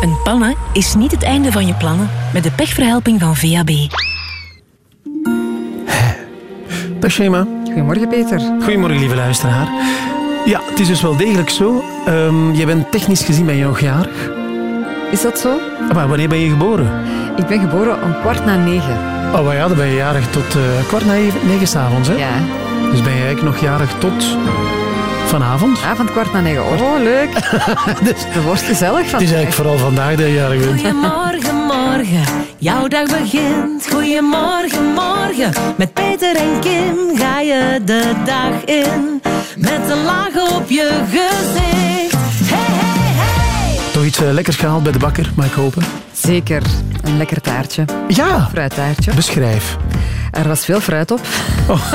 Een pannen is niet het einde van je plannen met de pechverhelping van VAB. Dag Shema. Goedemorgen Peter. Goedemorgen lieve luisteraar. Ja, het is dus wel degelijk zo. Um, je bent technisch gezien ben je nog jarig. Is dat zo? Maar wanneer ben je geboren? Ik ben geboren om kwart na negen. Oh, maar ja, dan ben je jarig tot uh, kwart na negen s'avonds, hè? Ja. Dus ben je eigenlijk nog jarig tot vanavond? Avond kwart na negen. Oh, leuk. dus, dat wordt gezellig van. Het is eigenlijk vooral vandaag dat je jarig bent. Goedemorgen, morgen. Jouw dag begint. Goedemorgen, morgen. Met Peter en Kim ga je de dag in. Met een laag op je gezicht. Hey, hey, hey. Toch iets uh, lekkers gehaald bij de bakker, mag ik hopen? Zeker. Een lekker taartje. Ja. Fruittaartje. Beschrijf. Er was veel fruit op. Oh.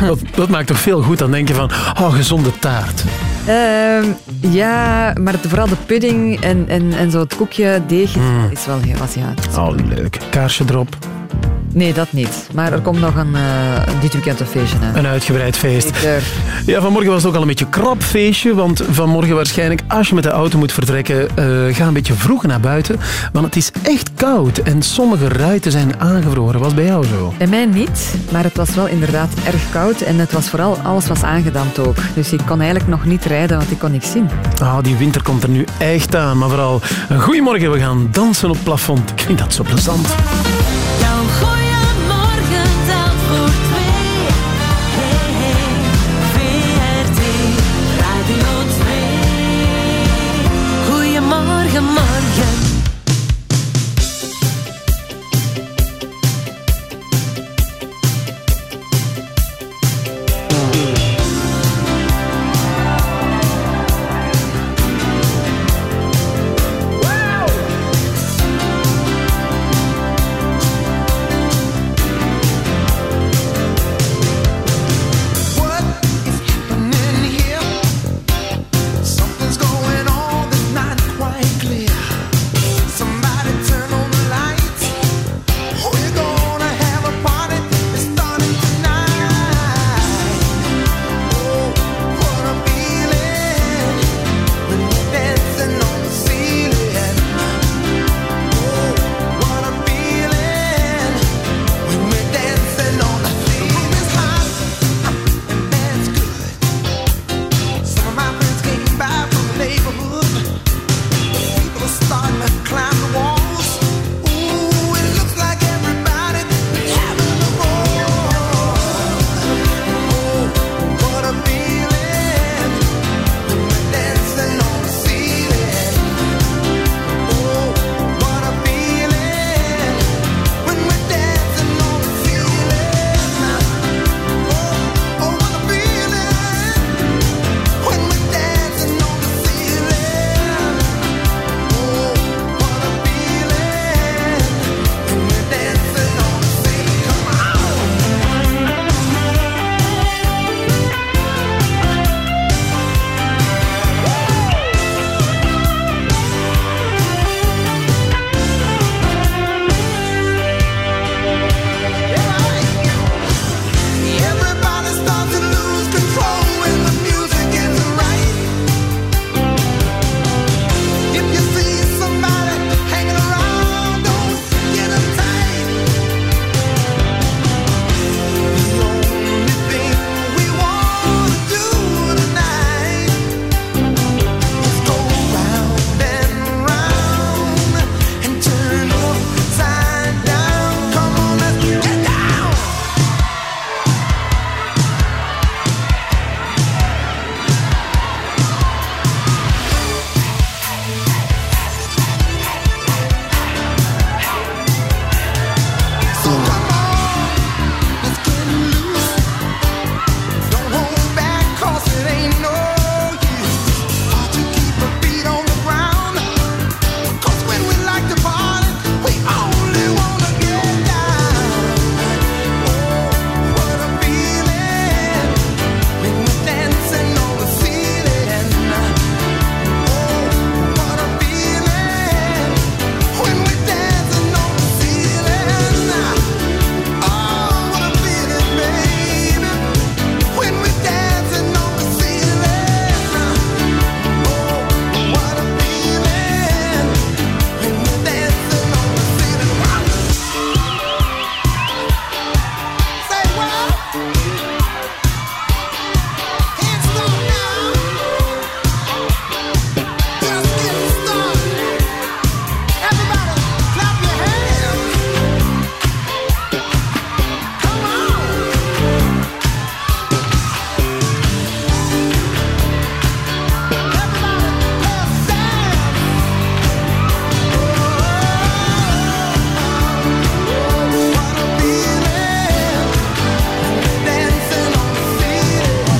dat, dat, maakt toch veel goed. Dan denk je van, oh, gezonde taart. Uh, ja, maar vooral de pudding en, en, en zo het koekje, deeg mm. is wel heel... Was, ja, oh, leuk. Kaarsje erop. Nee, dat niet. Maar er komt nog een, uh, dit weekend een feestje. Hè. Een uitgebreid feest. Ja, vanmorgen was het ook al een beetje krap feestje. Want vanmorgen waarschijnlijk, als je met de auto moet vertrekken, uh, ga een beetje vroeg naar buiten. Want het is echt koud en sommige ruiten zijn aangevroren. Was bij jou zo? Bij mij niet, maar het was wel inderdaad erg koud. En het was vooral, alles was aangedampt ook. Dus ik kon eigenlijk nog niet rijden, want ik kon niks zien. Ah, die winter komt er nu echt aan. Maar vooral, een goedemorgen, we gaan dansen op het plafond. Ik vind dat zo plezant.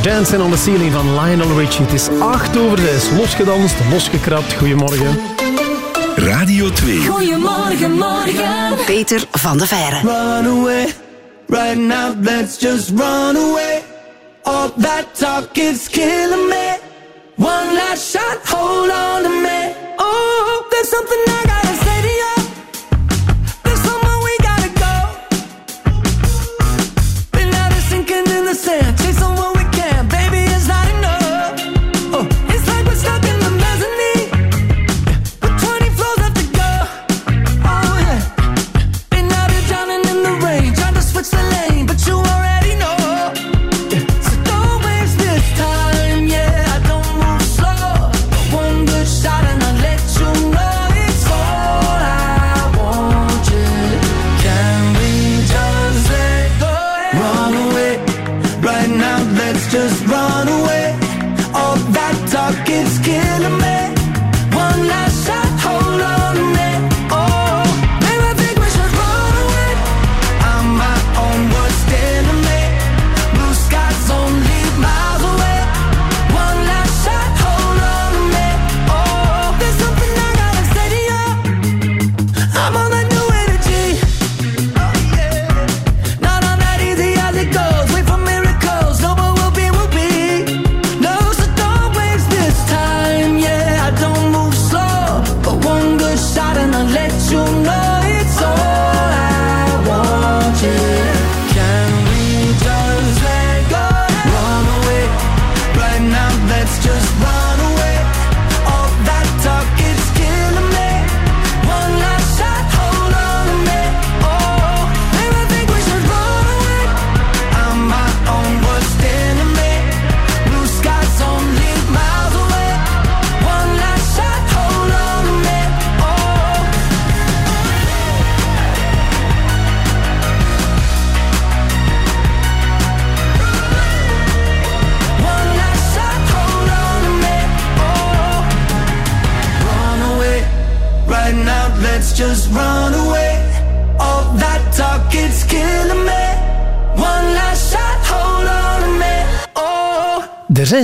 Dancing on the Ceiling van Lionel Richie. Het is 8 over 6. Losgedanst, losgekrapt. Goedemorgen. Radio 2. Goedemorgen, morgen. Peter van de Verre. Run away, right now, let's just run away. All that talk is killing me. One last shot, hold on to me. Oh, there's something I gotta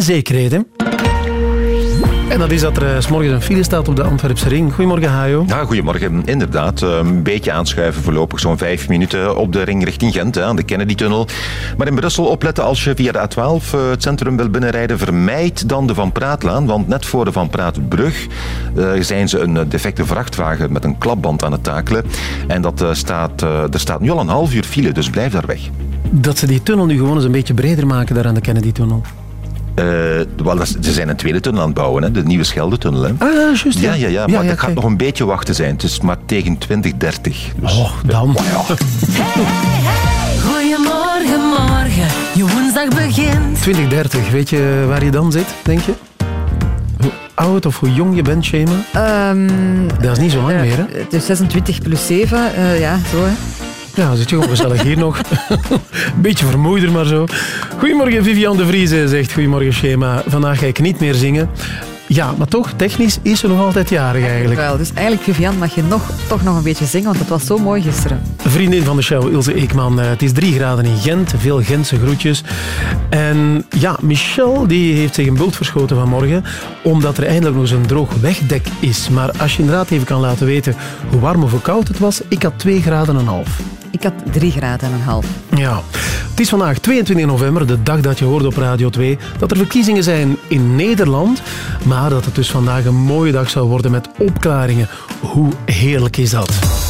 Zijn zekerheden. En dat is dat er eh, s morgens een file staat op de Antwerpse ring. Goedemorgen, Hajo. Ja, goedemorgen. Inderdaad, eh, een beetje aanschuiven voorlopig. Zo'n vijf minuten op de ring richting Gent, aan de Kennedy-tunnel. Maar in Brussel opletten als je via de A12 eh, het centrum wil binnenrijden. Vermijd dan de Van Praatlaan, want net voor de Van Praatbrug zijn ze een defecte vrachtwagen met een klapband aan het takelen. En dat, staat, er staat nu al een half uur file, dus blijf daar weg. Dat ze die tunnel nu gewoon eens een beetje breder maken daar aan de Kennedy-tunnel. Eh, wel, dat ze zijn een tweede tunnel aan het bouwen, hè, de Nieuwe Scheldetunnel. Hè. Ah, juist. Ja, ja, ja, maar dat gaat nog een beetje wachten zijn. Het is maar tegen 2030. Dus, Oh, dan. Goedemorgen, morgen. Je woensdag begint. 2030, weet je waar je dan zit, denk je? Hoe oud of hoe jong je bent, Shema? Ehm, Dat is niet zo lang eh, meer, hè? Dus 26 plus 7, eh, ja, zo hè. Ja, zit je gewoon gezellig hier nog. Beetje vermoeider, maar zo. Goedemorgen, Vivian de Vrieze zegt goedemorgen, Schema. Vandaag ga ik niet meer zingen. Ja, maar toch, technisch is ze nog altijd jarig eigenlijk. Wel, dus eigenlijk, Vivian, mag je nog, toch nog een beetje zingen, want het was zo mooi gisteren. Vriendin van de show, Ilse Eekman. Eh, Het is drie graden in Gent, veel Gentse groetjes. En ja, Michel die heeft zich een bult verschoten vanmorgen, omdat er eindelijk nog eens een droog wegdek is. Maar als je inderdaad even kan laten weten hoe warm of hoe koud het was, ik had twee graden en een half. Ik had 3 graden en een half. Ja, het is vandaag 22 november, de dag dat je hoorde op Radio 2, dat er verkiezingen zijn in Nederland, maar dat het dus vandaag een mooie dag zou worden met opklaringen. Hoe heerlijk is dat?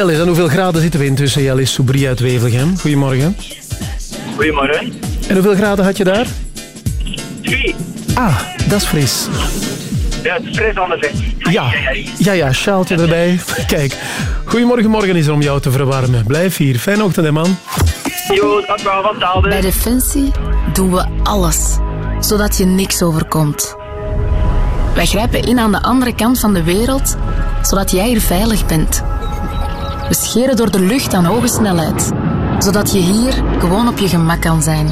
En Jellis, en hoeveel graden zitten we intussen? Jellis Soubrie uit Wevelgem. Goedemorgen. Goedemorgen. En hoeveel graden had je daar? Twee. Ah, dat is fris. Ja, het is fris aan de. Ja, ja, ja, sjaaltje erbij. Kijk, Goedemorgen morgen is er om jou te verwarmen. Blijf hier. Fijne ochtend, hè, man. Jo, wel, van hetzelfde. Bij Defensie doen we alles, zodat je niks overkomt. Wij grijpen in aan de andere kant van de wereld, zodat jij hier veilig bent. We scheren door de lucht aan hoge snelheid, zodat je hier gewoon op je gemak kan zijn.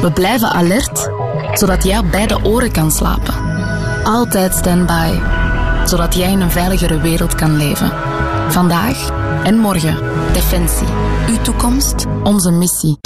We blijven alert, zodat jij op beide oren kan slapen. Altijd standby, zodat jij in een veiligere wereld kan leven. Vandaag en morgen. Defensie. Uw toekomst, onze missie.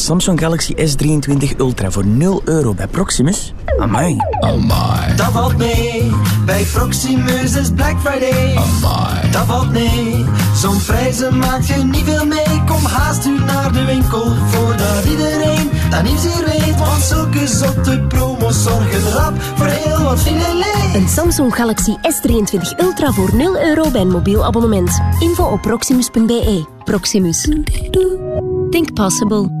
Samsung Galaxy S23 Ultra voor 0 euro bij Proximus? Amai. Amai. Dat valt mee. Bij Proximus is Black Friday. Amai. Dat valt mee. Zo'n prijzen maakt je niet veel mee. Kom haast u naar de winkel. Voordat iedereen dat nieuws hier weet. Want zulke zotte promos zorgen rap voor heel wat filet. Een Samsung Galaxy S23 Ultra voor 0 euro bij een mobiel abonnement. Info op proximus.be. Proximus. Think possible.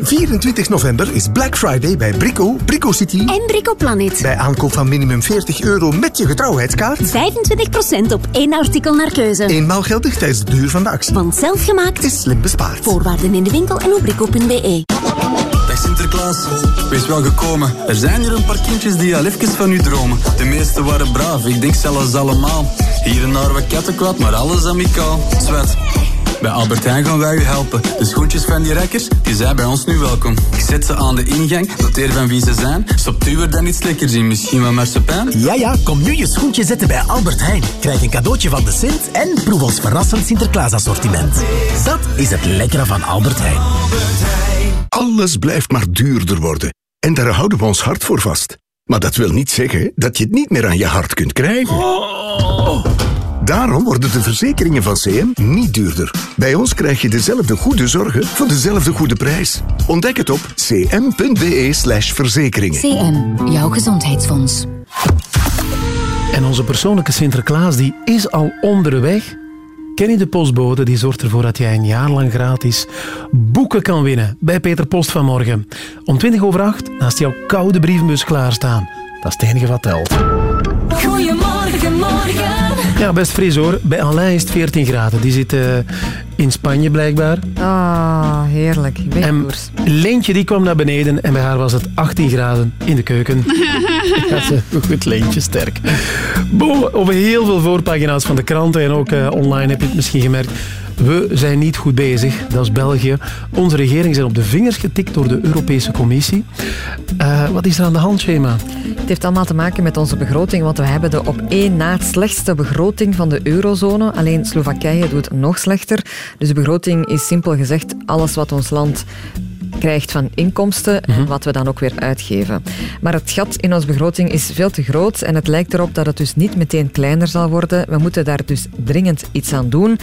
24 november is Black Friday bij Brico, Brico City. En Brico Planet. Bij aankoop van minimum 40 euro met je getrouwheidskaart. 25% op één artikel naar keuze. Eenmaal geldig tijdens de duur van de actie. Want zelfgemaakt is slim bespaard. Voorwaarden in de winkel en op brico.be. Dag Sinterklaas, wees wel gekomen. Er zijn hier een paar kindjes die al even van u dromen. De meeste waren braaf, ik denk zelfs allemaal. Hier en daar wat kattenkwaad, maar alles amicaal. Zwet. Bij Albert Heijn gaan wij u helpen. De schoentjes van die rekkers, die zijn bij ons nu welkom. Ik zet ze aan de ingang, noteer van wie ze zijn. Stopt u er dan iets lekkers in, misschien wel marsepein? Ja, ja, kom nu je schoentje zetten bij Albert Heijn. Krijg een cadeautje van de Sint en proef ons verrassend Sinterklaas assortiment. Dat is het lekkere van Albert Heijn. Alles blijft maar duurder worden. En daar houden we ons hart voor vast. Maar dat wil niet zeggen dat je het niet meer aan je hart kunt krijgen. Daarom worden de verzekeringen van CM niet duurder. Bij ons krijg je dezelfde goede zorgen voor dezelfde goede prijs. Ontdek het op cm.be slash verzekeringen. CM, jouw gezondheidsfonds. En onze persoonlijke Sinterklaas die is al onderweg. Kenny de postbode die zorgt ervoor dat jij een jaar lang gratis boeken kan winnen bij Peter Post vanmorgen. Om 20 over 8 naast jouw koude brievenbus klaarstaan. Dat is het enige wat telt. Ja, best fris hoor. Bij Alain is het 14 graden. Die zit eh, in Spanje blijkbaar. Ah, heerlijk. Ik ben En. Leentje die kwam naar beneden en bij haar was het 18 graden in de keuken. Ja, ze- goed, Leentje, sterk. Bo, op heel veel voorpagina's van de kranten en ook eh, online heb je het misschien gemerkt. We zijn niet goed bezig, dat is België. Onze regering zijn op de vingers getikt door de Europese Commissie. Eh, wat is er aan de hand, Shema? Het heeft allemaal te maken met onze begroting, want we hebben de op één na slechtste begroting van de eurozone. Alleen Slowakije doet het nog slechter. Dus de begroting is simpel gezegd alles wat ons land krijgt van inkomsten en wat we dan ook weer uitgeven. Maar het gat in onze begroting is veel te groot en het lijkt erop dat het dus niet meteen kleiner zal worden. We moeten daar dus dringend iets aan doen.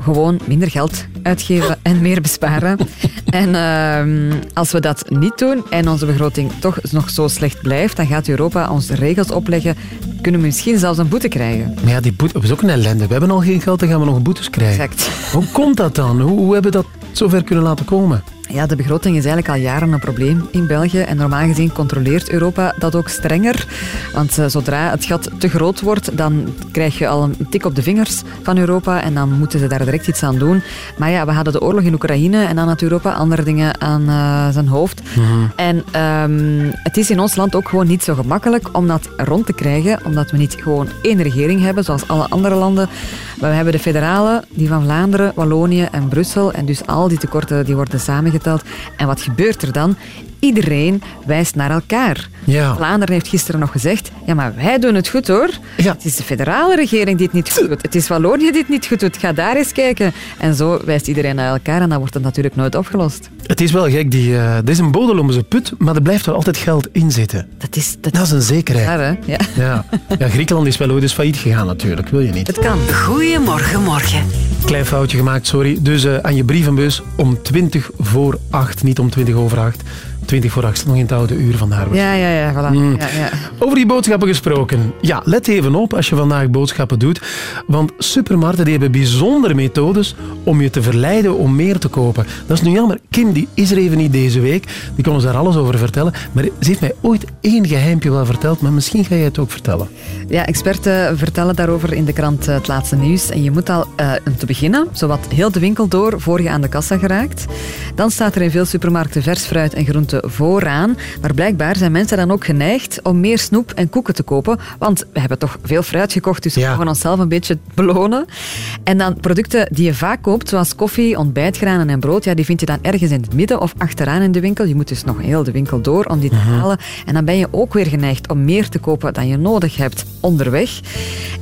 Gewoon minder geld uitgeven en meer besparen. En ehm, als we dat niet doen en onze begroting toch nog zo slecht blijft, dan gaat Europa ons regels opleggen. Kunnen we misschien zelfs een boete krijgen. Maar ja, die boete is ook een ellende. We hebben al geen geld, dan gaan we nog boetes krijgen. Exact. Hoe komt dat dan? Hoe, hoe hebben we dat zover kunnen laten komen? Ja, de begroting is eigenlijk al jaren een probleem in België. En normaal gezien controleert Europa dat ook strenger. Want eh, zodra het gat te groot wordt, dan krijg je al een tik op de vingers van Europa. En dan moeten ze daar direct iets aan doen. Maar ja, we hadden de oorlog in Oekraïne en dan had Europa andere dingen aan eh, zijn hoofd. En ehm, het is in ons land ook gewoon niet zo gemakkelijk om dat rond te krijgen. Omdat we niet gewoon één regering hebben, zoals alle andere landen. Maar we hebben de federale, die van Vlaanderen, Wallonië en Brussel. En dus al die tekorten die worden En wat gebeurt er dan? Iedereen wijst naar elkaar. Ja. Vlaanderen heeft gisteren nog gezegd, ja, maar wij doen het goed hoor. Het is de federale regering die het niet goed doet. Het is Wallonië die het niet goed doet. Ga daar eens kijken. En zo wijst iedereen naar elkaar en dan wordt het natuurlijk nooit opgelost. Het is wel gek, die, eh dit is een bodeloze put, maar er blijft wel altijd geld in zitten. Dat is, dat, is een zekerheid. Raar, hè? Ja. Ja. ja, Griekenland is wel ooit eens failliet gegaan natuurlijk, wil je niet. Het kan. Goedemorgen, morgen. Klein foutje gemaakt, sorry. Dus eh, aan je brievenbus om 20 voor 8, niet om 20 over 8. 20 voor 8 staat nog in het oude uur vandaar. Ja, ja, ja, voilà. Mm. Ja, ja. Over die boodschappen gesproken. Ja, let even op als je vandaag boodschappen doet. Want supermarkten die hebben bijzondere methodes om je te verleiden om meer te kopen. Dat is nu jammer. Kim die is er even niet deze week. Die kon ons daar alles over vertellen. Maar ze heeft mij ooit één geheimpje wel verteld. Maar misschien ga jij het ook vertellen. Ja, experten vertellen daarover in de krant eh, Het Laatste Nieuws. En je moet al eh, om te beginnen, zowat heel de winkel door, voor je aan de kassa geraakt. Dan staat er in veel supermarkten vers fruit en vooraan. Maar blijkbaar zijn mensen dan ook geneigd om meer snoep en koeken te kopen. Want we hebben toch veel fruit gekocht, dus we mogen onszelf een beetje belonen. En dan producten die je vaak koopt, zoals koffie, ontbijtgranen en brood, ja, die vind je dan ergens in het midden of achteraan in de winkel. Je moet dus nog heel de winkel door om die te halen. En dan ben je ook weer geneigd om meer te kopen dan je nodig hebt onderweg.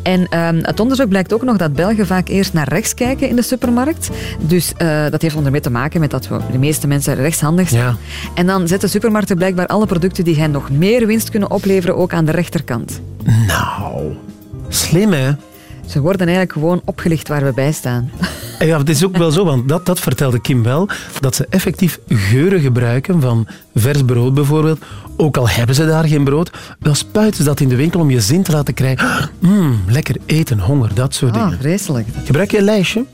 En ehm, het onderzoek blijkt ook nog dat Belgen vaak eerst naar rechts kijken in de supermarkt. Dus eh, dat heeft onder meer te maken met dat we de meeste mensen rechtshandig zijn. Ja. En dan zetten supermarkten blijkbaar alle producten die hen nog meer winst kunnen opleveren ook aan de rechterkant. Nou, slim hè? Ze worden eigenlijk gewoon opgelicht waar we bij staan. Ja, het is ook wel zo, want dat, dat vertelde Kim wel, dat ze effectief geuren gebruiken van vers brood bijvoorbeeld. Ook al hebben ze daar geen brood, dan spuiten ze dat in de winkel om je zin te laten krijgen. Mmm, lekker eten, honger, dat soort Ah, dingen. vreselijk. Gebruik je een lijstje?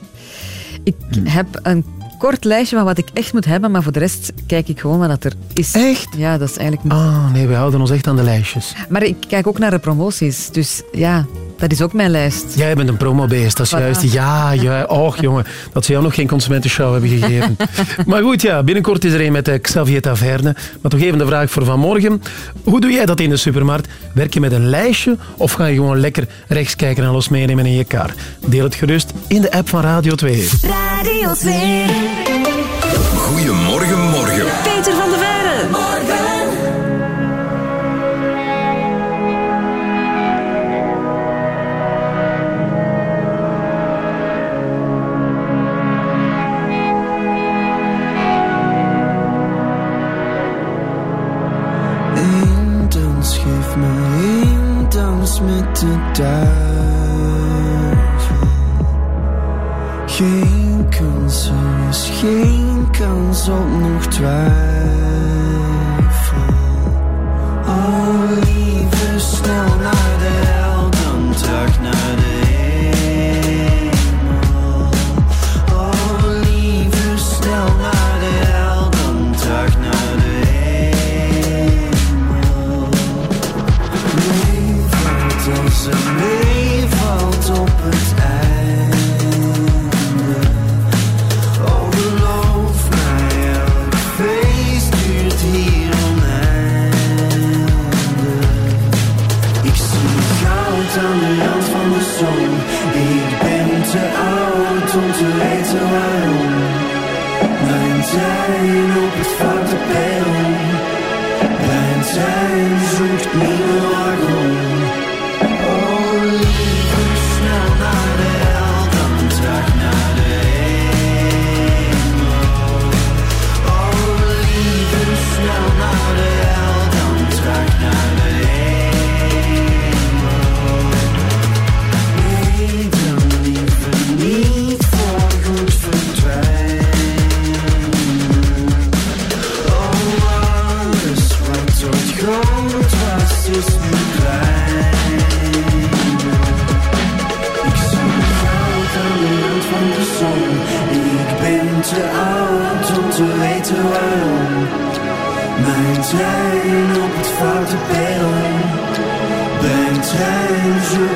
Ik heb een kort lijstje van wat ik echt moet hebben, maar voor de rest kijk ik gewoon wat er is. Echt? Ja, dat is eigenlijk niet... Ah, nee, we houden ons echt aan de lijstjes. Maar ik kijk ook naar de promoties, dus ja, dat is ook mijn lijst. Jij bent een promobeest, dat is Voilà. juist. Ja, ja, och jongen, dat ze jou nog geen consumentenshow hebben gegeven. maar goed, ja, binnenkort is er een met eh, Xavier Taverne. Maar toch even de vraag voor vanmorgen. Hoe doe jij dat in de supermarkt? Werk je met een lijstje of ga je gewoon lekker rechts kijken en alles meenemen in je kar? Deel het gerust in de app van Radio 2. Radio 2. Goedemorgen, morgen. Peter van de Verre. Geen kans, er is geen kans op nog twijfel. Oh,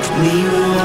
trein zoekt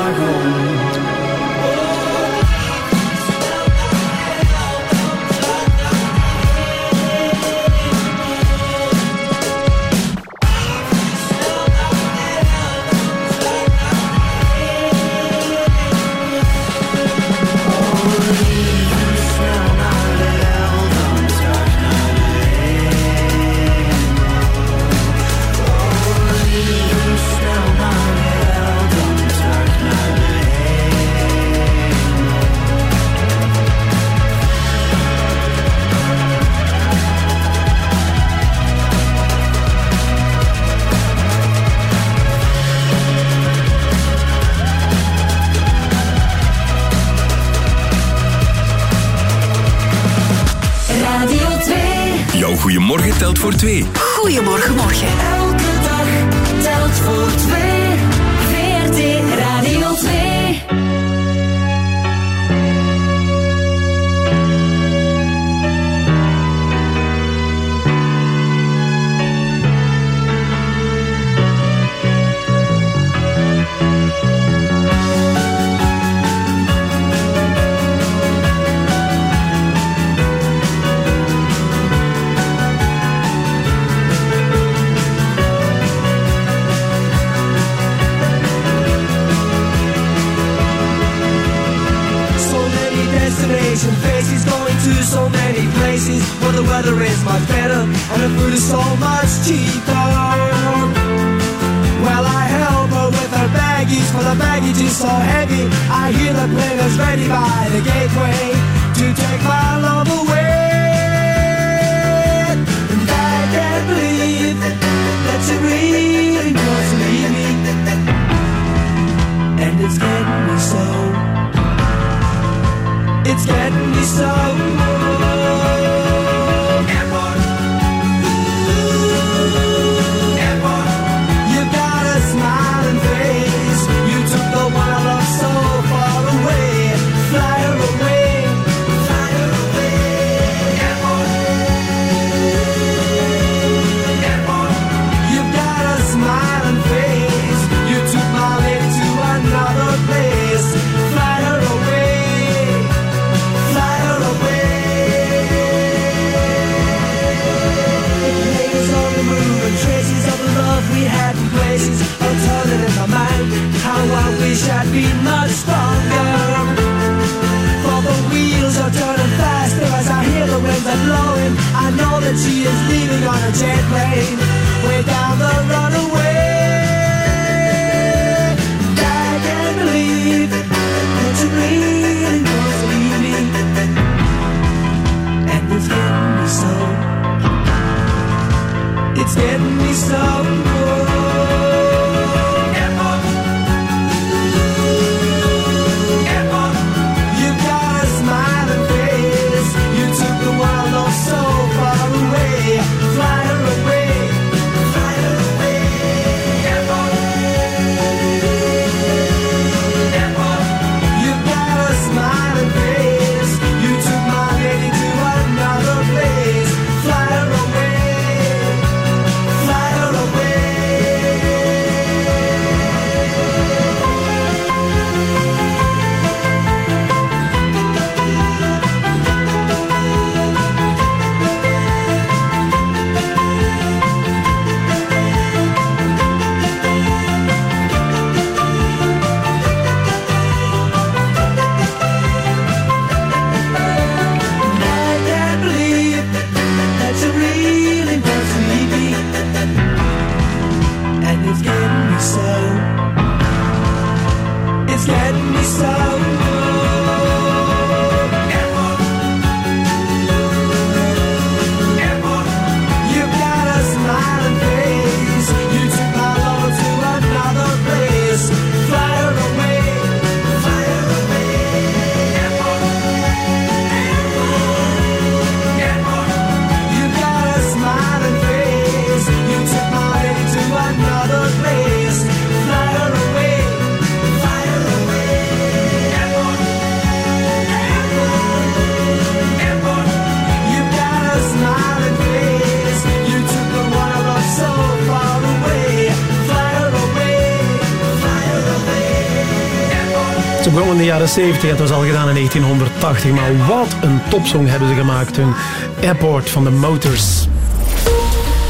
jaren 70, het was al gedaan in 1980. Maar wat een topsong hebben ze gemaakt. Hun Airport van de Motors.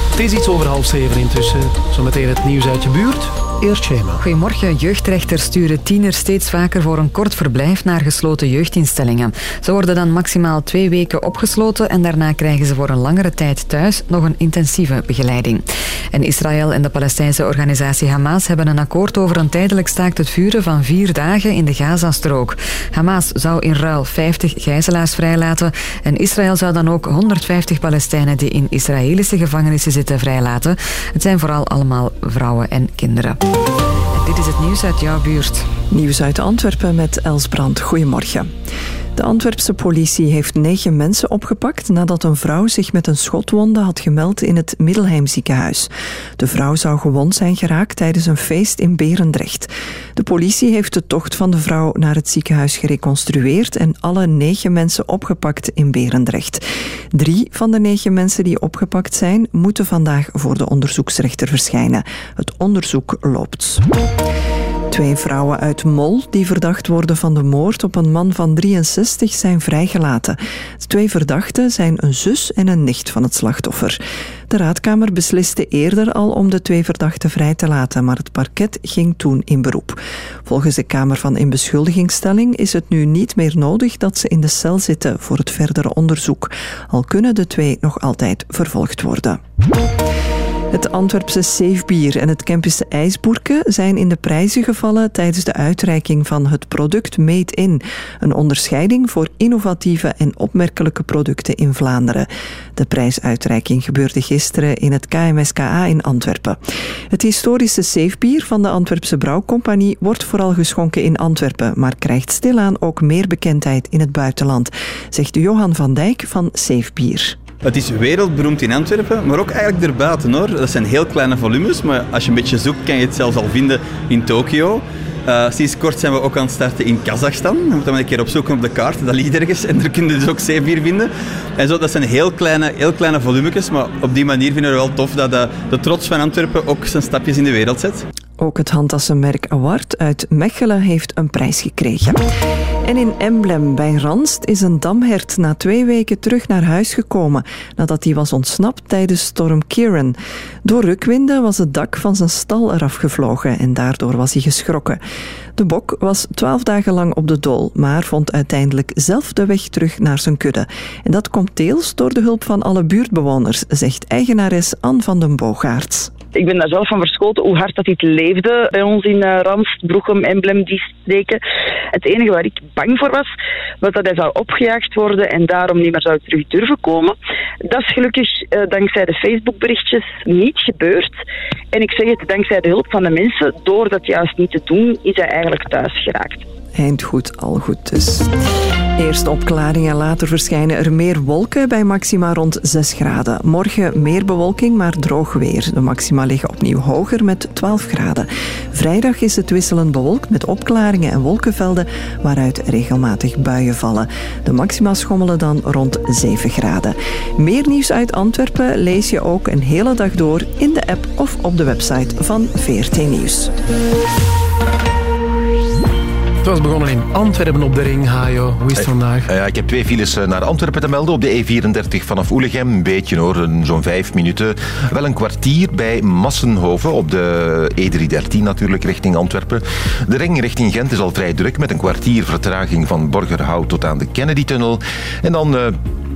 Het is iets over half zeven intussen. Zometeen het nieuws uit je buurt. Goedemorgen. Jeugdrechters sturen tieners steeds vaker voor een kort verblijf naar gesloten jeugdinstellingen. Ze worden dan maximaal twee weken opgesloten en daarna krijgen ze voor een langere tijd thuis nog een intensieve begeleiding. En Israël en de Palestijnse organisatie Hamas hebben een akkoord over een tijdelijk staakt het vuren van vier dagen in de Gazastrook. Hamas zou in ruil 50 gijzelaars vrijlaten en Israël zou dan ook 150 Palestijnen die in Israëlische gevangenissen zitten vrijlaten. Het zijn vooral allemaal vrouwen en kinderen. Dit is het nieuws uit jouw buurt. Nieuws uit Antwerpen met Els Brand. Goedemorgen. De Antwerpse politie heeft negen mensen opgepakt nadat een vrouw zich met een schotwonde had gemeld in het Middelheim ziekenhuis. De vrouw zou gewond zijn geraakt tijdens een feest in Berendrecht. De politie heeft de tocht van de vrouw naar het ziekenhuis gereconstrueerd en alle negen mensen opgepakt in Berendrecht. Drie van de negen mensen die opgepakt zijn, moeten vandaag voor de onderzoeksrechter verschijnen. Het onderzoek loopt. Twee vrouwen uit Mol die verdacht worden van de moord op een man van 63 zijn vrijgelaten. De twee verdachten zijn een zus en een nicht van het slachtoffer. De raadkamer besliste eerder al om de twee verdachten vrij te laten, maar het parket ging toen in beroep. Volgens de Kamer van Inbeschuldigingsstelling is het nu niet meer nodig dat ze in de cel zitten voor het verdere onderzoek, al kunnen de twee nog altijd vervolgd worden. Het Antwerpse Safebier en het Kempische IJsboerke zijn in de prijzen gevallen tijdens de uitreiking van het product Made in, een onderscheiding voor innovatieve en opmerkelijke producten in Vlaanderen. De prijsuitreiking gebeurde gisteren in het KMSKA in Antwerpen. Het historische Safebier van de Antwerpse Brouwcompagnie wordt vooral geschonken in Antwerpen, maar krijgt stilaan ook meer bekendheid in het buitenland, zegt Johan van Dijk van Safebier. Het is wereldberoemd in Antwerpen, maar ook eigenlijk erbuiten hoor. Dat zijn heel kleine volumes, maar als je een beetje zoekt kan je het zelfs al vinden in Tokio. Uh, sinds kort zijn we ook aan het starten in Kazachstan. We moeten maar een keer opzoeken op de kaart. Dat ligt ergens en daar kun je dus ook zeebier vinden. En zo, dat zijn heel kleine, heel kleine volumetjes, maar op die manier vinden we wel tof dat de, de trots van Antwerpen ook zijn stapjes in de wereld zet. Ook het handtassenmerk Award uit Mechelen heeft een prijs gekregen. En in Emblem bij Ranst is een damhert na twee weken terug naar huis gekomen nadat hij was ontsnapt tijdens storm Kieran. Door rukwinden was het dak van zijn stal eraf gevlogen en daardoor was hij geschrokken. De bok was twaalf dagen lang op de dool, maar vond uiteindelijk zelf de weg terug naar zijn kudde. En dat komt deels door de hulp van alle buurtbewoners, zegt eigenares Anne van den Boogaerts. Ik ben daar zelf van verschoten hoe hard dat dit leefde bij ons in uh, Randst, Broechem, Emblem, die. Het enige waar ik bang voor was, was dat hij zou opgejaagd worden en daarom niet meer zou terug durven komen. Dat is gelukkig uh, dankzij de Facebook-berichtjes niet gebeurd. En ik zeg het dankzij de hulp van de mensen, door dat juist niet te doen, is hij eigenlijk thuis geraakt. Eind goed, al goed dus. Eerst opklaringen, later verschijnen er meer wolken bij maxima rond 6 graden. Morgen meer bewolking, maar droog weer. De maxima liggen opnieuw hoger met 12 graden. Vrijdag is het wisselend bewolkt met opklaringen en wolkenvelden waaruit regelmatig buien vallen. De maxima schommelen dan rond 7 graden. Meer nieuws uit Antwerpen lees je ook een hele dag door in de app of op de website van VRT Nieuws. Het was begonnen in Antwerpen op de ring, Hajo. Hoe is het vandaag? Uh, ik heb twee files naar Antwerpen te melden op de E34 vanaf Oelegem. Een beetje hoor, zo'n vijf minuten. Wel een kwartier bij Massenhoven op de E313 natuurlijk richting Antwerpen. De ring richting Gent is al vrij druk met een kwartier vertraging van Borgerhout tot aan de Kennedy-tunnel. En dan... Uh,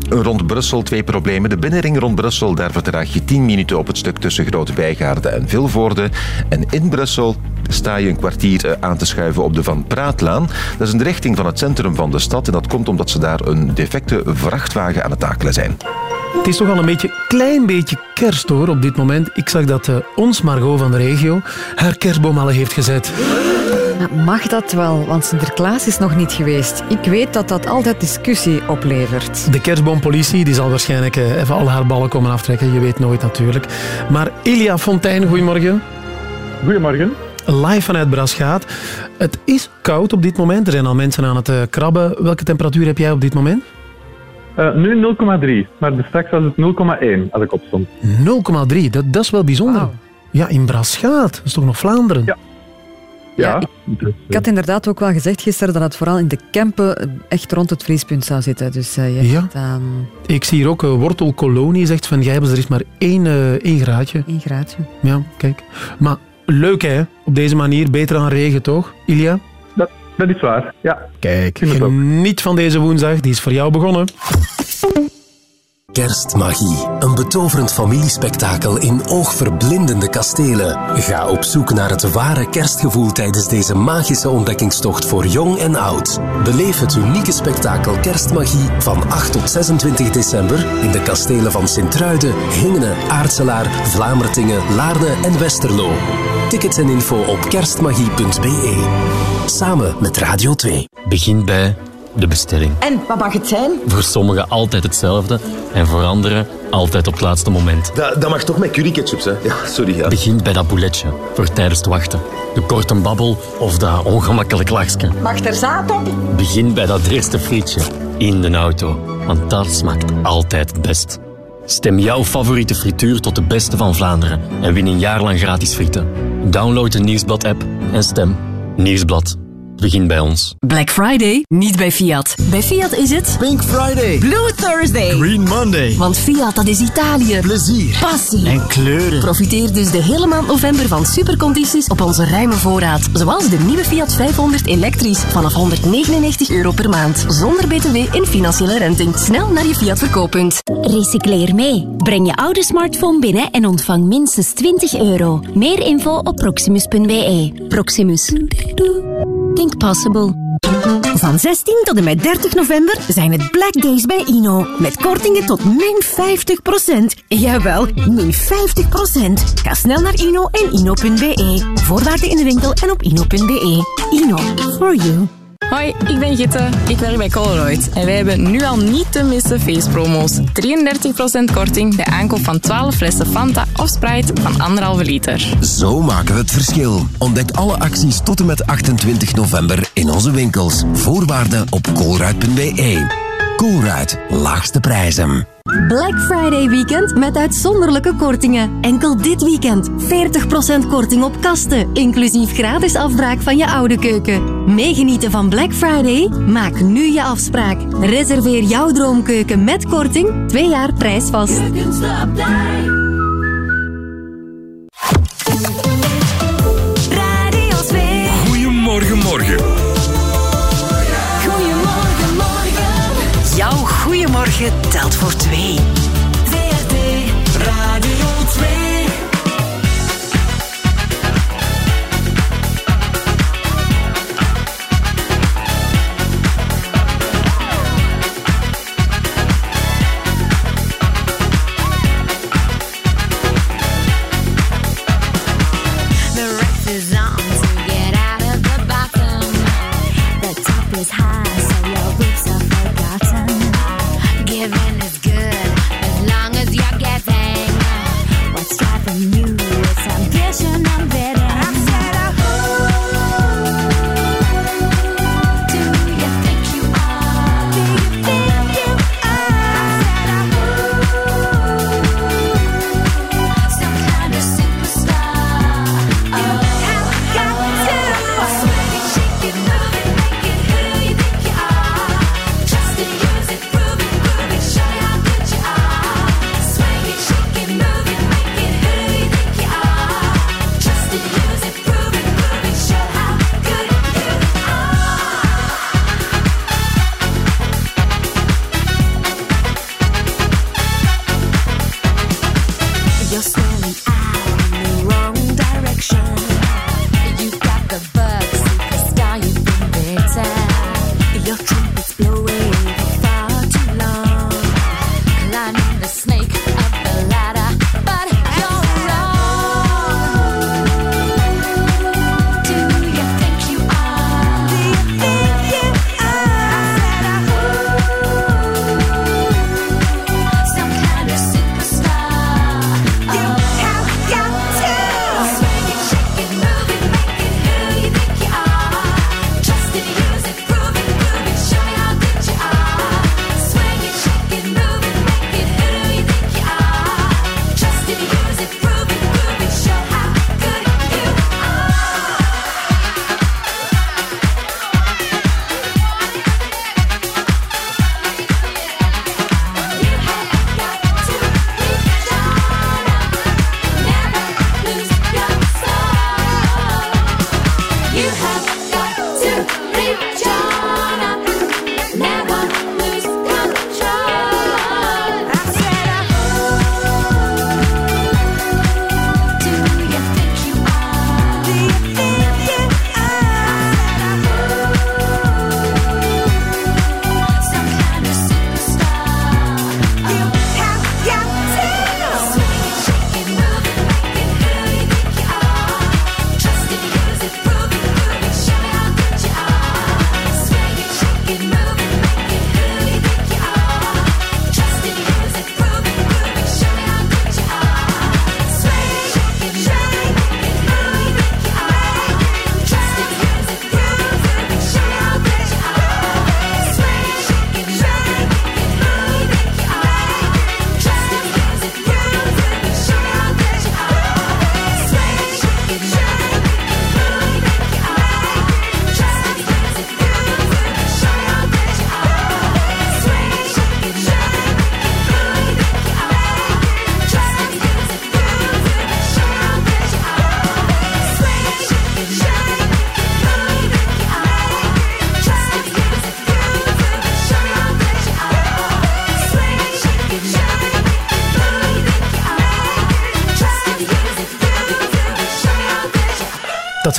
Rond Brussel twee problemen. De binnenring rond Brussel, daar vertraag je 10 minuten op het stuk tussen Grote Bijgaarde en Vilvoorde. En in Brussel sta je een kwartier aan te schuiven op de Van Praatlaan. Dat is in de richting van het centrum van de stad en dat komt omdat ze daar een defecte vrachtwagen aan het takelen zijn. Het is toch al een beetje, klein beetje kerst hoor op dit moment. Ik zag dat uh, ons Margot van de regio haar kerstboom al heeft gezet. Mag dat wel? Want Sinterklaas is nog niet geweest. Ik weet dat dat altijd discussie oplevert. De kerstboompolitie die zal waarschijnlijk even al haar ballen komen aftrekken. Je weet nooit natuurlijk. Maar Elia Fontijn, goedemorgen. Goedemorgen. Live vanuit Brasgaat. Het is koud op dit moment. Er zijn al mensen aan het krabben. Welke temperatuur heb jij op dit moment? Uh, nu 0,3, maar straks was het 0,1 als ik opstond. 0,3, dat, dat is wel bijzonder. Wow. Ja, in Brasgaat. Dat is toch nog Vlaanderen? Ja. Ja, Ik had inderdaad ook wel gezegd gisteren dat het vooral in de Kempen echt rond het vriespunt zou zitten. Dus eh, je Ja. hebt, ehm, Ik zie hier ook uh, wortelkolonie, zegt Van Gijbels, er is maar één, eh, één graadje. één graadje. Ja, kijk. Maar leuk hè, op deze manier, beter dan regen toch, Ilia? Dat, dat is waar, ja. Kijk, geniet van deze woensdag, die is voor jou begonnen. Kerstmagie. Een betoverend familiespektakel in oogverblindende kastelen. Ga op zoek naar het ware kerstgevoel tijdens deze magische ontdekkingstocht voor jong en oud. Beleef het unieke spektakel Kerstmagie van 8 tot 26 december in de kastelen van Sint-Truiden, Hingenen, Aartselaar, Vlamertingen, Laarne en Westerlo. Tickets en info op kerstmagie.be. Samen met Radio 2. Begin bij de bestelling. En wat mag het zijn? Voor sommigen altijd hetzelfde en voor anderen altijd op het laatste moment. Dat, dat mag toch met curry ketchup, hè? Ja, sorry. Ja. Begin bij dat bouletje voor tijdens het wachten. De korte babbel of dat ongemakkelijk lachje. Mag er zaad op? Begin bij dat eerste frietje in de auto, want dat smaakt altijd het best. Stem jouw favoriete frituur tot de beste van Vlaanderen en win een jaar lang gratis frieten. Download de Nieuwsblad-app en stem Nieuwsblad. Begin bij ons. Black Friday, niet bij Fiat. Bij Fiat is het... Pink Friday. Blue Thursday. Green Monday. Want Fiat, dat is Italië. Plezier. Passie. En kleuren. Profiteer dus de hele maand november van supercondities op onze ruime voorraad. Zoals de nieuwe Fiat 500 elektrisch vanaf 199 euro per maand. Zonder btw en financiële renting. Snel naar je Fiat verkooppunt. Recycleer mee. Breng je oude smartphone binnen en ontvang minstens 20 euro. Meer info op proximus.be. Proximus. Think possible. Van 16 tot en met 30 november zijn het Black Days bij Ino. Met kortingen tot min 50%. Jawel, min 50%. Ga snel naar Ino en ino.be. Voorwaarden in de winkel en op ino.be. Ino, for you. Hoi, ik ben Gitte. Ik werk bij Colruyt. En wij hebben nu al niet te missen feestpromo's. 33% korting bij aankoop van 12 flessen Fanta of Sprite van 1,5 liter. Zo maken we het verschil. Ontdek alle acties tot en met 28 november in onze winkels. Voorwaarden op koolruid.be. Koolruid, laagste prijzen. Black Friday weekend met uitzonderlijke kortingen. Enkel dit weekend 40% korting op kasten, inclusief gratis afbraak van je oude keuken. Meegenieten van Black Friday? Maak nu je afspraak. Reserveer jouw droomkeuken met korting, twee jaar prijsvast. Goeiemorgen telt voor twee.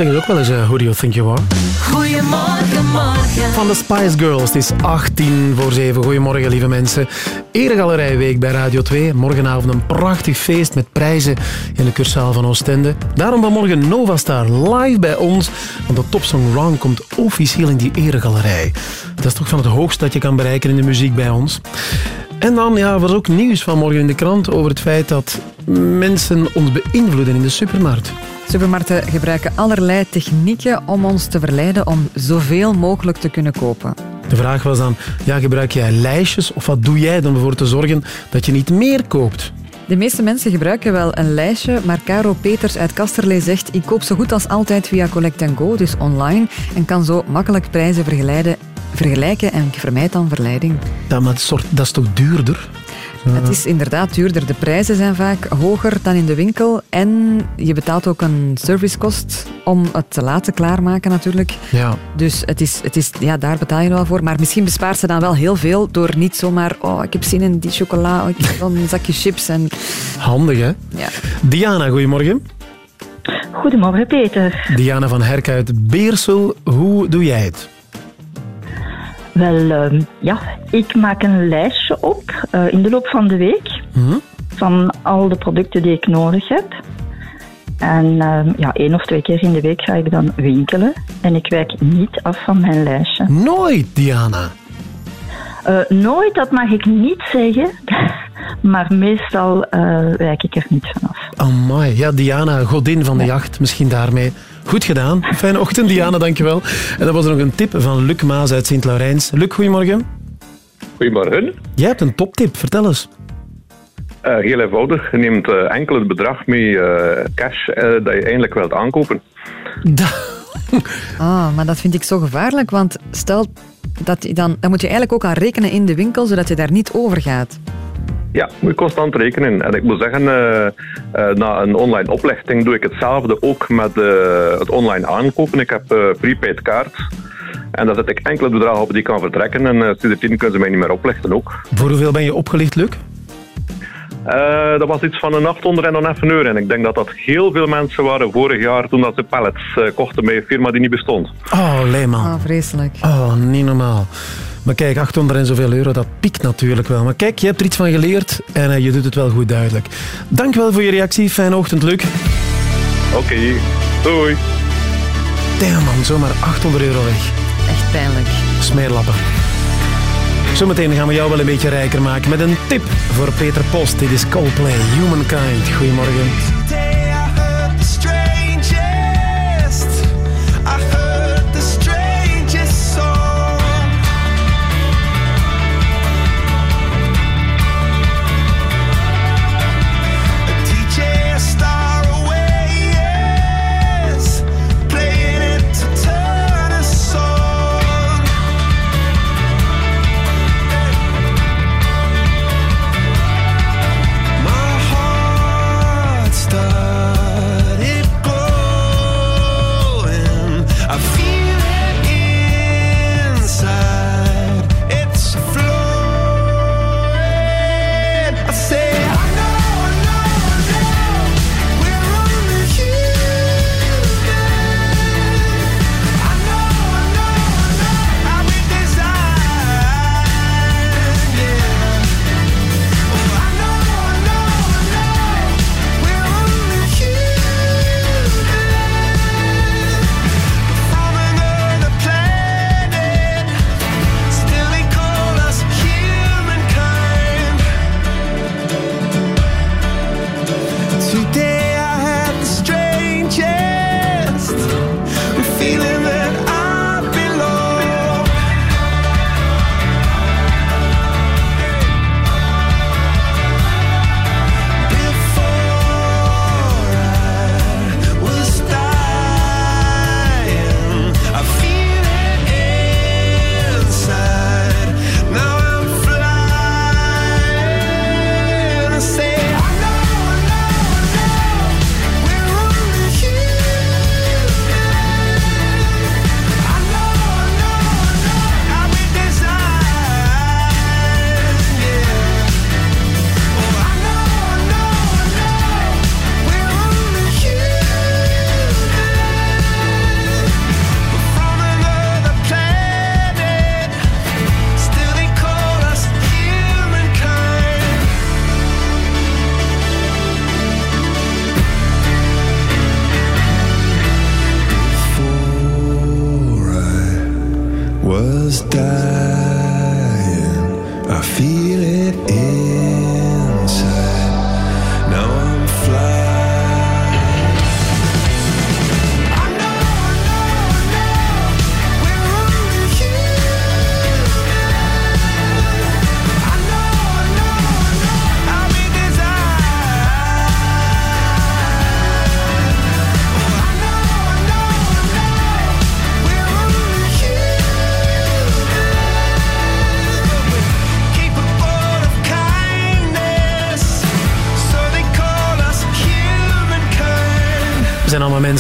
Zeggen ze ook wel eens, eh, who do you think you are? Goedemorgen, morgen. Van de Spice Girls. Het is 18 voor 7. Goedemorgen, lieve mensen. Eregalerij-week bij Radio 2. Morgenavond een prachtig feest met prijzen in de cursaal van Oostende. Daarom vanmorgen Nova Star live bij ons. Want de Topsong Round komt officieel in die eregalerij. Dat is toch van het hoogste dat je kan bereiken in de muziek bij ons. En dan ja, was ook nieuws vanmorgen in de krant over het feit dat mensen ons beïnvloeden in de supermarkt. Supermarkten gebruiken allerlei technieken om ons te verleiden om zoveel mogelijk te kunnen kopen. De vraag was dan, ja, gebruik jij lijstjes of wat doe jij dan ervoor te zorgen dat je niet meer koopt? De meeste mensen gebruiken wel een lijstje, maar Caro Peters uit Kasterlee zegt ik koop zo goed als altijd via Collect Go, dus online, en kan zo makkelijk prijzen vergelijken en ik vermijd dan verleiding. Ja, maar soort, dat is toch duurder? Het is inderdaad duurder. De prijzen zijn vaak hoger dan in de winkel. En je betaalt ook een servicekost om het te laten klaarmaken natuurlijk. Ja. Dus het is, het is, ja, daar betaal je wel voor. Maar misschien bespaart ze dan wel heel veel door niet zomaar... Oh, ik heb zin in die chocola. Oh, ik heb wel een zakje chips. En... Handig, hè? Ja. Diana, goedemorgen. Goedemorgen, Peter. Diana van Herk uit Beersel. Hoe doe jij het? Wel, ehm, ja, ik maak een lijstje op eh, in de loop van de week van al de producten die ik nodig heb. En ehm, ja, één of twee keer in de week ga ik dan winkelen. En ik wijk niet af van mijn lijstje. Nooit, Diana. Eh, nooit, dat mag ik niet zeggen. maar meestal eh, wijk ik er niet vanaf. Amai. Ja, Diana, godin van de jacht. Misschien daarmee. Goed gedaan. Fijne ochtend, Diana, dankjewel. En dan was er nog een tip van Luc Maas uit Sint-Laurens. Luc, goedemorgen. Goedemorgen. Jij hebt een toptip. Vertel eens. Eh, heel eenvoudig. Je neemt eh, enkel het bedrag mee eh, cash eh, dat je eindelijk wilt aankopen. Ah, maar dat vind ik zo gevaarlijk, want stel dat je dan... Dan moet je eigenlijk ook aan rekenen in de winkel, zodat je daar niet over gaat. Ja, moet je constant rekenen. En ik moet zeggen, eh, eh, na een online oplichting doe ik hetzelfde ook met eh, het online aankopen. Ik heb eh prepaid kaart. En daar zet ik enkele bedragen op die ik kan vertrekken. En uh, sindsdien kunnen ze mij niet meer oplichten ook. Voor hoeveel ben je opgelicht, Luc? Eh, dat was iets van een 800 en dan even euro. En ik denk dat dat heel veel mensen waren vorig jaar toen dat ze pallets eh, kochten bij een firma die niet bestond. Oh, Leeman. Ah, vreselijk. Oh, niet normaal. Maar kijk, 800 en zoveel euro, dat piekt natuurlijk wel. Maar kijk, je hebt er iets van geleerd en eh, je doet het wel goed duidelijk. Dankjewel voor je reactie. Fijne ochtend, Luc. Oké, doei. Damn man, zomaar 800 euro weg. Echt pijnlijk. Smeerlappen. Zometeen gaan we jou wel een beetje rijker maken met een tip voor Peter Post. Dit is Coldplay, Humankind. Goedemorgen.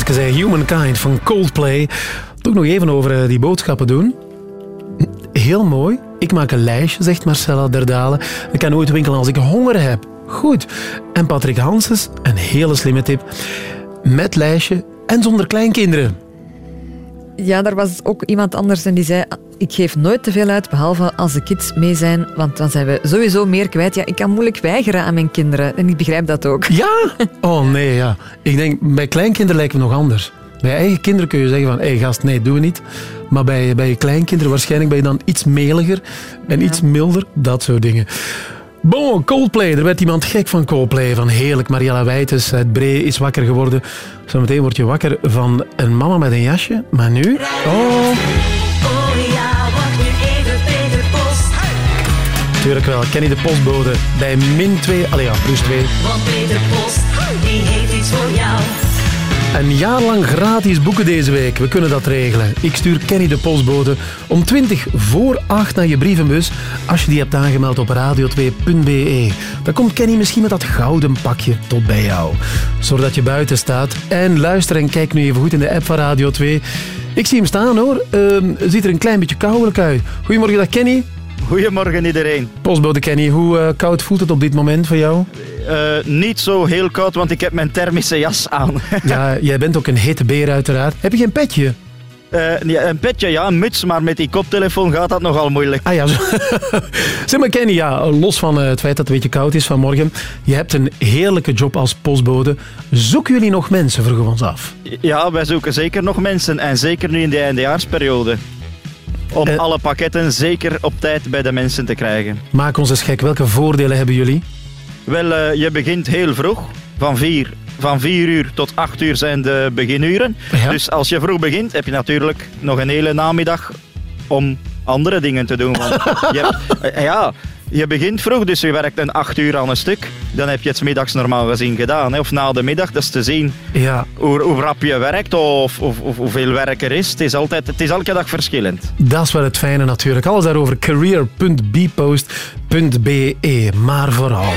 Mensen, zei Humankind van Coldplay. Toch nog even over eh, die boodschappen doen. Heel mooi. Ik maak een lijstje, zegt Marcella Derdalen. Ik kan nooit winkelen als ik honger heb. Goed. En Patrick Hanses, een hele slimme tip. Met lijstje en zonder kleinkinderen. Ja, daar was ook iemand anders en die zei... Ik geef nooit te veel uit, behalve als de kids mee zijn, want dan zijn we sowieso meer kwijt. Ja, ik kan moeilijk weigeren aan mijn kinderen en ik begrijp dat ook. Ja? Oh nee, ja. Ik denk, bij kleinkinderen lijken we nog anders. Bij eigen kinderen kun je zeggen van, hé hey, gast, nee, doen we niet. Maar bij, bij je kleinkinderen waarschijnlijk ben je dan iets meliger en iets milder. Dat soort dingen. Bon, Coldplay. Er werd iemand gek van Coldplay. Van heerlijk. Mariella Wijtes uit Bree is wakker geworden. Zometeen word je wakker van een mama met een jasje. Maar nu... Oh, tuurlijk wel. Kenny de postbode. Bij min 2... Allee ja, plus 2. Want Peter Post, die heeft iets voor jou. Een jaar lang gratis boeken deze week. We kunnen dat regelen. Ik stuur Kenny de postbode om 20 voor 8 naar je brievenbus als je die hebt aangemeld op radio2.be. Dan komt Kenny misschien met dat gouden pakje tot bij jou. Zodat je buiten staat. En luister en kijk nu even goed in de app van Radio 2. Ik zie hem staan hoor. Ehm, ziet er een klein beetje koudelijk uit. Goedemorgen, dag Kenny. Goedemorgen iedereen. Postbode Kenny, hoe eh, koud voelt het op dit moment voor jou? Eh, niet zo heel koud, want ik heb mijn thermische jas aan. Ja, jij bent ook een hitte beer uiteraard. Heb je geen petje? Eh, een petje, ja, een muts, maar met die koptelefoon gaat dat nogal moeilijk. Ah ja, zo. zeg maar Kenny, ja, los van het feit dat het een beetje koud is vanmorgen. Je hebt een heerlijke job als postbode. Zoeken jullie nog mensen, vroegen we ons af. Ja, wij zoeken zeker nog mensen en zeker nu in de eindejaarsperiode. Om Eh. alle pakketten zeker op tijd bij de mensen te krijgen. Maak ons eens gek, welke voordelen hebben jullie? Wel, eh, je begint heel vroeg, van 4 van 4 uur tot 8 uur zijn de beginuren. Dus als je vroeg begint, heb je natuurlijk nog een hele namiddag om andere dingen te doen. Want je hebt, eh, ja, je begint vroeg, dus je werkt een 8 uur aan een stuk. Dan heb je het 's middags normaal gezien gedaan. Hè. Of na de middag, dat is te zien Ja. hoe, hoe rap je werkt of, of, of hoeveel werk er is. Het is, altijd, het is elke dag verschillend. Dat is wel het fijne natuurlijk. Alles daarover career.bpost.be. Maar vooral...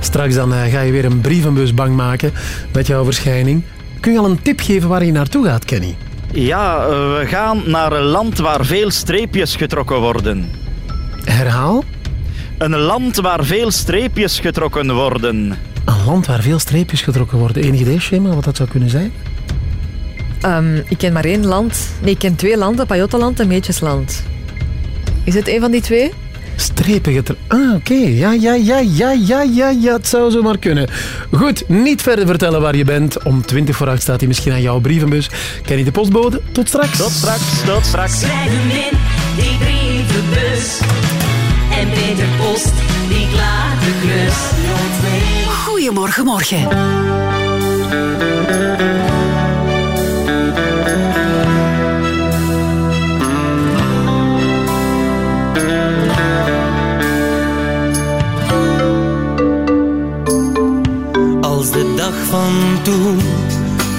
Straks dan eh, ga je weer een brievenbus bang maken met jouw verschijning. Kun je al een tip geven waar je naartoe gaat, Kenny? Ja, eh, we gaan naar een land waar veel streepjes getrokken worden. Herhaal? Een land waar veel streepjes getrokken worden. Een land waar veel streepjes getrokken worden. Enig idee, Shema, wat dat zou kunnen zijn? Ehm, ik ken maar één land. Nee, ik ken twee landen, Pajottenland en Meetjesland. Is het een van die twee? Strepen getrokken. Ah, oké. Ja, ja, ja, ja, ja, ja, ja. Het zou zo maar kunnen. Goed, niet verder vertellen waar je bent. Om 20 voor 8 staat hij misschien aan jouw brievenbus. Kenny de postbode. Tot straks. Tot straks, tot straks. Schrijf hem in, die brievenbus. En Peter Post, die klaart de klus. Goedemorgen, morgen. Als de dag van toen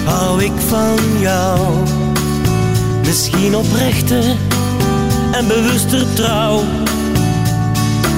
hou ik van jou. Misschien oprechter en bewuster trouw.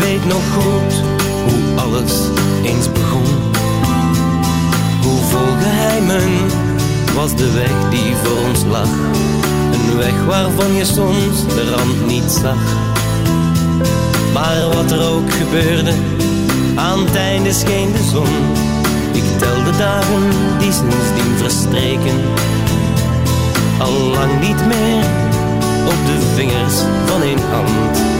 Weet nog goed hoe alles eens begon, hoe vol geheimen was de weg die voor ons lag. Een weg waarvan je soms de rand niet zag. Maar wat er ook gebeurde, aan het einde scheen de zon. Ik tel de dagen die sindsdien verstreken. Al lang niet meer op de vingers van één hand.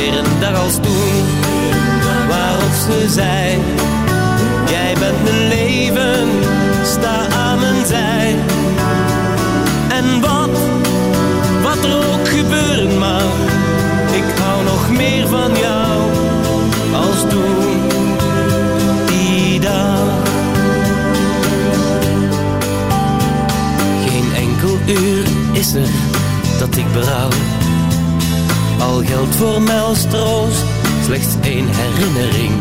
Weer een als toen, waarop ze zei. Jij bent mijn leven, sta aan mijn zij. En wat, wat er ook gebeuren mag, ik hou nog meer van jou als toen, die dag. Geen enkel uur is er dat ik berouw. Al geldt voor mij als troost slechts één herinnering.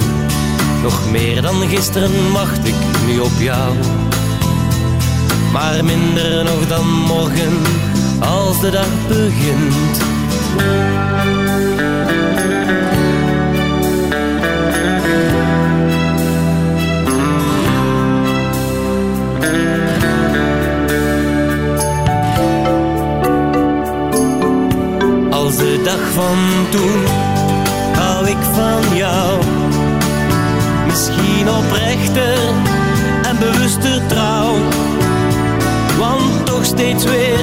Nog meer dan gisteren wacht ik nu op jou. Maar minder nog dan morgen als de dag begint. Dag van toen hou ik van jou. Misschien oprechter en bewuster trouw. Want toch steeds weer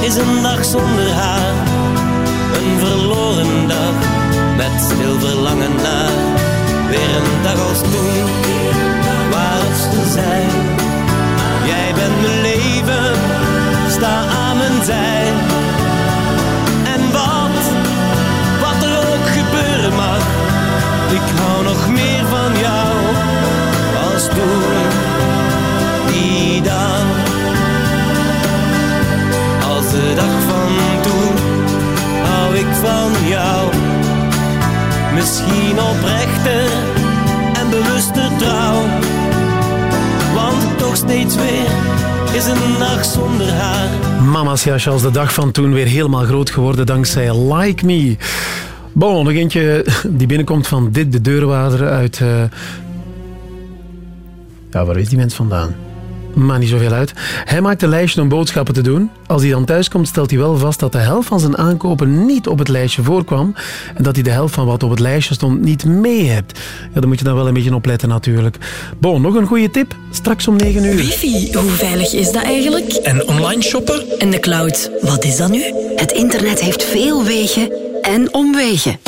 is een dag zonder haar. Een verloren dag met stil verlangen naar. Weer een dag als toen, waarop ze zijn. Jij bent mijn leven, sta aan mijn zij. Ik hou nog meer van jou als toen, die dag. Als de dag van toen, hou ik van jou. Misschien oprechter en bewuster trouw. Want toch steeds weer is een dag zonder haar. Mama's jasje als de dag van toen weer helemaal groot geworden dankzij Like Me. Bon, nog eentje die binnenkomt van dit de deurwaarder uit... eh, Ja, waar is die mens vandaan? Maar niet zoveel uit. Hij maakt een lijstje om boodschappen te doen. Als hij dan thuis komt, stelt hij wel vast dat de helft van zijn aankopen niet op het lijstje voorkwam. En dat hij de helft van wat op het lijstje stond niet mee hebt. Ja, daar moet je dan wel een beetje op letten natuurlijk. Bon, nog een goede tip. Straks om 9 uur. Wifi, hoe veilig is dat eigenlijk? En online shoppen? En de cloud, wat is dat nu? Het internet heeft veel wegen en omwegen.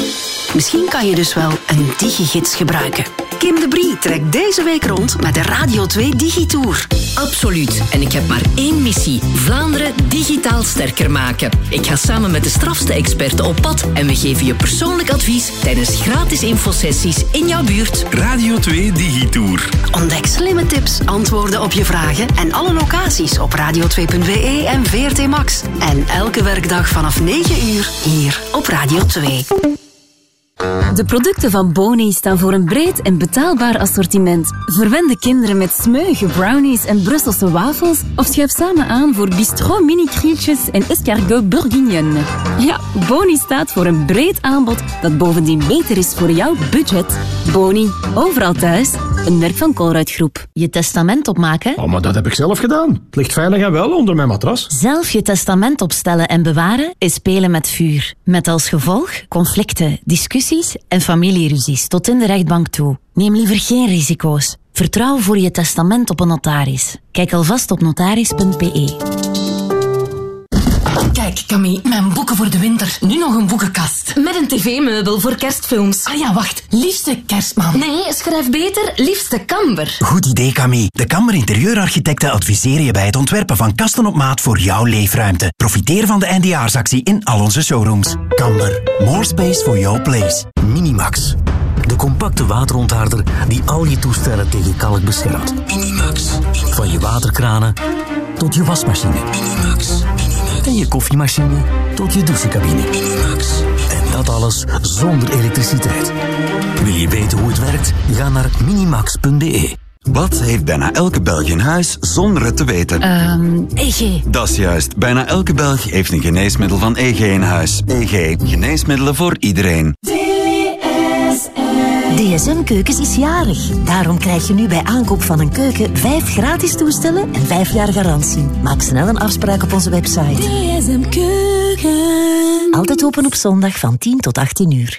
Misschien kan je dus wel een digigids gebruiken. Kim de Brie trekt deze week rond met de Radio 2 Digitour. Absoluut. En ik heb maar één missie. Vlaanderen digitaal sterker maken. Ik ga samen met de strafste experten op pad en we geven je persoonlijk advies tijdens gratis infosessies in jouw buurt. Radio 2 Digitour. Ontdek slimme tips, antwoorden op je vragen en alle locaties op radio2.be en VRT Max. En elke werkdag vanaf 9 uur hier op Radio 2. De producten van Boni staan voor een breed en betaalbaar assortiment. Verwende kinderen met smeuïge brownies en Brusselse wafels of schuif samen aan voor bistrot mini-krieltjes en escargot bourguignon. Ja, Boni staat voor een breed aanbod dat bovendien beter is voor jouw budget. Boni, overal thuis. Een merk van Colruyt Groep. Je testament opmaken? Oh, maar dat heb ik zelf gedaan. Het ligt veilig en wel onder mijn matras. Zelf je testament opstellen en bewaren is spelen met vuur. Met als gevolg conflicten, discussies en familieruzies tot in de rechtbank toe. Neem liever geen risico's. Vertrouw voor je testament op een notaris. Kijk alvast op notaris.be. Kijk, Camille, mijn boeken voor de winter. Nu nog een boekenkast. Met een tv-meubel voor kerstfilms. Ah ja, wacht. Liefste kerstman. Nee, schrijf beter liefste kamber. Goed idee, Camille. De Kammer Interieurarchitecten adviseren je bij het ontwerpen van kasten op maat voor jouw leefruimte. Profiteer van de eindejaarsactie in al onze showrooms. Kamber. More space for your place. Minimax. De compacte waterontharder die al je toestellen tegen kalk beschermt. Minimax. Van je waterkranen tot je wasmachine. Minimax. En je koffiemachine tot je douchecabine. Minimax. En dat alles zonder elektriciteit. Wil je weten hoe het werkt? Ga naar minimax.be. Wat heeft bijna elke Belg in huis zonder het te weten? Ehm, EG. Dat is juist. Bijna elke Belg heeft een geneesmiddel van EG in huis. EG. Geneesmiddelen voor iedereen. DSM Keukens is jarig. Daarom krijg je nu bij aankoop van een keuken 5 gratis toestellen en 5 jaar garantie. Maak snel een afspraak op onze website. DSM Keuken. Altijd open op zondag van 10 tot 18 uur.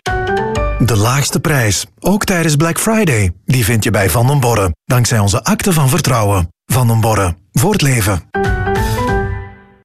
De laagste prijs, ook tijdens Black Friday. Die vind je bij Van den Borre, dankzij onze akte van vertrouwen. Van den Borre, voor het leven.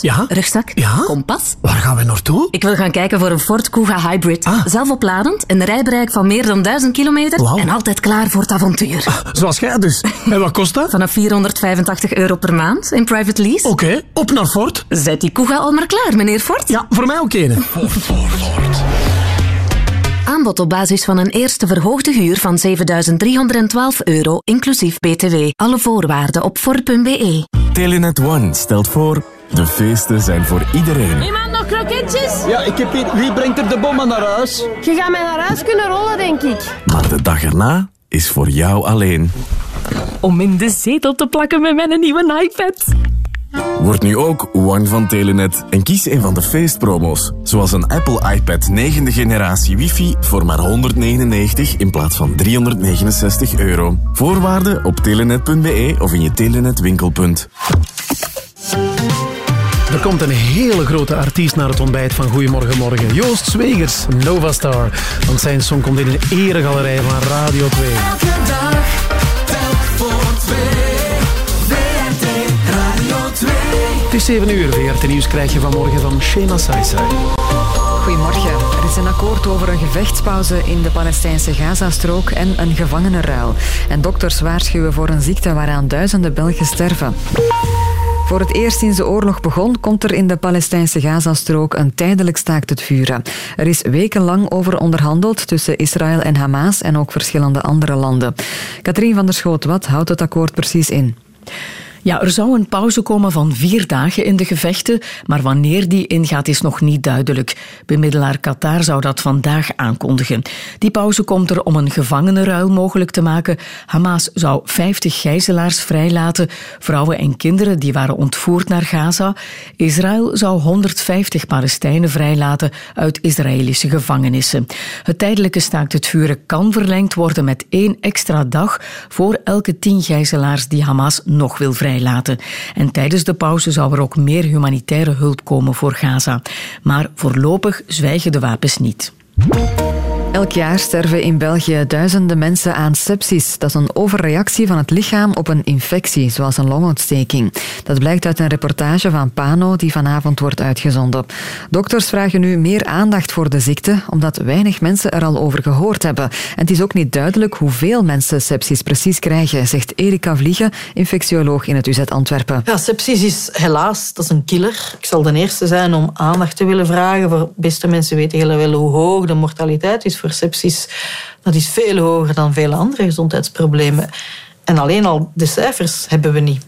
Ja? Rugzak? Ja? Kompas? Waar gaan we naartoe? Ik wil gaan kijken voor een Ford Kuga Hybrid. Zelfopladend, een rijbereik van meer dan 1000 kilometer Wauw. en altijd klaar voor het avontuur. Zoals jij dus. En wat kost dat? Vanaf 485 euro per maand in private lease. Oké, op naar Ford. Zet die Kuga al maar klaar, meneer Ford. Ja, voor mij ook een. Aanbod op basis van een eerste verhoogde huur van 7.312 euro, inclusief BTW. Alle voorwaarden op Ford.be. Telenet One stelt voor... De feesten zijn voor iedereen. Iemand nog kroketjes? Ja, ik heb hier... Wie brengt er de bommen naar huis? Je gaat mij naar huis kunnen rollen, denk ik. Maar de dag erna is voor jou alleen. Om in de zetel te plakken met mijn nieuwe iPad. Word nu ook One van Telenet en kies een van de feestpromo's. Zoals een Apple iPad 9e generatie wifi voor maar 199 in plaats van 369 euro. Voorwaarden op telenet.be of in je Telenet winkelpunt. Er komt een hele grote artiest naar het ontbijt van Goedemorgen Morgen. Joost Zwegers, Nova Star. Want zijn song komt in een eregalerij van Radio 2. Elke dag, telk voor twee. VRT Radio 2. Het is 7 uur. VRT Nieuws krijg je vanmorgen van Shema Saisai. Goedemorgen. Er is een akkoord over een gevechtspauze in de Palestijnse Gazastrook en een gevangenenruil. En dokters waarschuwen voor een ziekte waaraan duizenden Belgen sterven. Voor het eerst sinds de oorlog begon, komt er in de Palestijnse Gazastrook een tijdelijk staakt het vuren. Er is wekenlang over onderhandeld tussen Israël en Hamas en ook verschillende andere landen. Katrien van der Schoot, wat houdt het akkoord precies in? Ja, er zou een pauze komen van vier dagen in de gevechten, maar wanneer die ingaat is nog niet duidelijk. Bemiddelaar Qatar zou dat vandaag aankondigen. Die pauze komt er om een gevangenenruil mogelijk te maken. Hamas zou 50 gijzelaars vrijlaten, vrouwen en kinderen die waren ontvoerd naar Gaza. Israël zou 150 Palestijnen vrijlaten uit Israëlische gevangenissen. Het tijdelijke staakt het vuren kan verlengd worden met één extra dag voor elke tien gijzelaars die Hamas nog wil vrijlaten. En tijdens de pauze zou er ook meer humanitaire hulp komen voor Gaza. Maar voorlopig zwijgen de wapens niet. Elk jaar sterven in België duizenden mensen aan sepsis. Dat is een overreactie van het lichaam op een infectie, zoals een longontsteking. Dat blijkt uit een reportage van Pano die vanavond wordt uitgezonden. Dokters vragen nu meer aandacht voor de ziekte, omdat weinig mensen er al over gehoord hebben. En het is ook niet duidelijk hoeveel mensen sepsis precies krijgen, zegt Erika Vliegen, infectioloog in het UZ Antwerpen. Ja, sepsis is helaas dat is een killer. Ik zal de eerste zijn om aandacht te willen vragen. Voor beste mensen weten heel wel hoe hoog de mortaliteit is sepsis. Dat is veel hoger dan vele andere gezondheidsproblemen. En alleen al de cijfers hebben we niet.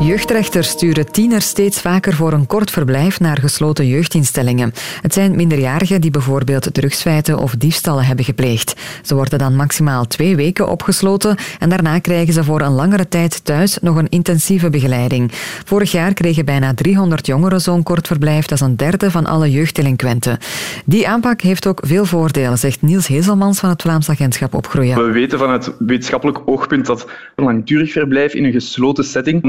Jeugdrechters sturen tieners steeds vaker voor een kort verblijf naar gesloten jeugdinstellingen. Het zijn minderjarigen die bijvoorbeeld drugsfeiten of diefstallen hebben gepleegd. Ze worden dan maximaal twee weken opgesloten en daarna krijgen ze voor een langere tijd thuis nog een intensieve begeleiding. Vorig jaar kregen bijna 300 jongeren zo'n kort verblijf, dat is een derde van alle jeugddelinquenten. Die aanpak heeft ook veel voordelen, zegt Niels Hezelmans van het Vlaams Agentschap Opgroeien. We weten vanuit wetenschappelijk oogpunt dat een langdurig verblijf in een gesloten setting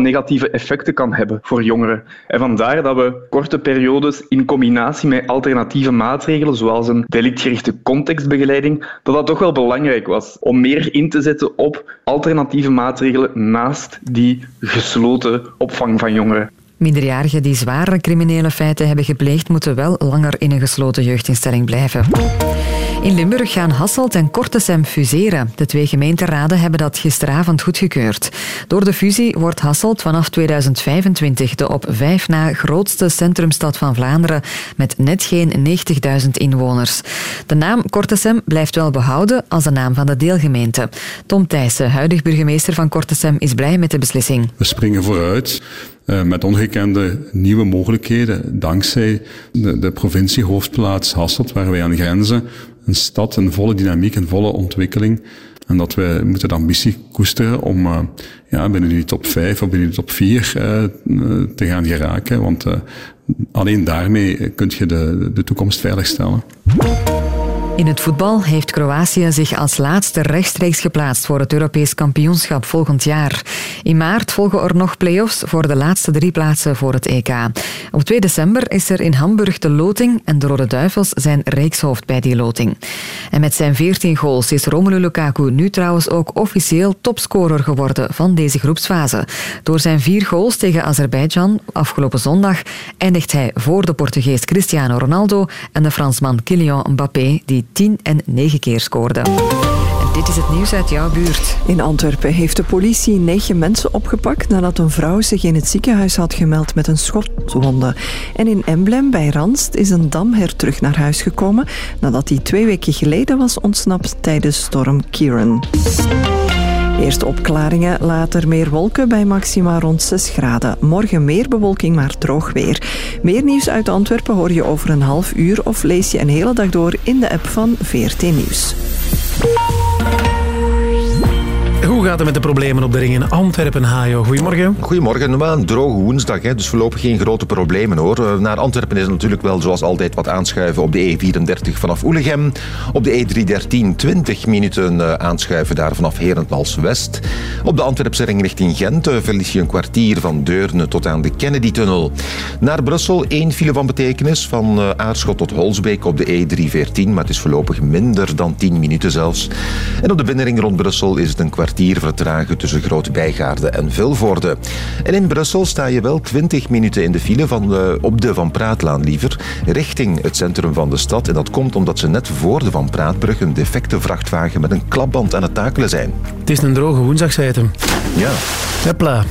effecten kan hebben voor jongeren. En vandaar dat we korte periodes in combinatie met alternatieve maatregelen, zoals een delictgerichte contextbegeleiding, dat dat toch wel belangrijk was om meer in te zetten op alternatieve maatregelen naast die gesloten opvang van jongeren. Minderjarigen die zware criminele feiten hebben gepleegd, moeten wel langer in een gesloten jeugdinstelling blijven. In Limburg gaan Hasselt en Kortesem fuseren. De twee gemeenteraden hebben dat gisteravond goedgekeurd. Door de fusie wordt Hasselt vanaf 2025 de op vijf na grootste centrumstad van Vlaanderen met net geen 90.000 inwoners. De naam Kortesem blijft wel behouden als de naam van de deelgemeente. Tom Thijssen, huidig burgemeester van Kortesem, is blij met de beslissing. We springen vooruit eh, met ongekende nieuwe mogelijkheden dankzij de, de provinciehoofdplaats Hasselt, waar wij aan grenzen. Een stad in volle dynamiek en volle ontwikkeling. En dat we moeten de ambitie koesteren om uh, ja, binnen die top 5 of binnen die top 4 uh, eh, te gaan geraken. Want alleen daarmee kun je de, de toekomst veiligstellen. In het voetbal heeft Kroatië zich als laatste rechtstreeks geplaatst voor het Europees kampioenschap volgend jaar. In maart volgen er nog play-offs voor de laatste drie plaatsen voor het EK. Op 2 december is er in Hamburg de loting en de Rode Duivels zijn reekshoofd bij die loting. En met zijn 14 goals is Romelu Lukaku nu trouwens ook officieel topscorer geworden van deze groepsfase. Door zijn vier goals tegen Azerbeidzjan afgelopen zondag eindigt hij voor de Portugees Cristiano Ronaldo en de Fransman Kylian Mbappé die 10 en 9 keer scoorde. Dit is het nieuws uit jouw buurt. In Antwerpen heeft de politie negen mensen opgepakt nadat een vrouw zich in het ziekenhuis had gemeld met een schotwonde. En in Emblem bij Ranst is een damher terug naar huis gekomen nadat hij twee weken geleden was ontsnapt tijdens storm Kieran. Eerst opklaringen, later meer wolken bij maxima rond 6 graden. Morgen meer bewolking, maar droog weer. Meer nieuws uit Antwerpen hoor je over een half uur of lees je een hele dag door in de app van VRT Nieuws. Hoe gaat het met de problemen op de ring in Antwerpen, Hajo? Goedemorgen. Goedemorgen. Normaal een droge woensdag, hè, dus voorlopig geen grote problemen hoor. Eh, Naar Antwerpen is er natuurlijk wel zoals altijd wat aanschuiven op de E34 vanaf Oelegem. Op de E313 20 minuten eh, aanschuiven daar vanaf Herentals West. Op de Antwerpse ring richting Gent eh, verlies je een kwartier van Deurne tot aan de Kennedy-tunnel. Naar Brussel één file van betekenis van Aarschot tot Holsbeek op de E314, maar het is voorlopig minder dan 10 minuten zelfs. En op de binnenring rond Brussel is het een kwartier vertragen tussen Groot Bijgaarde en Vilvoorde. En in Brussel sta je wel 20 minuten in de file van, eh, op de Van Praatlaan liever, richting het centrum van de stad. En dat komt omdat ze net voor de Van Praatbrug een defecte vrachtwagen met een klapband aan het takelen zijn. Het is een droge woensdag, zei het hem. Ja. Hopla.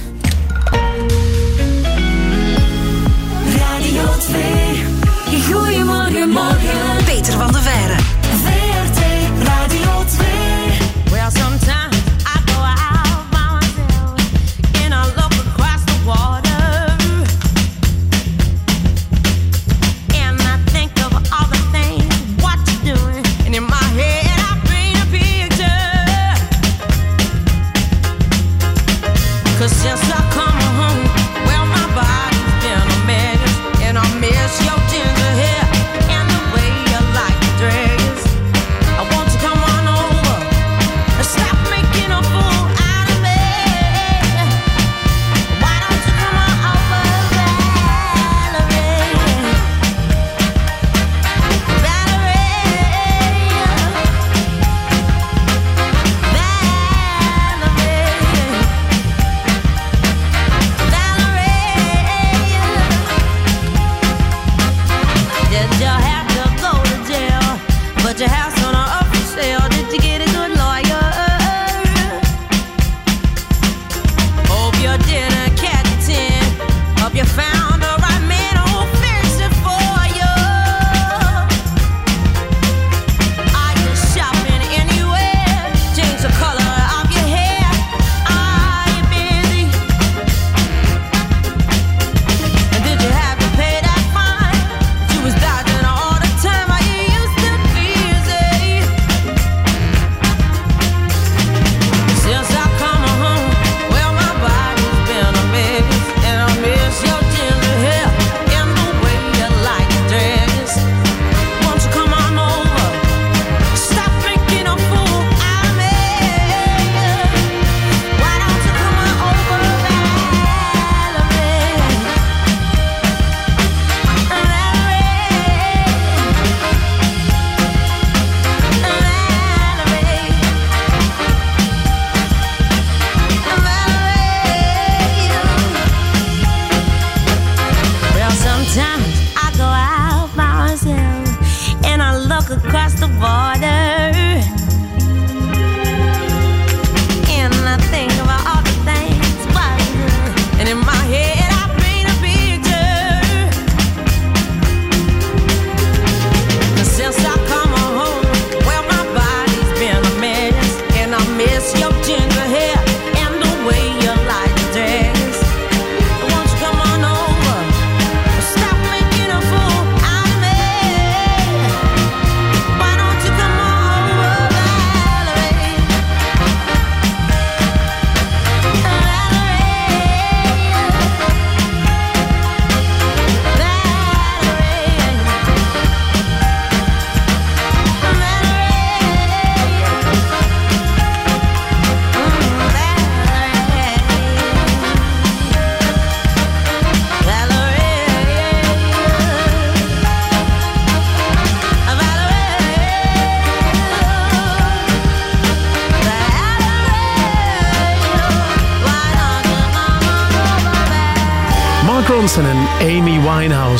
Radio 2. Goedemorgen, morgen. Peter van de Veire.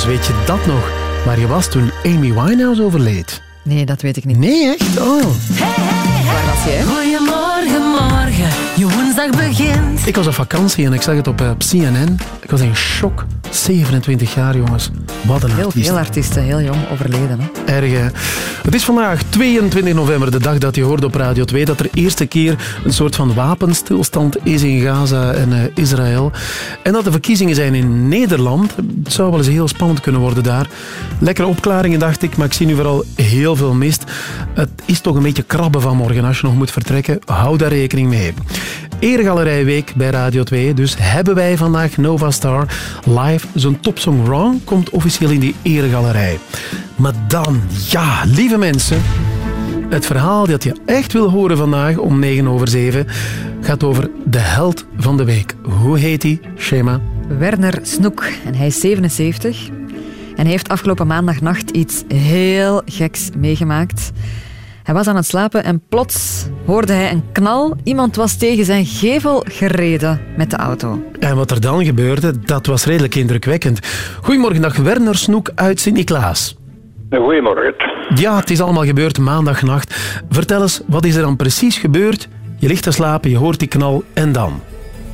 Weet je dat nog? Waar je was toen Amy Winehouse overleed? Nee, dat weet ik niet. Nee, echt? Oh. Waar was je? Goedemorgen, morgen. Je woensdag begint. Ik was op vakantie en ik zag het op, eh, op CNN. Ik was in shock. 27 jaar, jongens. Wat een Heel artiest. veel artiesten, heel jong, overleden. Hè? Erg, hè? Het is vandaag 22 november, de dag dat je hoorde op Radio 2 dat er eerste keer een soort van wapenstilstand is in Gaza en eh, Israël. En dat de verkiezingen zijn in Nederland. Het zou wel eens heel spannend kunnen worden daar. Lekkere opklaringen, dacht ik, maar ik zie nu vooral heel veel mist. Het is toch een beetje krabben vanmorgen als je nog moet vertrekken. Hou daar rekening mee. Eergalerijweek bij Radio 2, dus hebben wij vandaag Nova Star live. Zijn topsong Wrong komt officieel in die eregalerij. Maar dan, ja, lieve mensen, het verhaal dat je echt wil horen vandaag om 9 over 7 gaat over de held van de week. Hoe heet hij, Shema? Werner Snoek. En hij is 77. En hij heeft afgelopen maandagnacht iets heel geks meegemaakt. Hij was aan het slapen en plots hoorde hij een knal. Iemand was tegen zijn gevel gereden met de auto. En wat er dan gebeurde, dat was redelijk indrukwekkend. Goedemorgen, dag Werner Snoek uit Sint-Niklaas. Goedemorgen. Ja, het is allemaal gebeurd maandagnacht. Vertel eens, wat is er dan precies gebeurd? Je ligt te slapen, je hoort die knal en dan?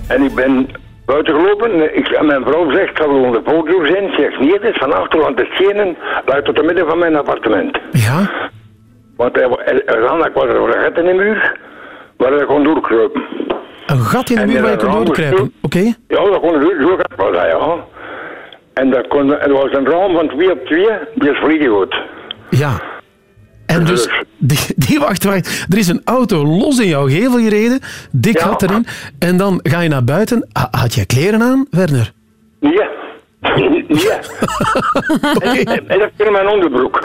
En ik ben buiten gelopen. Ik, en mijn vrouw zegt, dat we onder de voordeur zijn. Ze zegt, nee, het is van achter, want de schenen luidt tot de midden van mijn appartement. Ja? Want er, was er een gat in de muur, waar ik kon doorkruipen. Een gat in de muur waar je kon doorkruipen. Oké? Ja, dat kon gat was dat, ja. En dat kon, er was een raam van 2 op 2, die is goed. Ja. En dus, die, die, wacht, wacht. Er is een auto los in jouw gevel gereden, dik gat erin, en dan ga je naar buiten. Ha- Had je kleren aan, Werner? Nee. Nee. En, dat is in mijn onderbroek.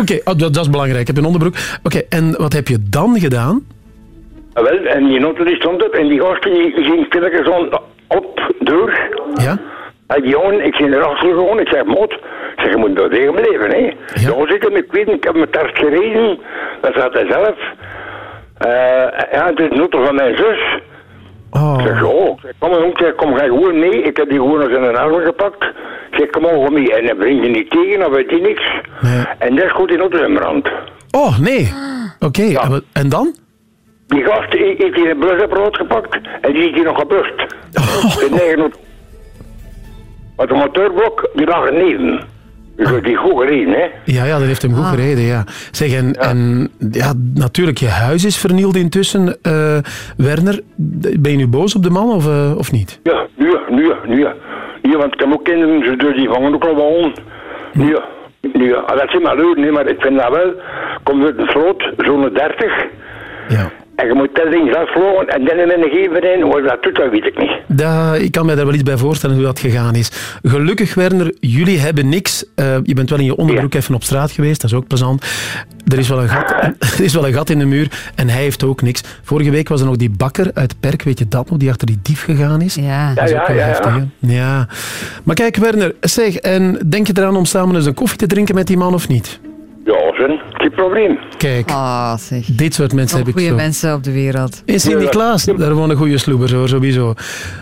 Oké, oh, dat, dat is belangrijk. Heb je een onderbroek? Oké, en wat heb je dan gedaan? Ah, Wel, en die auto die stond op en die gasten die ging stilletjes zo op, door. Ja? En die jongen, ik ging erachter gewoon, ik zeg, ik zeg, je moet daar tegen blijven, hè. Ja. zit hem, ik weet ik heb met hard gereden, dat zat hij zelf. Eh, ja, het is een auto van mijn zus. Oh. Ik zeg, oh, kom maar, ik zeg, kom, ga gewoon mee. Ik heb die gewoon als in een arm gepakt. Ik zeg, kom maar gewoon mee. En hij brengt je niet tegen, of weet je niks. En dat is goed in brand. Oh, nee. Oké, en dan? Die gast he- heeft hier een blusapparaat gepakt en die heeft hier nog geblust. Oh. Auto. Want de motorblok, die lag er neven. Dus dat die goed gereden, hè. Ja, ja, dat heeft hem goed gereden, ja. Zeg, en ja. en ja, natuurlijk, je huis is vernield intussen. Eh, Werner, ben je nu boos op de man of, eh, of niet? Ja, nu ja, nu ja, nu ja. Ja, want ik heb ook kinderen, ze- dus die vangen ook al wel om. Nu ja, nu ja. Ah, Dat is maar leuk, nee, maar ik vind dat wel. Komt uit een vloot, zo'n 30. Ja. En je moet dat ding zelf vlogen en dan in een gegeven in. Hoe dat doet, dat weet ik niet. Dat, ik kan me daar wel iets bij voorstellen hoe dat gegaan is. Gelukkig, Werner, jullie hebben niks. Eh, je bent wel in je onderbroek even op straat geweest, dat is ook plezant. Er is, wel een gat, er is wel een gat in de muur en hij heeft ook niks. Vorige week was er nog die bakker uit Perk, weet je dat nog, die achter die dief gegaan is. Ja, Dat is Ja, ook ja, wel ja, heftig, ja. Ja. Maar kijk, Werner, zeg, en denk je eraan om samen eens een koffie te drinken met die man of niet? Ja, geen probleem. Kijk, Ah, zeg. dit soort mensen heb ik Goede zo. mensen op de wereld. In Sint-Niklaas, daar wonen goede sloebers hoor, sowieso.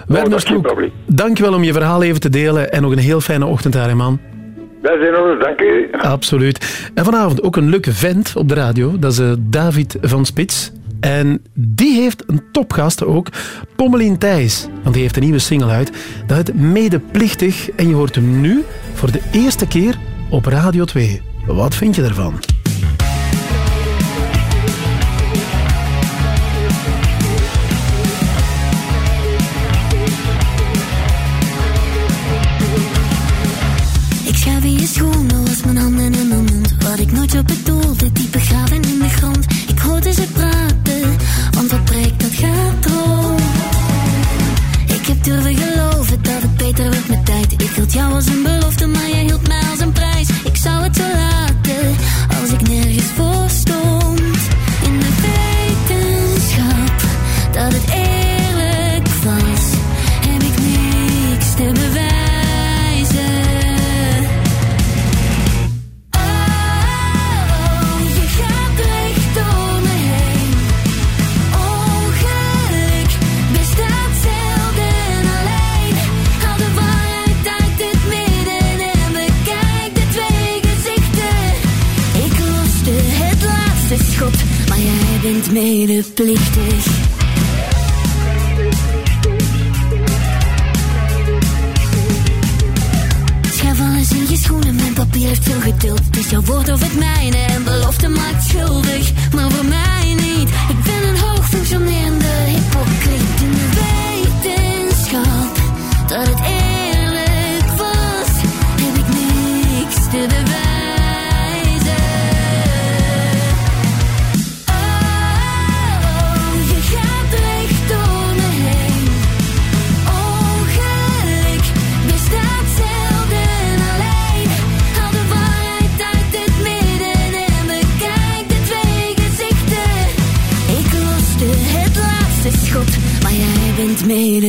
Werner Sloek, dankjewel om je verhaal even te delen en nog een heel fijne ochtend daar, hè, man. Dat is in orde, dank u. Absoluut. En vanavond ook een leuke vent op de radio. Dat is eh, David van Spits. En die heeft een topgast ook, Pommelien Thijs. Want die heeft een nieuwe single uit. Dat heet Medeplichtig. En je hoort hem nu voor de eerste keer op Radio 2. Wat vind je ervan? Ik schuif in je schoenen, was mijn handen in mijn mond. Wat ik nooit zo bedoelde, die begraven in de grond. Ik hoorde ze praten, want breekt, dat gaat rond. Ik heb durven geloven dat het beter werd met tijd. Ik hield jou als een belofte, maar medeplichtig. Schuif alles in je schoenen, mijn papier heeft veel geduld. Het jouw woord of het mijne en belofte maakt schuldig. Maar voor mij niet, ik ben een hoog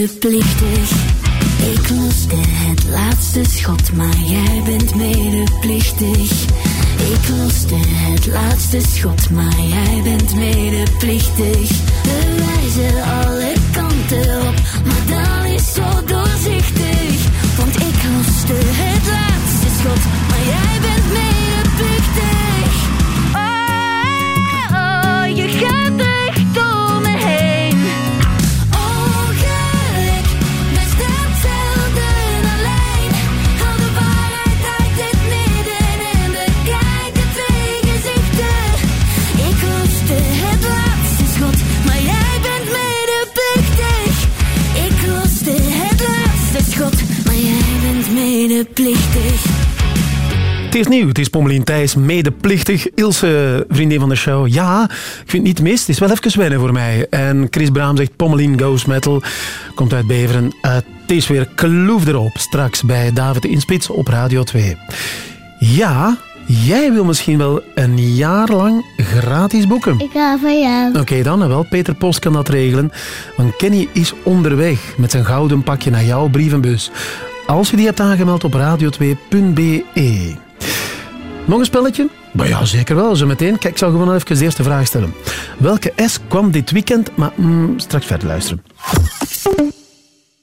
Ik loste het laatste schot, maar jij bent medeplichtig. Ik loste het laatste schot, maar jij bent medeplichtig. We wijzen alle kanten op, medeplichtig. Het is nieuw, het is Pommelien Thijs, medeplichtig. Ilse, vriendin van de show. Ja, ik vind het niet mis, het is wel even wennen voor mij. En Chris Braam zegt Pommelien Goes Metal. Komt uit Beveren. Eh, het is weer kloef erop, straks bij David in Spits op Radio 2. Ja, jij wil misschien wel een jaar lang gratis boeken. Ik ga van jou. Oké, dan nou wel. Peter Post kan dat regelen. Want Kenny is onderweg met zijn gouden pakje naar jouw brievenbus. Als je die hebt aangemeld op radio2.be. Nog een spelletje? Maar ja, zeker wel. Zo meteen. Kijk, ik zal gewoon even de eerste vraag stellen. Welke S kwam dit weekend? Maar mm, straks verder luisteren.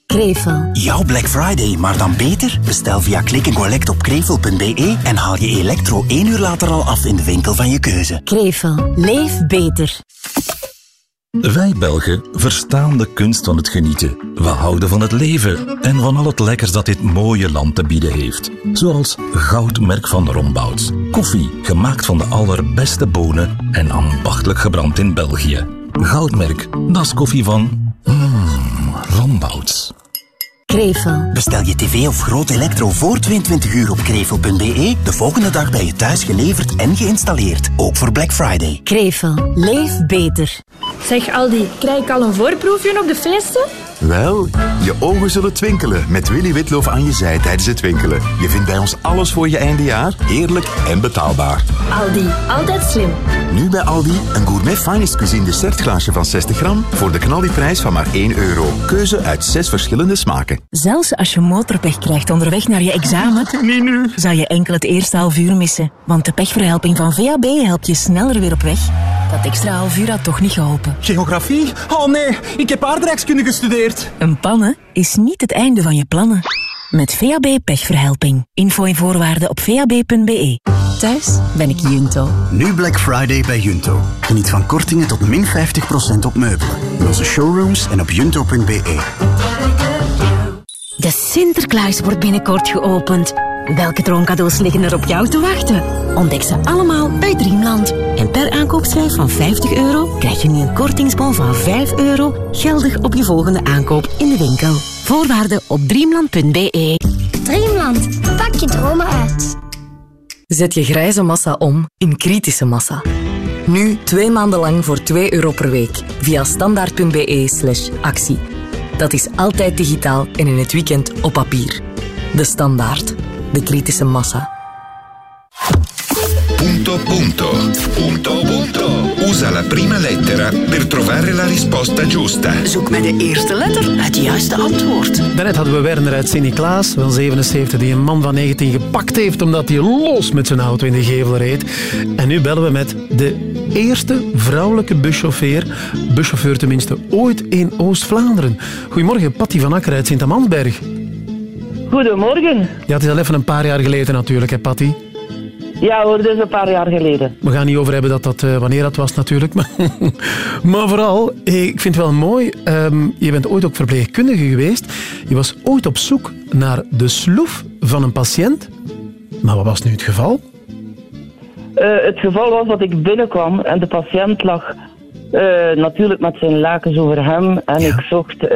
Krevel. Jouw Black Friday, maar dan beter? Bestel via click and collect op krevel.be en haal je elektro één uur later al af in de winkel van je keuze. Krevel. Leef beter. Wij Belgen verstaan de kunst van het genieten. We houden van het leven en van al het lekkers dat dit mooie land te bieden heeft. Zoals Goudmerk van Rombouts. Koffie, gemaakt van de allerbeste bonen en ambachtelijk gebrand in België. Goudmerk, dat is koffie van... Mm, Rombouts. Krevel. Bestel je tv of groot elektro voor 22 uur op krevel.be. De volgende dag bij je thuis geleverd en geïnstalleerd. Ook voor Black Friday. Krevel. Leef beter. Zeg Aldi, krijg ik al een voorproefje op de feesten? Wel, je ogen zullen twinkelen met Willy Witloof aan je zij tijdens het winkelen. Je vindt bij ons alles voor je eindejaar, heerlijk en betaalbaar. Aldi, altijd slim. Nu bij Aldi een gourmet finest cuisine dessertglaasje van 60 gram voor de knaldiprijs van maar 1 euro. Keuze uit 6 verschillende smaken. Zelfs als je motorpech krijgt onderweg naar je examen, Niet nu. zou je enkel het eerste half uur missen. Want de pechverhelping van VAB helpt je sneller weer op weg. Dat extra half uur had toch niet geholpen. Geografie? Oh nee, ik heb aardrijkskunde gestudeerd. Een pannen is niet het einde van je plannen. Met VAB pechverhelping. Info en voorwaarden op vab.be. Thuis ben ik Junto. Nu Black Friday bij Junto. Geniet van kortingen tot min 50% op meubelen. In onze showrooms en op junto.be. De Sinterklaas wordt binnenkort geopend. Welke droomcadeaus liggen er op jou te wachten? Ontdek ze allemaal bij Dreamland. En per aankoopschijf van 50 euro krijg je nu een kortingsbon van 5 euro geldig op je volgende aankoop in de winkel. Voorwaarden op dreamland.be. Dreamland, pak je dromen uit. Zet je grijze massa om in kritische massa. Nu twee maanden lang voor 2 euro per week via standaard.be slash actie. Dat is altijd digitaal en in het weekend op papier. De Standaard. De kritische massa. Punto punto. Punto punto. Usa la prima lettera per trovare la risposta giusta. Zoek met de eerste letter het juiste antwoord. Daarnet hadden we Werner uit Sint-Niklaas, van 77, die een man van 19 gepakt heeft omdat hij los met zijn auto in de gevel reed. En nu bellen we met de eerste vrouwelijke buschauffeur, buschauffeur tenminste, ooit in Oost-Vlaanderen. Goedemorgen, Patty van Akker uit Sint-Amansberg. Goedemorgen. Ja, het is al even een paar jaar geleden natuurlijk, hè Patty? Ja hoor, dus een paar jaar geleden. We gaan niet over hebben dat dat, eh, wanneer dat was natuurlijk. Maar, maar vooral, ik vind het wel mooi, ehm, je bent ooit ook verpleegkundige geweest. Je was ooit op zoek naar de sloef van een patiënt. Maar wat was nu het geval? Eh, het geval was dat ik binnenkwam en de patiënt lag eh, natuurlijk met zijn lakens over hem. En ik zocht eh,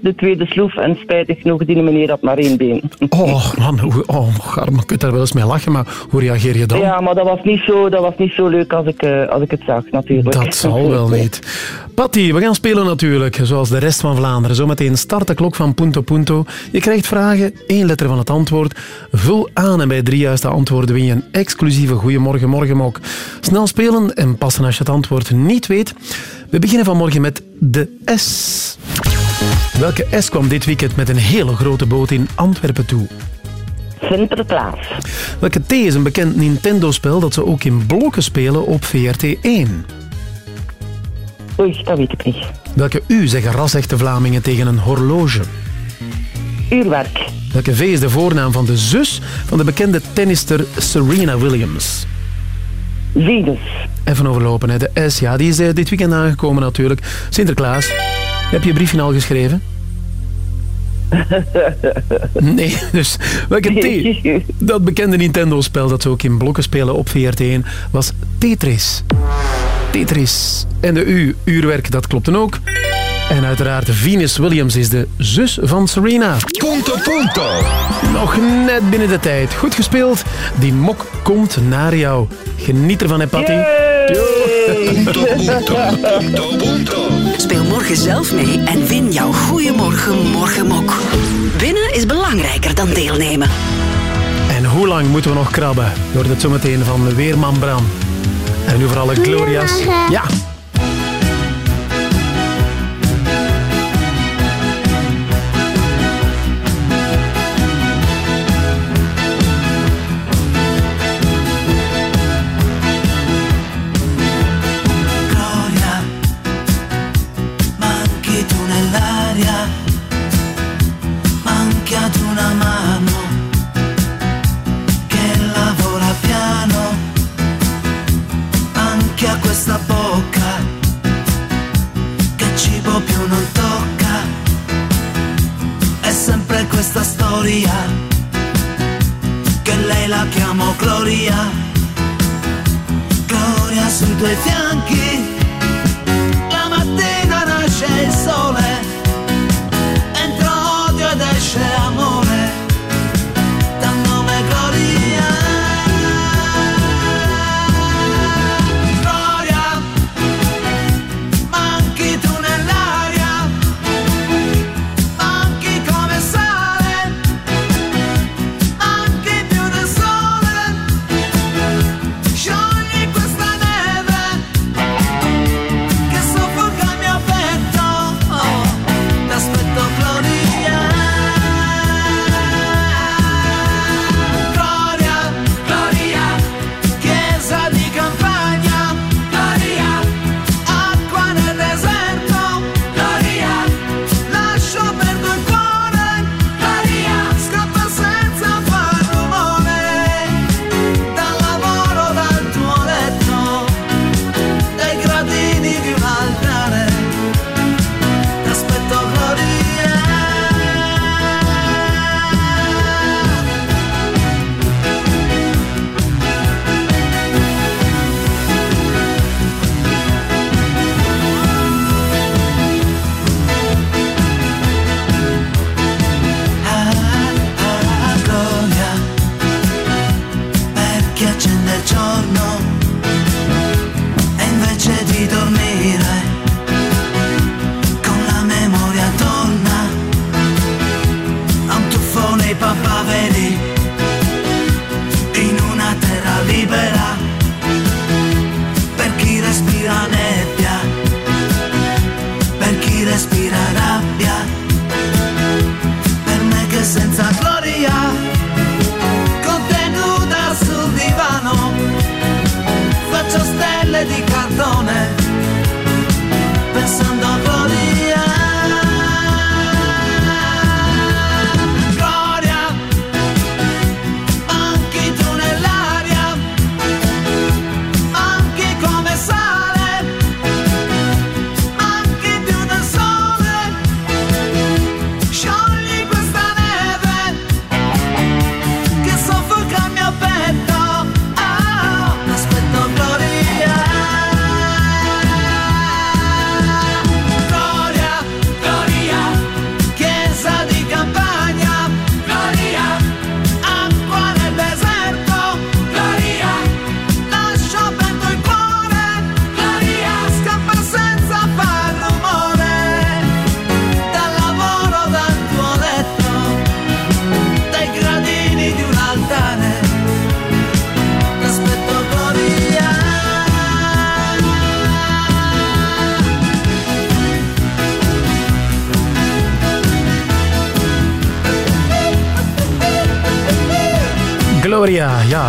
de tweede sloef en spijtig genoeg, die meneer had maar één been. Oh man, hoe, oh, arme, je kunt daar wel eens mee lachen, maar hoe reageer je dan? Ja, maar dat was niet zo, dat was niet zo leuk als ik, eh, als ik het zag, natuurlijk. Dat zal wel niet. Patty, we gaan spelen natuurlijk, zoals de rest van Vlaanderen. Zometeen start de klok van Punto Punto. Je krijgt vragen, één letter van het antwoord. Vul aan en bij drie juiste antwoorden win je een exclusieve Goeiemorgen Morgenmok. Snel spelen en passen als je het antwoord niet weet. We beginnen vanmorgen met de S. Welke S kwam dit weekend met een hele grote boot in Antwerpen toe? Sinterklaas. Welke T is een bekend Nintendo-spel dat ze ook in blokken spelen op VRT1? Oei, dat weet ik niet. Welke U zeggen rasechte Vlamingen tegen een horloge? Uurwerk. Welke V is de voornaam van de zus van de bekende tennister Serena Williams? Venus. Even overlopen, hè. de S, ja, die is eh, dit weekend aangekomen natuurlijk. Sinterklaas, heb je briefje al geschreven? Nee, dus welke T? Dat bekende Nintendo-spel dat ze ook in blokken spelen op VRT1 was Tetris. Tetris. En de U, uurwerk, dat klopte ook. En uiteraard Venus Williams is de zus van Serena. Punto punto. Nog net binnen de tijd. Goed gespeeld. Die mok komt naar jou. Geniet ervan, hè, Patty. Speel morgen zelf mee en win jouw Goeiemorgen Morgenmok. Winnen is belangrijker dan deelnemen. En hoe lang moeten we nog krabben? Hoort het zometeen van Weerman Bram. En nu voor alle Gloria's. Ja. Questa bocca che cibo più non tocca. È sempre questa storia che lei la chiamo Gloria. Gloria sui tuoi fianchi la mattina nasce il sole,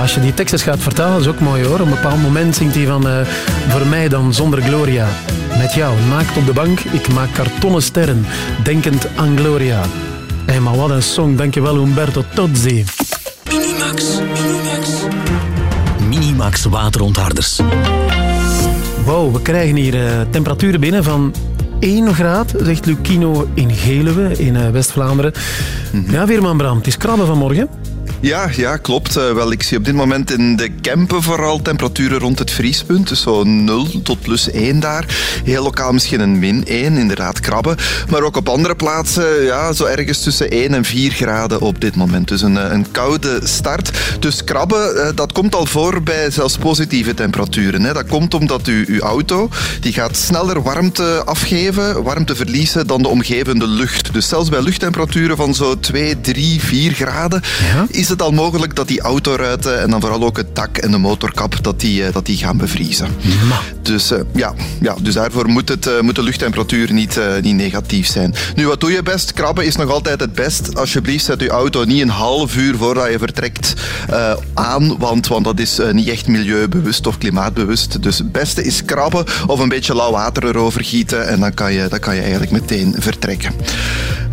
als je die tekst eens gaat vertalen, is ook mooi hoor. Op een bepaald moment zingt hij van... eh, voor mij dan zonder Gloria. Met jou, naakt op de bank, ik maak kartonnen sterren. Denkend aan Gloria. Hé, maar wat een song. Dankjewel Umberto Tozzi. Minimax, Minimax. Minimax waterontharders. Wow, we krijgen hier eh, temperaturen binnen van 1 graad, zegt Lucino in Geluwe, in eh, West-Vlaanderen. Ja, Weerman Bram, het is krabben vanmorgen. Ja, ja, klopt. Eh, wel, ik zie op dit moment in de Kempen vooral temperaturen rond het vriespunt. Dus zo 0 tot plus 1 daar. Heel lokaal misschien een min 1, inderdaad krabben. Maar ook op andere plaatsen, ja, zo ergens tussen 1 en 4 graden op dit moment. Dus een, eh, een koude start. Dus krabben, eh, dat komt al voor bij zelfs positieve temperaturen. Hè. Dat komt omdat u, uw auto die gaat sneller warmte afgeven, warmte verliezen dan de omgevende lucht. Dus zelfs bij luchttemperaturen van zo 2, 3, 4 graden is het al mogelijk dat die autoruiten en dan vooral ook het dak en de motorkap dat die, eh, dat die gaan bevriezen. Dus, eh, ja, ja, dus daarvoor moet, het, eh, moet de luchttemperatuur niet, niet negatief zijn. Nu, wat doe je best? Krabben is nog altijd het best. Alsjeblieft, zet je auto niet een half uur voordat je vertrekt aan, want, want dat is niet echt milieubewust of klimaatbewust. Dus het beste is krabben of een beetje lauw water erover gieten en dan kan je, dan kan je eigenlijk meteen vertrekken.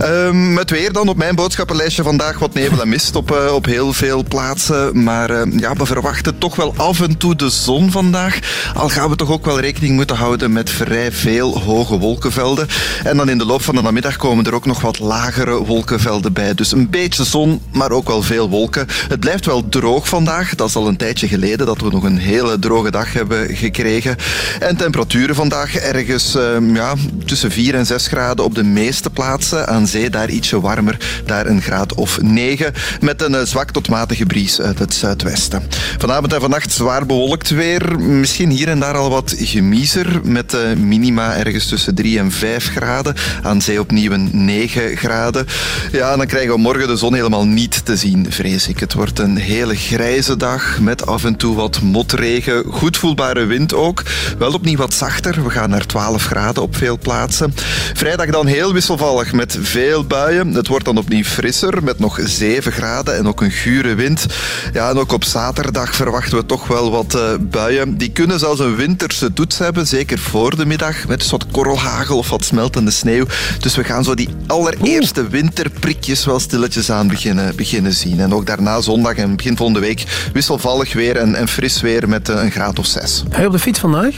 Ehm, het weer dan op mijn boodschappenlijstje vandaag wat nevel en mist op, eh, op heel veel plaatsen. Maar eh, ja, we verwachten toch wel af en toe de zon vandaag. Al gaan we toch ook wel rekening moeten houden met vrij veel hoge wolkenvelden. En dan in de loop van de namiddag komen er ook nog wat lagere wolkenvelden bij. Dus een beetje zon, maar ook wel veel wolken. Het blijft wel droog vandaag. Dat is al een tijdje geleden dat we nog een hele droge dag hebben gekregen. En temperaturen vandaag ergens ehm, ja, tussen 4 en 6 graden op de meeste plaatsen. Aan zee daar ietsje warmer, daar een graad of 9. Met een eh, zwak tot matige bries uit het zuidwesten. Vanavond en vannacht zwaar bewolkt weer. Misschien hier en daar al wat gemiezer. Met eh, minima ergens tussen 3 en 5 graden. Aan zee opnieuw een 9 graden. Ja, dan krijgen we morgen de zon helemaal niet te zien, vrees ik. Het wordt een hele grijze dag met af en toe wat motregen. Goed voelbare wind ook. Wel opnieuw wat zachter. We gaan naar 12 graden op veel plaatsen. Vrijdag dan heel wisselvallig met veel buien. Het wordt dan opnieuw frisser met nog 7 graden en ook een gure wind. Ja, en ook op zaterdag verwachten we toch wel wat eh, buien. Die kunnen zelfs een winterse toets hebben, zeker voor de middag, met wat korrelhagel of wat smeltende sneeuw. Dus we gaan zo die allereerste winterprikjes wel stilletjes aan beginnen, beginnen zien. En ook daarna zondag en begin volgende week wisselvallig weer en, en fris weer met eh, een graad of 6. Ga je op de fiets vandaag?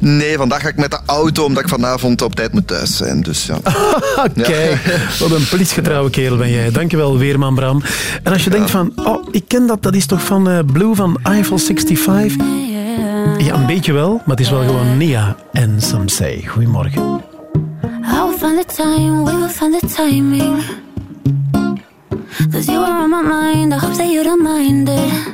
Nee, vandaag ga ik met de auto, omdat ik vanavond op tijd moet thuis zijn. Dus ja. Kijk, wat een politiegetrouwe kerel ben jij. Dankjewel, Weerman Bram. En als je denkt van, oh, ik ken dat, dat is toch van eh, Blue van Eiffel 65? Ja, een beetje wel, maar het is wel gewoon Nia en Some Say. Goedemorgen. I will find the time, we will find the timing. Cause you are on my mind, I hope that you don't mind it.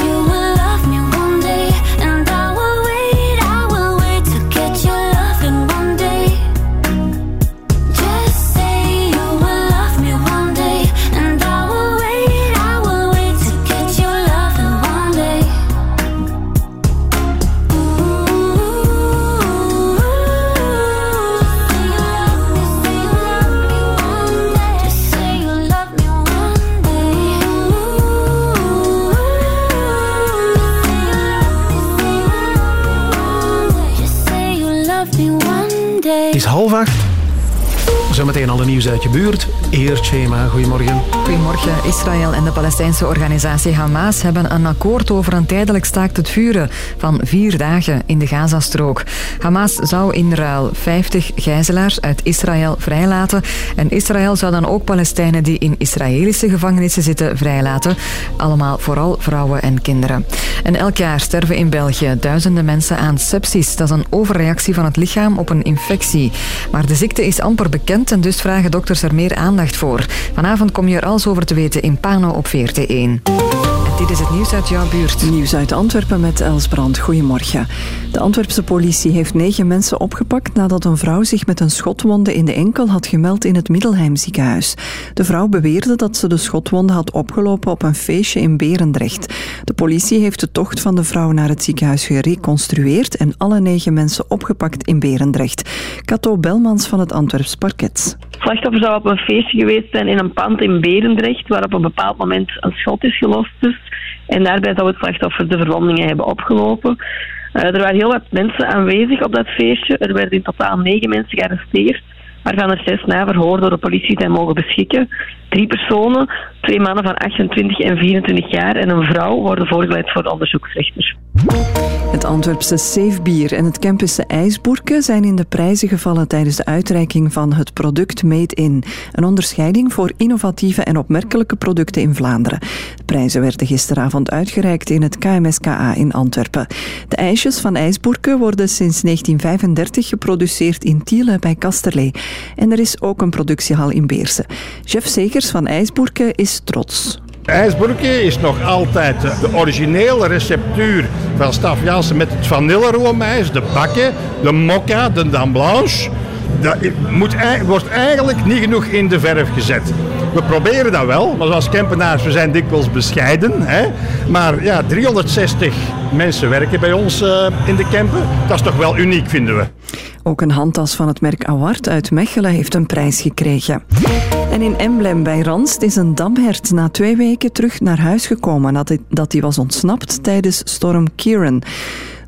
Zometeen alle nieuws uit je buurt. Eerst Shema, goedemorgen. Goedemorgen. Israël en de Palestijnse organisatie Hamas hebben een akkoord over een tijdelijk staakt het vuren van vier dagen in de Gazastrook. Hamas zou in ruil 50 gijzelaars uit Israël vrijlaten. En Israël zou dan ook Palestijnen die in Israëlische gevangenissen zitten vrijlaten. Allemaal vooral vrouwen en kinderen. En elk jaar sterven in België duizenden mensen aan sepsis. Dat is een overreactie van het lichaam op een infectie. Maar de ziekte is amper bekend en dus vragen dokters er meer aandacht voor. Vanavond kom je er alles over te weten in Pano op VRT1. Dit is het nieuws uit jouw buurt. Nieuws uit Antwerpen met Els Brand. Goedemorgen. De Antwerpse politie heeft negen mensen opgepakt nadat een vrouw zich met een schotwonde in de enkel had gemeld in het Middelheim ziekenhuis. De vrouw beweerde dat ze de schotwonde had opgelopen op een feestje in Berendrecht. De politie heeft de tocht van de vrouw naar het ziekenhuis gereconstrueerd en alle negen mensen opgepakt in Berendrecht. Cato Belmans van het Antwerps Parket. Het slachtoffer zou op een feestje geweest zijn in een pand in Berendrecht, waar op een bepaald moment een schot is gelost. Dus. En daarbij zou het slachtoffer de verwondingen hebben opgelopen. Eh, er waren heel wat mensen aanwezig op dat feestje. Er werden in totaal negen mensen gearresteerd, waarvan er zes na verhoor door de politie zijn mogen beschikken. Drie personen, twee mannen van 28 en 24 jaar en een vrouw worden voorgeleid voor de. Het Antwerpse Safe Bier en het Kempische IJsboerke zijn in de prijzen gevallen tijdens de uitreiking van het product Made in. Een onderscheiding voor innovatieve en opmerkelijke producten in Vlaanderen. De prijzen werden gisteravond uitgereikt in het KMSKA in Antwerpen. De ijsjes van IJsboerke worden sinds 1935 geproduceerd in Tiele bij Kasterlee. En er is ook een productiehal in Beersen. Jeff Segers van IJsboerke is trots. IJsboerke is nog altijd de originele receptuur van Staf met het vanilleroomijs, de bakken, de mokka, de dame blanche. Dat moet, wordt eigenlijk niet genoeg in de verf gezet. We proberen dat wel, maar zoals Kempenaars, we zijn dikwijls bescheiden. Hè? Maar ja, 360 mensen werken bij ons eh, in de Kempen. Dat is toch wel uniek, vinden we. Ook een handtas van het merk Award uit Mechelen heeft een prijs gekregen. En in Emblem bij Ranst is een damhert na twee weken terug naar huis gekomen nadat hij- dat hij was ontsnapt tijdens storm Kieran.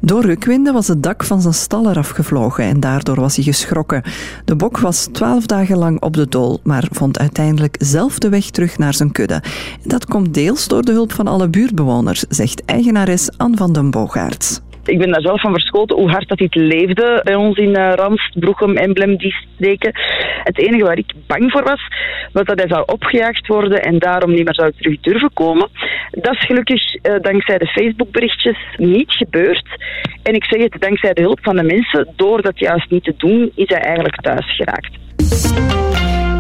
Door rukwinden was het dak van zijn stal eraf gevlogen en daardoor was hij geschrokken. De bok was twaalf dagen lang op de dool, maar vond uiteindelijk zelf de weg terug naar zijn kudde. Dat komt deels door de hulp van alle buurtbewoners, zegt eigenares Anne van den Boogaerts. Ik ben daar zelf van verschoten hoe hard dat dit leefde bij ons in uh, Randst, Broechem, Emblem, die streken. Het enige waar ik bang voor was, was dat hij zou opgejaagd worden en daarom niet meer zou terug durven komen. Dat is gelukkig uh, dankzij de Facebookberichtjes niet gebeurd. En ik zeg het dankzij de hulp van de mensen, door dat juist niet te doen, is hij eigenlijk thuis geraakt.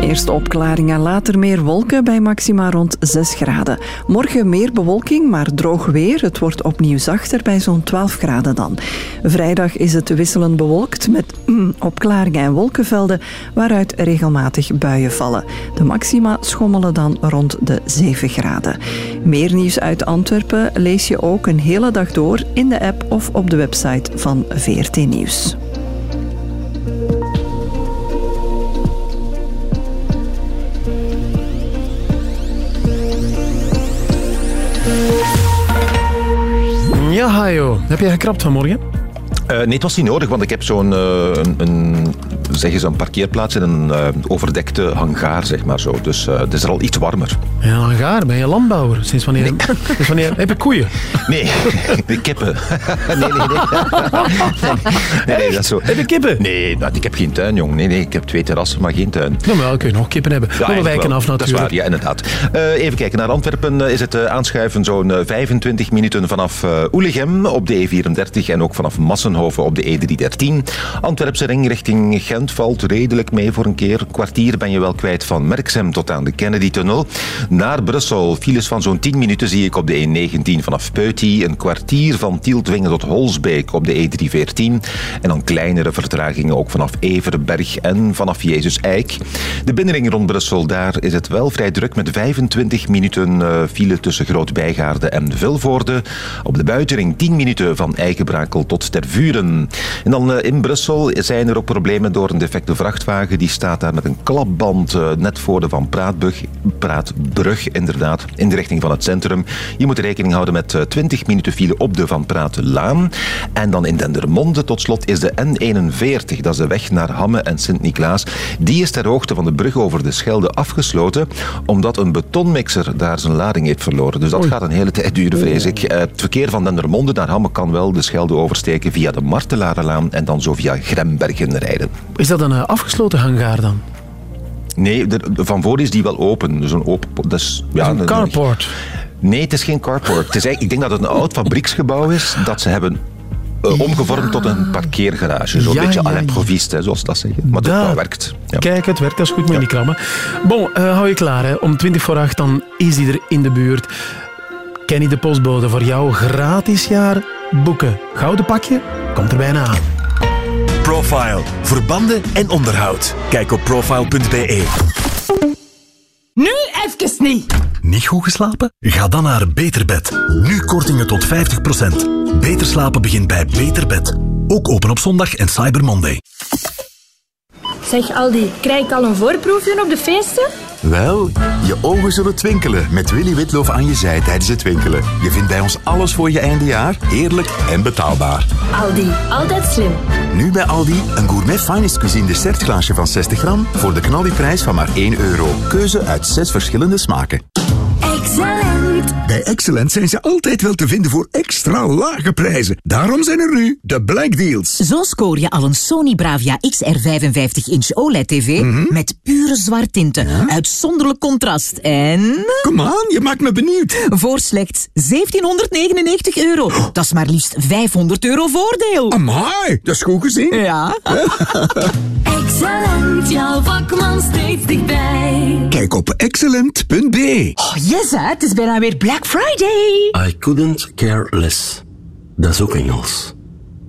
Eerst opklaringen, later meer wolken bij maxima rond 6 graden. Morgen meer bewolking, maar droog weer. Het wordt opnieuw zachter bij zo'n 12 graden dan. Vrijdag is het wisselend bewolkt met mm, opklaringen en wolkenvelden waaruit regelmatig buien vallen. De maxima schommelen dan rond de 7 graden. Meer nieuws uit Antwerpen lees je ook een hele dag door in de app of op de website van VRT Nieuws. Ja, Hajo. Heb jij gekrapt vanmorgen? Uh, nee, het was niet nodig, want ik heb zo'n uh, een, een zeggen ze, een parkeerplaats in een eh, overdekte hangaar, zeg maar zo. Dus eh, het is er al iets warmer. Ja, hangaar, ben je landbouwer? Sinds wanneer, sinds wanneer heb je koeien? Nee, de kippen. nee, nee, nee. nee, nee, dat is zo. Heb je kippen? Nee, nou, ik heb geen tuin, jong. Nee, nee, ik heb twee terrassen, maar geen tuin. Nou, maar kun je nog kippen hebben. Ja, we eigenlijk wijken af Dat is natuurlijk. waar, ja, inderdaad. Eh, even kijken, naar Antwerpen eh, is het eh, aanschuiven zo'n eh, 25 minuten vanaf eh Oelegem op de E34 en ook vanaf Op de E313. Antwerpse ring richting Gent valt redelijk mee voor een keer. Kwartier ben je wel kwijt van Merksem tot aan de Kennedy-tunnel. Naar Brussel, files van zo'n 10 minuten zie ik op de E19 vanaf Peuty. Een kwartier van Tieltwingen tot Holsbeek op de E314. En dan kleinere vertragingen ook vanaf Everberg en vanaf Jezus Eik. De binnenring rond Brussel, daar is het wel vrij druk met 25 minuten eh, file tussen Groot-Bijgaarde en Vilvoorde. Op de buitenring 10 minuten van Eikenbrakel tot En dan eh, in Brussel zijn er ook problemen door een defecte vrachtwagen. Die staat daar met een klapband eh, net voor de Van Praatbrug, Praatbrug inderdaad, in de richting van het centrum. Je moet rekening houden met eh, 20 minuten file op de Van Pratenlaan. En dan in Dendermonde tot slot is de N41, dat is de weg naar Hamme en Sint-Niklaas. Die is ter hoogte van de brug over de Schelde afgesloten, omdat een betonmixer daar zijn lading heeft verloren. Dus dat gaat een hele tijd duren, vrees ik. Eh, Het verkeer van Dendermonde naar Hamme kan wel de Schelde oversteken via de Martelarenlaan en dan zo via Grembergen rijden. Is dat een eh, afgesloten hangaar dan? Nee, de, van voor is die wel open. Dus een open... Dus, ja, een carport. Nee, het is geen carport. Het is ik denk dat het een oud fabrieksgebouw is dat ze hebben eh, omgevormd tot een parkeergarage. Zo'n Ja, beetje ja, à l'improviste, zoals ze dat zeggen. Maar dat, dat werkt. Ja. Kijk, het werkt, dat is goed, moet je niet krammen. Bon, eh, hou je klaar. Hè. Om 20 voor 8 dan is hij er in de buurt. Kenny de postbode voor jou gratis jaar boeken. Gouden pakje komt er bijna aan. Profile. Verbanden en onderhoud. Kijk op profile.be. Nu even niet. Niet goed geslapen? Ga dan naar Beterbed. Nu kortingen tot 50%. Beter slapen begint bij Beterbed. Ook open op zondag en Cyber Monday. Zeg Aldi, krijg ik al een voorproefje op de feesten? Wel, je ogen zullen twinkelen met Willy Witloof aan je zij tijdens het winkelen. Je vindt bij ons alles voor je eindejaar, heerlijk en betaalbaar. Aldi, altijd slim. Nu bij Aldi een gourmet finest cuisine dessertglaasje van 60 gram voor de knaldiprijs van maar 1 euro. Keuze uit 6 verschillende smaken. Excellent. Bij Excellent zijn ze altijd wel te vinden voor extra lage prijzen. Daarom zijn er nu de Black Deals. Zo scoor je al een Sony Bravia XR 55-inch OLED-tv met pure zwarttinten. Uitzonderlijk contrast en... Kom aan, je maakt me benieuwd. Voor slechts 1799 euro. Dat is maar liefst 500 euro voordeel. Amai, dat is goed gezien. Ja. Excellent, jouw vakman steeds dichtbij. Kijk op excellent.be. Oh, yes, hè, het is bijna weer Black Friday. I couldn't care less. Dat is ook Engels.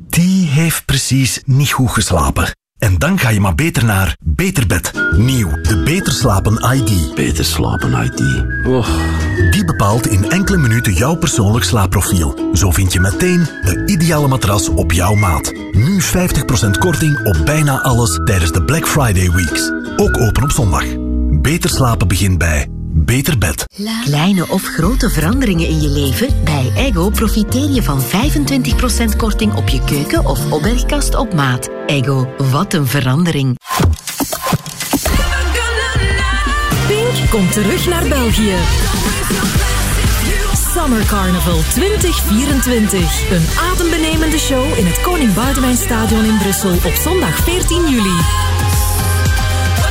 Die heeft precies niet goed geslapen. En dan ga je maar beter naar Beterbed. Nieuw, de Beter Slapen ID. Beter Slapen ID. Oh. Die bepaalt in enkele minuten jouw persoonlijk slaapprofiel. Zo vind je meteen de ideale matras op jouw maat. Nu 50% korting op bijna alles tijdens de Black Friday Weeks. Ook open op zondag. Beter slapen begint bij Beter Bed. Kleine of grote veranderingen in je leven? Bij Ego profiteer je van 25% korting op je keuken of opbergkast op maat. Ego, wat een verandering. Pink komt terug naar België. Summer Carnival 2024. Een adembenemende show in het Koning Boudewijn Stadion in Brussel op zondag 14 juli.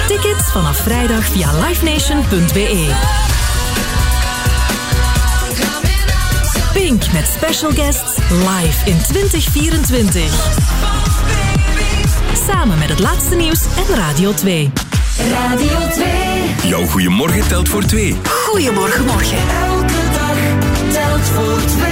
Tickets vanaf vrijdag via livenation.be. Pink met special guests live in 2024. Samen met het laatste nieuws en Radio 2. Radio 2. Jouw goeiemorgen telt voor twee. Goedemorgen, morgen. Elke dag telt voor twee.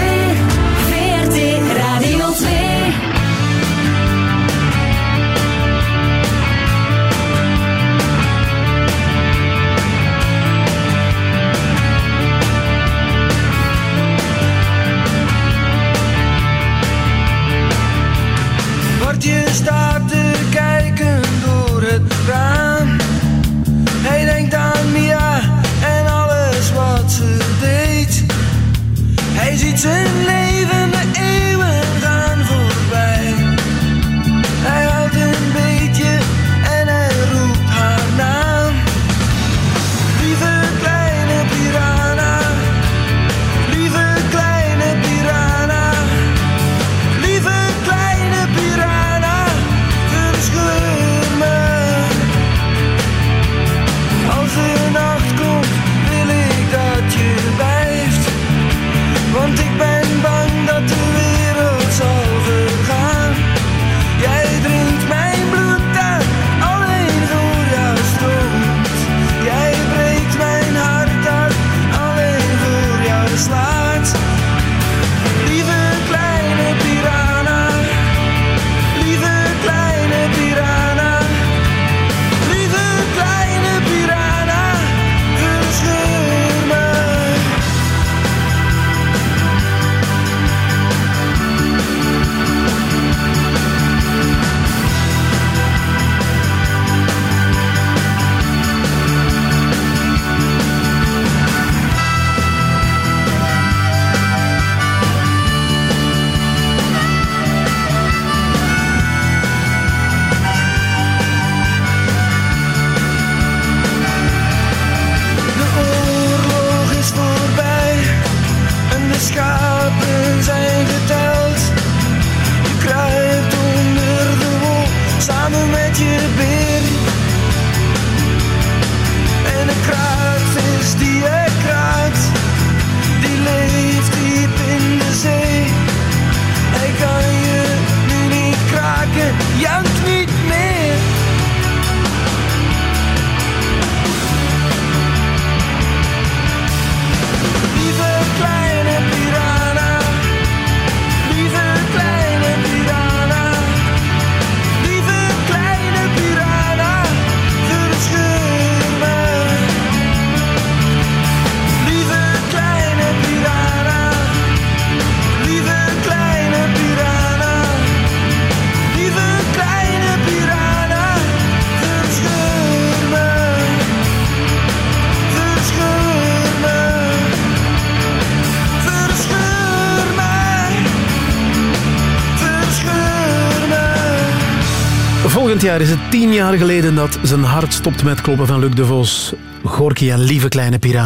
Volgend jaar is het tien jaar geleden dat zijn hart stopt met kloppen van Luc de Vos. Gorky en lieve kleine Post.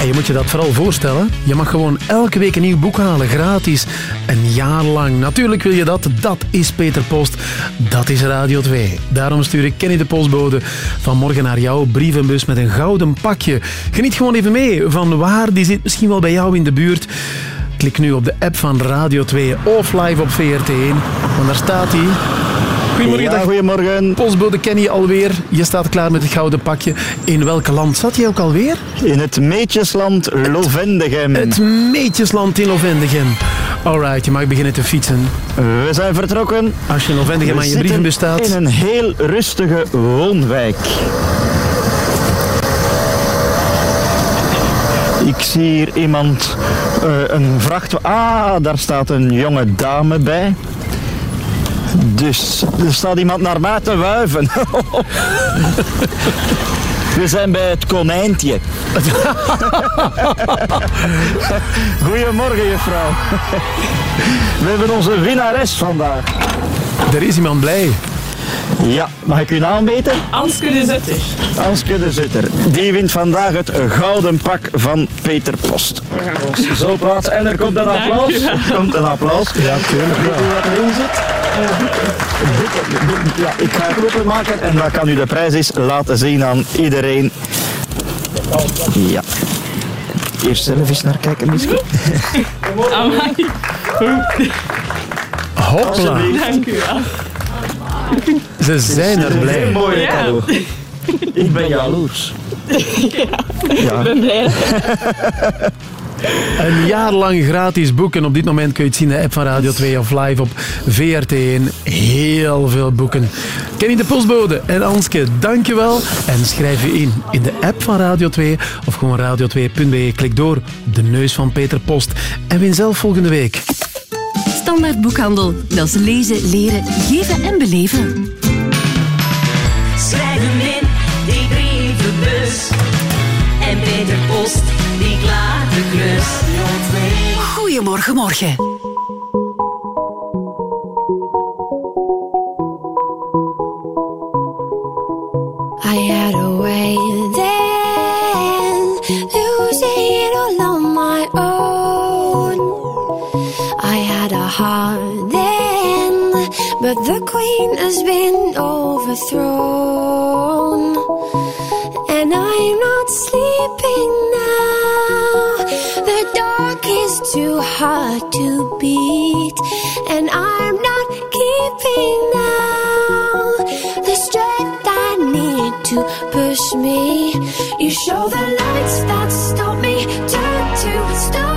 En je moet je dat vooral voorstellen. Je mag gewoon elke week een nieuw boek halen, gratis. Een jaar lang. Natuurlijk wil je dat. Dat is Peter Post. Dat is Radio 2. Daarom stuur ik Kenny de Postbode vanmorgen naar jouw brievenbus met een gouden pakje. Geniet gewoon even mee van waar. Die zit misschien wel bij jou in de buurt. Klik nu op de app van Radio 2 of live op VRT1. Want daar staat hij. Goedemorgen, Ja, goedemorgen. Postbode Kenny alweer. Je staat klaar met het gouden pakje. In welk land zat je ook alweer? In het Meetjesland Lovendegem. Het Meetjesland in Lovendegem. Alright, je mag beginnen te fietsen. We zijn vertrokken. Als je in Lovendegem aan je brievenbus staat. In een heel rustige woonwijk. Ik zie hier iemand, een vrachtwagen. Ah, daar staat een jonge dame bij. Dus er staat iemand naar mij te wuiven. We zijn bij het konijntje. Goedemorgen, juffrouw. We hebben onze winnares vandaag. Er is iemand blij. Ja, mag ik uw naam weten? Anske de Zutter. Anske de Zutter. Die wint vandaag het gouden pak van Peter Post. We gaan ons zo plaatsen. En er komt een applaus. Er komt een applaus. Ja, tuurlijk. Weet u wat erin zit? Ja, ik ga het openmaken en dan kan u de prijs eens laten zien aan iedereen. Ja. Eerst zelf eens naar kijken misschien. Amai. Hopla. Dank u wel. Ze zijn er blij. mooi cadeau. Ik ben jaloers. Ja, ik ben blij. Een jaar lang gratis boeken. Op dit moment kun je het zien in de app van Radio 2 of live op VRT1. Heel veel boeken. Kenny de Postbode en Anske, dankjewel. En schrijf je in in de app van Radio 2 of gewoon radio2.be. Klik door de neus van Peter Post en win zelf volgende week. Standaard boekhandel. Dat is lezen, leren, geven en beleven. Goedemorgen, morgen. I had a way losing all on my own. I had a heart then, but the queen has been overthrown. And I'm not sleeping too hard to beat, and I'm not keeping now the strength I need to push me. You show the lights that stop me, turn to stone.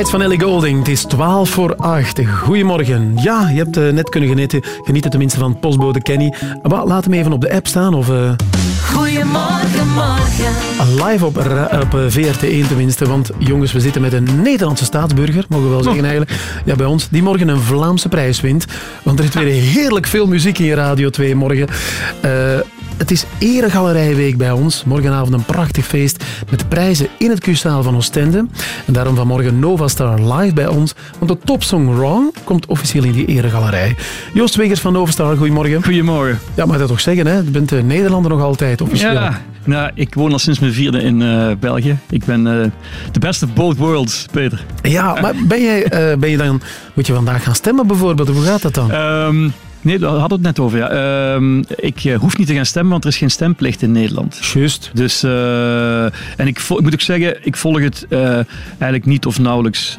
Van Ellie Golding. Het is 12 voor 8. Goedemorgen. Ja, je hebt eh, net kunnen genieten, genieten tenminste van postbode Kenny. Maar laat hem even op de app staan of... eh, Goedemorgen, morgen. Live op, op eh, VRT1 tenminste, want jongens, we zitten met een Nederlandse staatsburger, mogen we wel zeggen eigenlijk. Ja, bij ons, die morgen een Vlaamse prijs wint. Want er is weer heerlijk veel muziek in Radio 2 morgen. Het is Eregalerijweek bij ons. Morgenavond een prachtig feest met prijzen in het Q-zaal van Oostende. En daarom vanmorgen Nova Star live bij ons. Want de topsong Wrong komt officieel in die Eregalerij. Joost Wegers van Nova Star, goedemorgen. Goedemorgen. Ja, mag dat toch zeggen, hè? Je bent eh, Nederlander nog altijd, officieel. Ja, nou, ik woon al sinds mijn vierde in eh, België. Ik ben eh de best of both worlds, Peter. Ja, maar ben, jij, ben je dan... Moet je vandaag gaan stemmen bijvoorbeeld? Hoe gaat dat dan? Ehm, nee, daar hadden we het net over. Ja. Ehm, ik eh, hoef niet te gaan stemmen, want er is geen stemplicht in Nederland. Juist. Dus, eh, en ik, ik moet ook zeggen, ik volg het eh, eigenlijk niet of nauwelijks.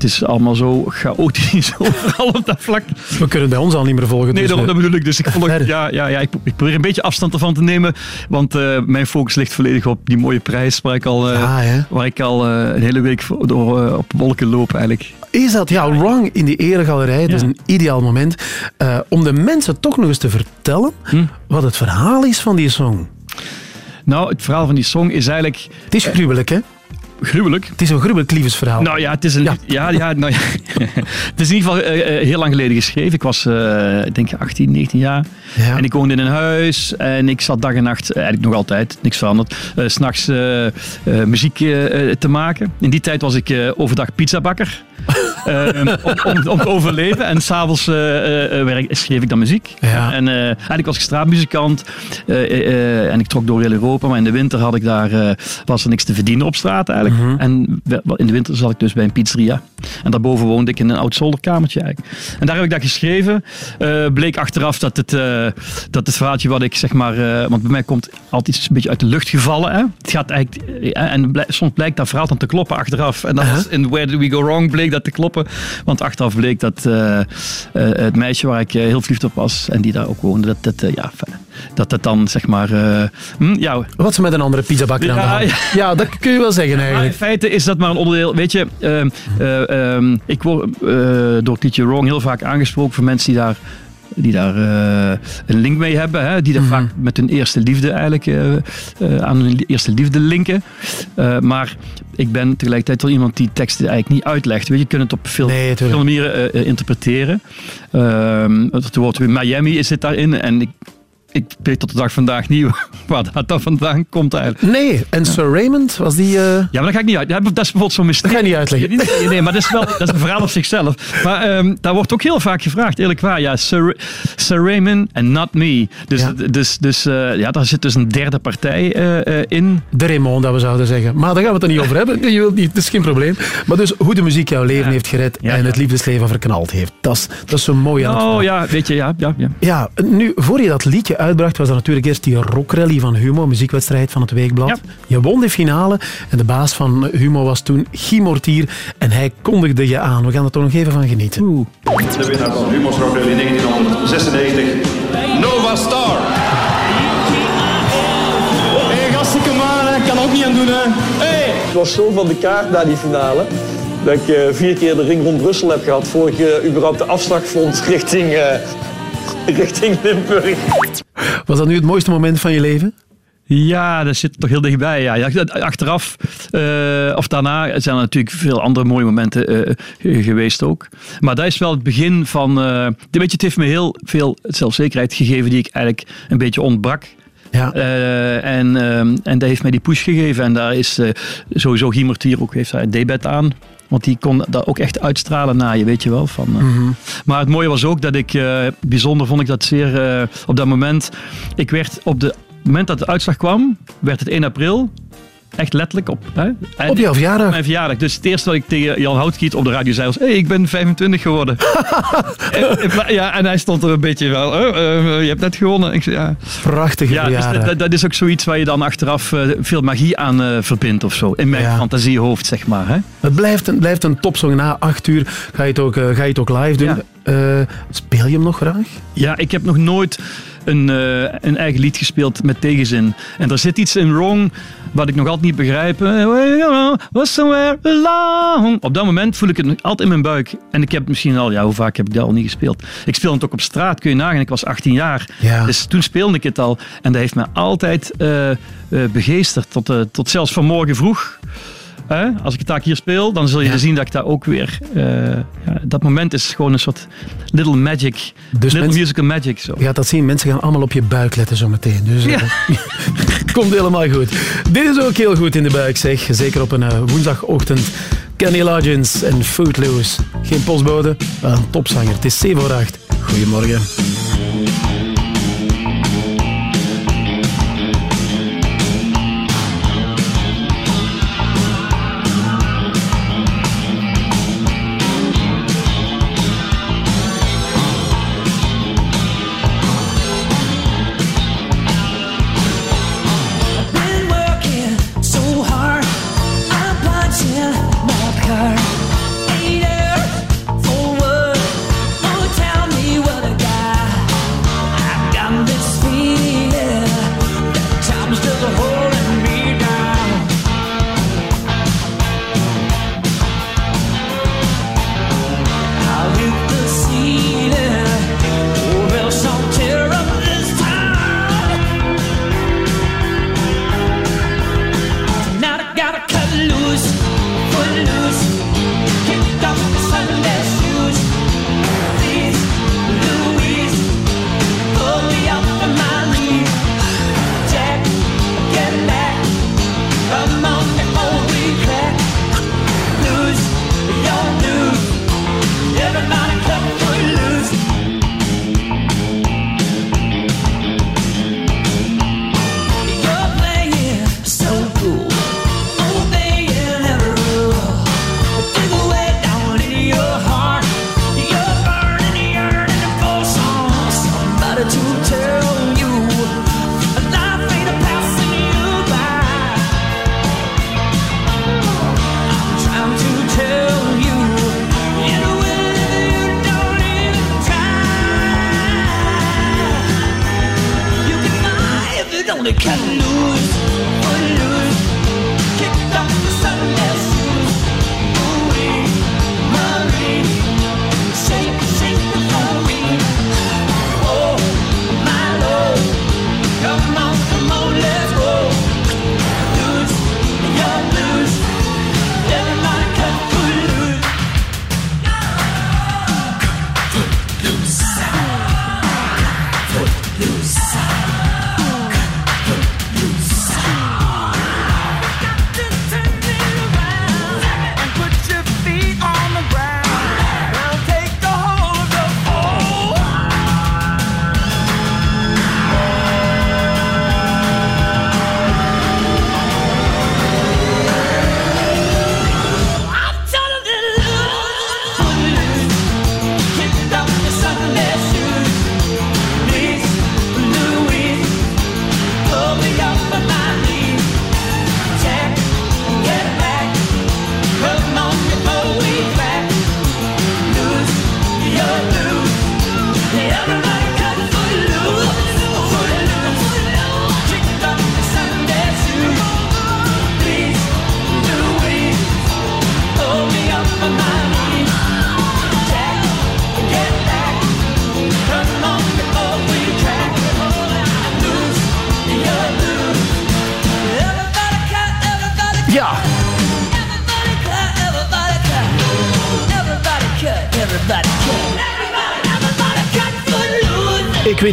Het is allemaal zo chaotisch overal op dat vlak. We kunnen bij ons al niet meer volgen. Nee, dus, dat, eh, dat bedoel ik. Dus ik, volg, ja, ja, ja, ik, ik probeer een beetje afstand ervan te nemen. Want eh, mijn focus ligt volledig op die mooie prijs waar ik al, eh, waar ik al een hele week door, op wolken loop eigenlijk. Is dat, ja, Wrong in die eregalerij. Dat is een ideaal moment om de mensen toch nog eens te vertellen Hm? wat het verhaal is van die song. Nou, het verhaal van die song is eigenlijk... Het is gruwelijk, hè? Gruwelijk? Het is een gruwelijk liefdesverhaal. Nou ja, het is een. Ja, ja, nou ja. het is in ieder geval eh, eh, heel lang geleden geschreven. Ik was, eh, ik denk 18, 19 jaar. En ik woonde in een huis. En ik zat dag en nacht, eigenlijk nog altijd, niks veranderd, s s'nachts muziek te maken. In die tijd was ik overdag pizzabakker. Eh, om, om, om te overleven. En s'avonds schreef ik dan muziek. En eigenlijk was ik straatmuzikant. en ik trok door heel Europa. Maar in de winter had ik daar, was er niks te verdienen op straat eigenlijk. En we- in de winter zat ik dus bij een pizzeria. En daarboven woonde ik in een oud zolderkamertje eigenlijk. En daar heb ik dat geschreven. Eh, bleek achteraf dat het, eh, dat het verhaaltje wat ik zeg maar... eh, want bij mij komt altijd iets een beetje uit de lucht gevallen. Hè? Het gaat eigenlijk... en soms blijkt dat verhaal dan te kloppen achteraf. En dat was in Where Did We Go Wrong bleek dat te kloppen. Want achteraf bleek dat het meisje waar ik heel verliefd op was... en die daar ook woonde, dat eh, ja, fijn, dat het dan zeg maar... eh, hm, ja, Wat ze met een andere pizzabakker aan de Ja, ja. Ja, dat kun je wel zeggen maar in eigenlijk. feite is dat maar een onderdeel. Weet je, ehm, eh, ehm, ik word eh, door het liedje Wrong heel vaak aangesproken voor mensen die daar, die daar een link mee hebben. Hè, die daar Mhm. vaak met hun eerste liefde eigenlijk aan hun eerste liefde linken. Maar ik ben tegelijkertijd wel iemand die teksten eigenlijk niet uitlegt. Weet je, je kunt het op veel, veel manieren interpreteren. Ehm, het woord Miami is zit daarin. En ik, ik weet tot de dag vandaag niet waar dat dan vandaan komt eigenlijk. Nee, en Sir Raymond, was die... eh, Ja, maar dat ga ik niet uit. Dat is bijvoorbeeld zo'n mysterie. Dat ga je niet uitleggen. Nee, nee, maar dat is wel dat is een verhaal op zichzelf. Maar ehm, daar wordt ook heel vaak gevraagd, eerlijk waar. Ja, Sir, Sir Raymond en not me. Dus, dus, dus eh, ja, daar zit dus een derde partij eh, in. De Raymond, dat we zouden zeggen. Maar daar gaan we het er niet over hebben. Je wilt niet, dat is geen probleem. Maar dus hoe de muziek jouw leven heeft gered en het liefdesleven verknald heeft. Dat is, dat is zo mooi aan het Oh verhaal. ja, weet je, ja. ja, ja. Ja, nu, voor je dat liedje uitbracht, was er natuurlijk eerst die rockrally van Humo, muziekwedstrijd van het Weekblad. Je won de finale en de baas van Humo was toen Guy Mortier en hij kondigde je aan. We gaan er toch nog even van genieten. De winnaar van Humo's Rock Rally 1996, Nova Star. Hé, gasten, kom aan, ik kan ook niet aan doen, hè. Hey. Ik was zo van de kaart na die finale. Dat ik eh, vier keer de ring rond Brussel heb gehad. Voor ik eh, überhaupt de afslag vond richting, eh, richting Limburg. Was dat nu het mooiste moment van je leven? Ja, dat zit toch heel dichtbij. Ja. Achteraf, eh, of daarna, zijn er natuurlijk veel andere mooie momenten eh, geweest ook. Maar dat is wel het begin van... eh weet je, het heeft me heel veel zelfzekerheid gegeven die ik eigenlijk een beetje ontbrak. Ja. Eh, en, ehm, en dat heeft mij die push gegeven. En daar is eh, sowieso Guy Mortier ook, heeft daar een debet aan. Want die kon dat ook echt uitstralen naar je, weet je wel. Van, eh. Mhm. Maar het mooie was ook dat ik, eh, bijzonder vond ik dat zeer, eh, op dat moment, ik werd op de moment dat de uitslag kwam, werd het 1 april. Echt letterlijk op. Hè? Op jouw verjaardag? Op mijn verjaardag. Dus het eerste wat ik tegen Jan Houtkiet op de radio zei was: hey, ik ben 25 geworden. en, ja, en hij stond er een beetje wel: oh, eh, je hebt net gewonnen. Ik zei, ja. Prachtige Ja, dus dat, dat is ook zoiets waar je dan achteraf eh, veel magie aan eh, verbindt of zo. In mijn Ja. fantasiehoofd, zeg maar. Hè? Het blijft een, blijft een topsong. Na acht uur ga je het ook, eh, ga je het ook live doen. Eh, speel je hem nog graag? Ja, ik heb nog nooit een, eh, een eigen lied gespeeld met tegenzin. En er zit iets in wrong wat ik nog altijd niet begrijp. Was somewhere along. Op dat moment voel ik het altijd in mijn buik. En ik heb misschien al, ja, hoe vaak heb ik dat al niet gespeeld? Ik speelde het ook op straat, kun je nagaan. Ik was 18 jaar. Ja. Dus toen speelde ik het al. En dat heeft me altijd eh, eh, begeesterd. Tot, eh, tot zelfs vanmorgen vroeg. Hè? Als ik het taak hier speel, dan zul je zien dat ik dat ook weer... eh, ja, dat moment is gewoon een soort little magic. little mensen- musical magic. Zo. Je gaat dat zien. Mensen gaan allemaal op je buik letten zometeen. Dus eh, komt helemaal goed. Dit is ook heel goed in de buik, zeg. Zeker op een eh, woensdagochtend. Kenny Loggins en Footloose. Geen postbode, maar een topzanger. Het is 7 voor 8. Goedemorgen.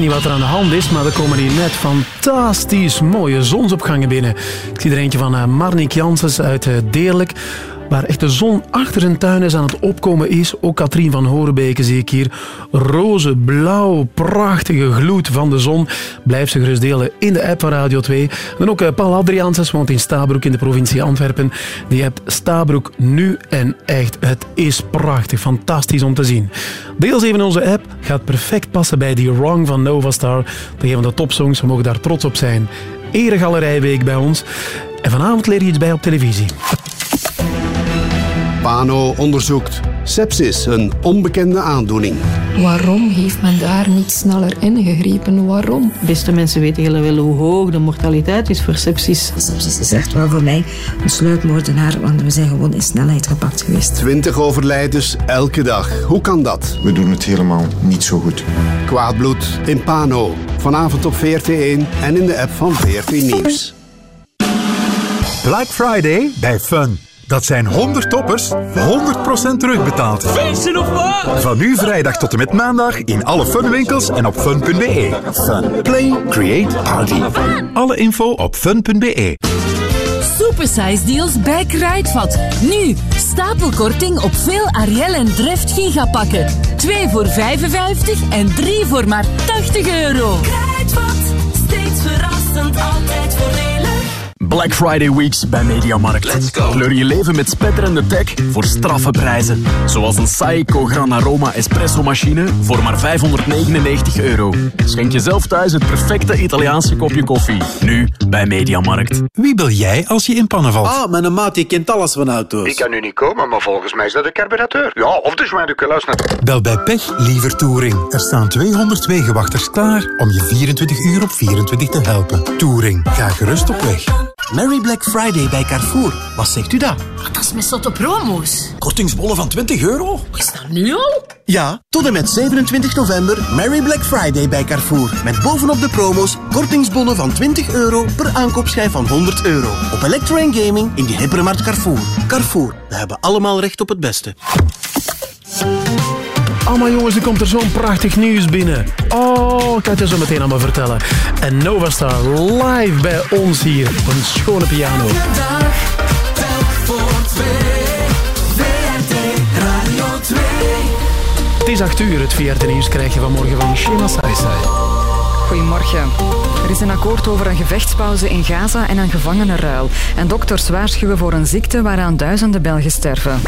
Wat er aan de hand is, maar er komen hier net fantastisch mooie zonsopgangen binnen. Ik zie er eentje van uh, Marnik Janssens uit uh, Deerlijk waar echt de zon achter zijn tuin is aan het opkomen is. Ook Katrien van Horebeke zie ik hier. Roze, blauw, prachtige gloed van de zon. Blijf ze gerust delen in de app van Radio 2. Dan ook Paul Adriaansens woont in Stabroek in de provincie Antwerpen. Die hebt Stabroek nu en echt. Het is prachtig, fantastisch om te zien. Deel ze even onze app. Gaat perfect passen bij die Wrong van Nova Star. een van de topsongs. We mogen daar trots op zijn. Eregalerijweek bij ons. En vanavond leer je iets bij op televisie. Pano onderzoekt sepsis, een onbekende aandoening. Waarom heeft men daar niet sneller ingegrepen? Waarom? Beste mensen weten heel wel hoe hoog de mortaliteit is voor sepsis. Sepsis is echt wel voor mij een sluipmoordenaar, want we zijn gewoon in snelheid gepakt geweest. 20 overlijdens elke dag. Hoe kan dat? We doen het helemaal niet zo goed. Kwaad bloed in Pano. Vanavond op VRT1 en in de app van VRT Nieuws. Black Friday bij Fun. Dat zijn 100 toppers, 100% terugbetaald. Feesten of wat? Van nu vrijdag tot en met maandag in alle funwinkels en op fun.be. Fun. Play, create, party. Alle info op fun.be. Supersize deals bij Kruidvat. Nu, stapelkorting op veel Ariel en Dreft gigapakken. 2 voor 55 en 3 voor maar 80 euro. Kruidvat, steeds verrassend, altijd voordelig. Black Friday Weeks bij Mediamarkt. Let's go. Kleur je leven met spetterende tech voor straffe prijzen. Zoals een Saeco Gran Aroma Espresso machine voor maar 599 euro. Schenk jezelf thuis het perfecte Italiaanse kopje koffie. Nu bij Mediamarkt. Wie bel jij als je in pannen valt? Ah, mijn maat die kent alles van auto's. Ik kan nu niet komen, maar volgens mij is dat de carburateur. Ja, of de net. Bel bij Pech liever Touring. Er staan 200 wegenwachters klaar om je 24 uur op 24 te helpen. Touring, ga gerust op weg. Merry Black Friday bij Carrefour. Wat zegt u dat? Dat is met zotte promo's. Kortingsbollen van 20 euro? Is dat nu al? Ja, tot en met 27 november Merry Black Friday bij Carrefour. Met bovenop de promo's kortingsbonnen van 20 euro per aankoopschijf van 100 euro. Op Electro Gaming in de hypermarkt Carrefour. Carrefour, we hebben allemaal recht op het beste. Allemaal jongens, er komt er zo'n prachtig nieuws binnen. Oh, ik ga het je zo meteen allemaal vertellen. En Nova Star live bij ons hier. op Een schone piano. Het is 8 uur, het VRT Nieuws krijg je vanmorgen van Shema Saisai. Goedemorgen. Er is een akkoord over een gevechtspauze in Gaza en een gevangenenruil. En dokters waarschuwen voor een ziekte waaraan duizenden Belgen sterven.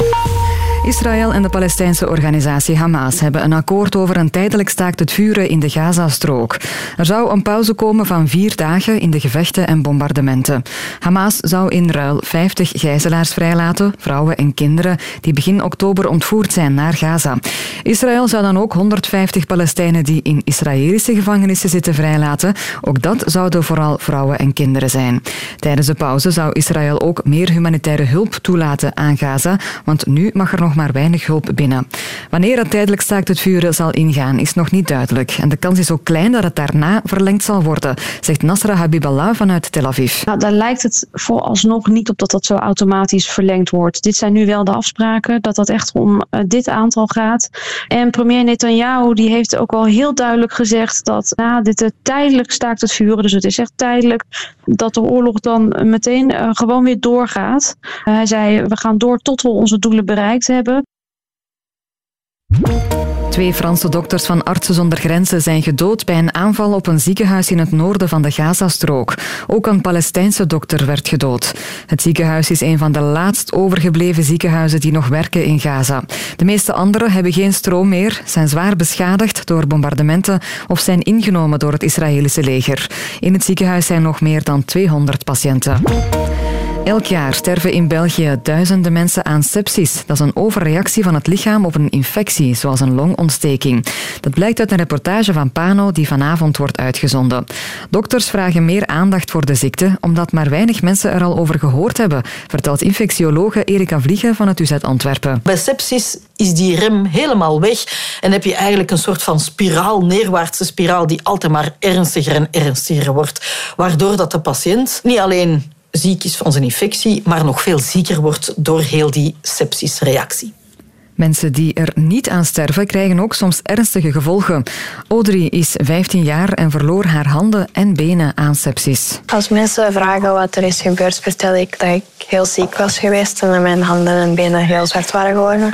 Israël en de Palestijnse organisatie Hamas hebben een akkoord over een tijdelijk staakt het vuren in de Gazastrook. Er zou een pauze komen van vier dagen in de gevechten en bombardementen. Hamas zou in ruil 50 gijzelaars vrijlaten, vrouwen en kinderen, die begin oktober ontvoerd zijn naar Gaza. Israël zou dan ook 150 Palestijnen die in Israëlische gevangenissen zitten vrijlaten. Ook dat zouden vooral vrouwen en kinderen zijn. Tijdens de pauze zou Israël ook meer humanitaire hulp toelaten aan Gaza, want nu mag er nog maar weinig hulp binnen. Wanneer het tijdelijk staakt het vuren zal ingaan, is nog niet duidelijk. En de kans is ook klein dat het daarna verlengd zal worden, zegt Nasra Habiballah vanuit Tel Aviv. Nou, daar lijkt het vooralsnog niet op dat dat zo automatisch verlengd wordt. Dit zijn nu wel de afspraken, dat dat echt om uh, dit aantal gaat. En premier Netanyahu die heeft ook al heel duidelijk gezegd dat na dit uh, tijdelijk staakt het dus het is echt tijdelijk, dat de oorlog dan meteen uh, gewoon weer doorgaat. hij zei, we gaan door tot we onze doelen bereikt hebben. Twee Franse dokters van Artsen zonder Grenzen zijn gedood bij een aanval op een ziekenhuis in het noorden van de Gazastrook. Ook een Palestijnse dokter werd gedood. Het ziekenhuis is een van de laatst overgebleven ziekenhuizen die nog werken in Gaza. De meeste andere hebben geen stroom meer, zijn zwaar beschadigd door bombardementen of zijn ingenomen door het Israëlische leger. In het ziekenhuis zijn nog meer dan 200 patiënten. Elk jaar sterven in België duizenden mensen aan sepsis. Dat is een overreactie van het lichaam op een infectie, zoals een longontsteking. Dat blijkt uit een reportage van Pano die vanavond wordt uitgezonden. Dokters vragen meer aandacht voor de ziekte, omdat maar weinig mensen er al over gehoord hebben, vertelt infectiologe Erika Vliegen van het UZ Antwerpen. Bij sepsis is die rem helemaal weg en heb je eigenlijk een soort van spiraal, neerwaartse spiraal, die altijd maar ernstiger en ernstiger wordt. Waardoor dat de patiënt niet alleen ziek is van zijn infectie, maar nog veel zieker wordt door heel die sepsisreactie. Mensen die er niet aan sterven, krijgen ook soms ernstige gevolgen. Audrey is 15 jaar en verloor haar handen en benen aan sepsis. Als mensen vragen wat er is gebeurd, vertel ik dat ik heel ziek was geweest en dat mijn handen en benen heel zwart waren geworden.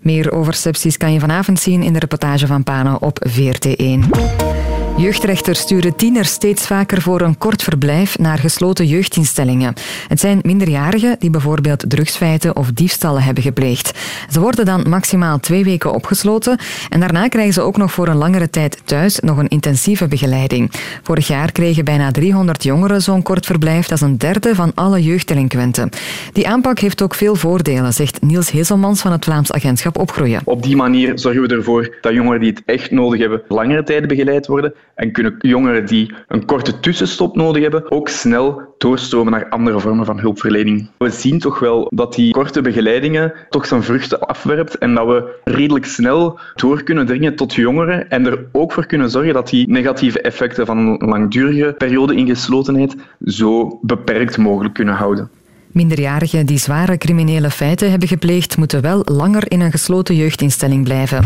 Meer over sepsis kan je vanavond zien in de reportage van Pano op VRT1. Jeugdrechters sturen tieners steeds vaker voor een kort verblijf naar gesloten jeugdinstellingen. Het zijn minderjarigen die bijvoorbeeld drugsfeiten of diefstallen hebben gepleegd. Ze worden dan maximaal twee weken opgesloten en daarna krijgen ze ook nog voor een langere tijd thuis nog een intensieve begeleiding. Vorig jaar kregen bijna 300 jongeren zo'n kort verblijf. Dat is een derde van alle jeugddelinquenten. Die aanpak heeft ook veel voordelen, zegt Niels Hezelmans van het Vlaams Agentschap Opgroeien. Op die manier zorgen we ervoor dat jongeren die het echt nodig hebben, langere tijd begeleid worden en kunnen jongeren die een korte tussenstop nodig hebben ook snel doorstromen naar andere vormen van hulpverlening. We zien toch wel dat die korte begeleidingen toch zijn vruchten afwerpt en dat we redelijk snel door kunnen dringen tot jongeren en er ook voor kunnen zorgen dat die negatieve effecten van een langdurige periode in geslotenheid zo beperkt mogelijk kunnen houden. Minderjarigen die zware criminele feiten hebben gepleegd, moeten wel langer in een gesloten jeugdinstelling blijven.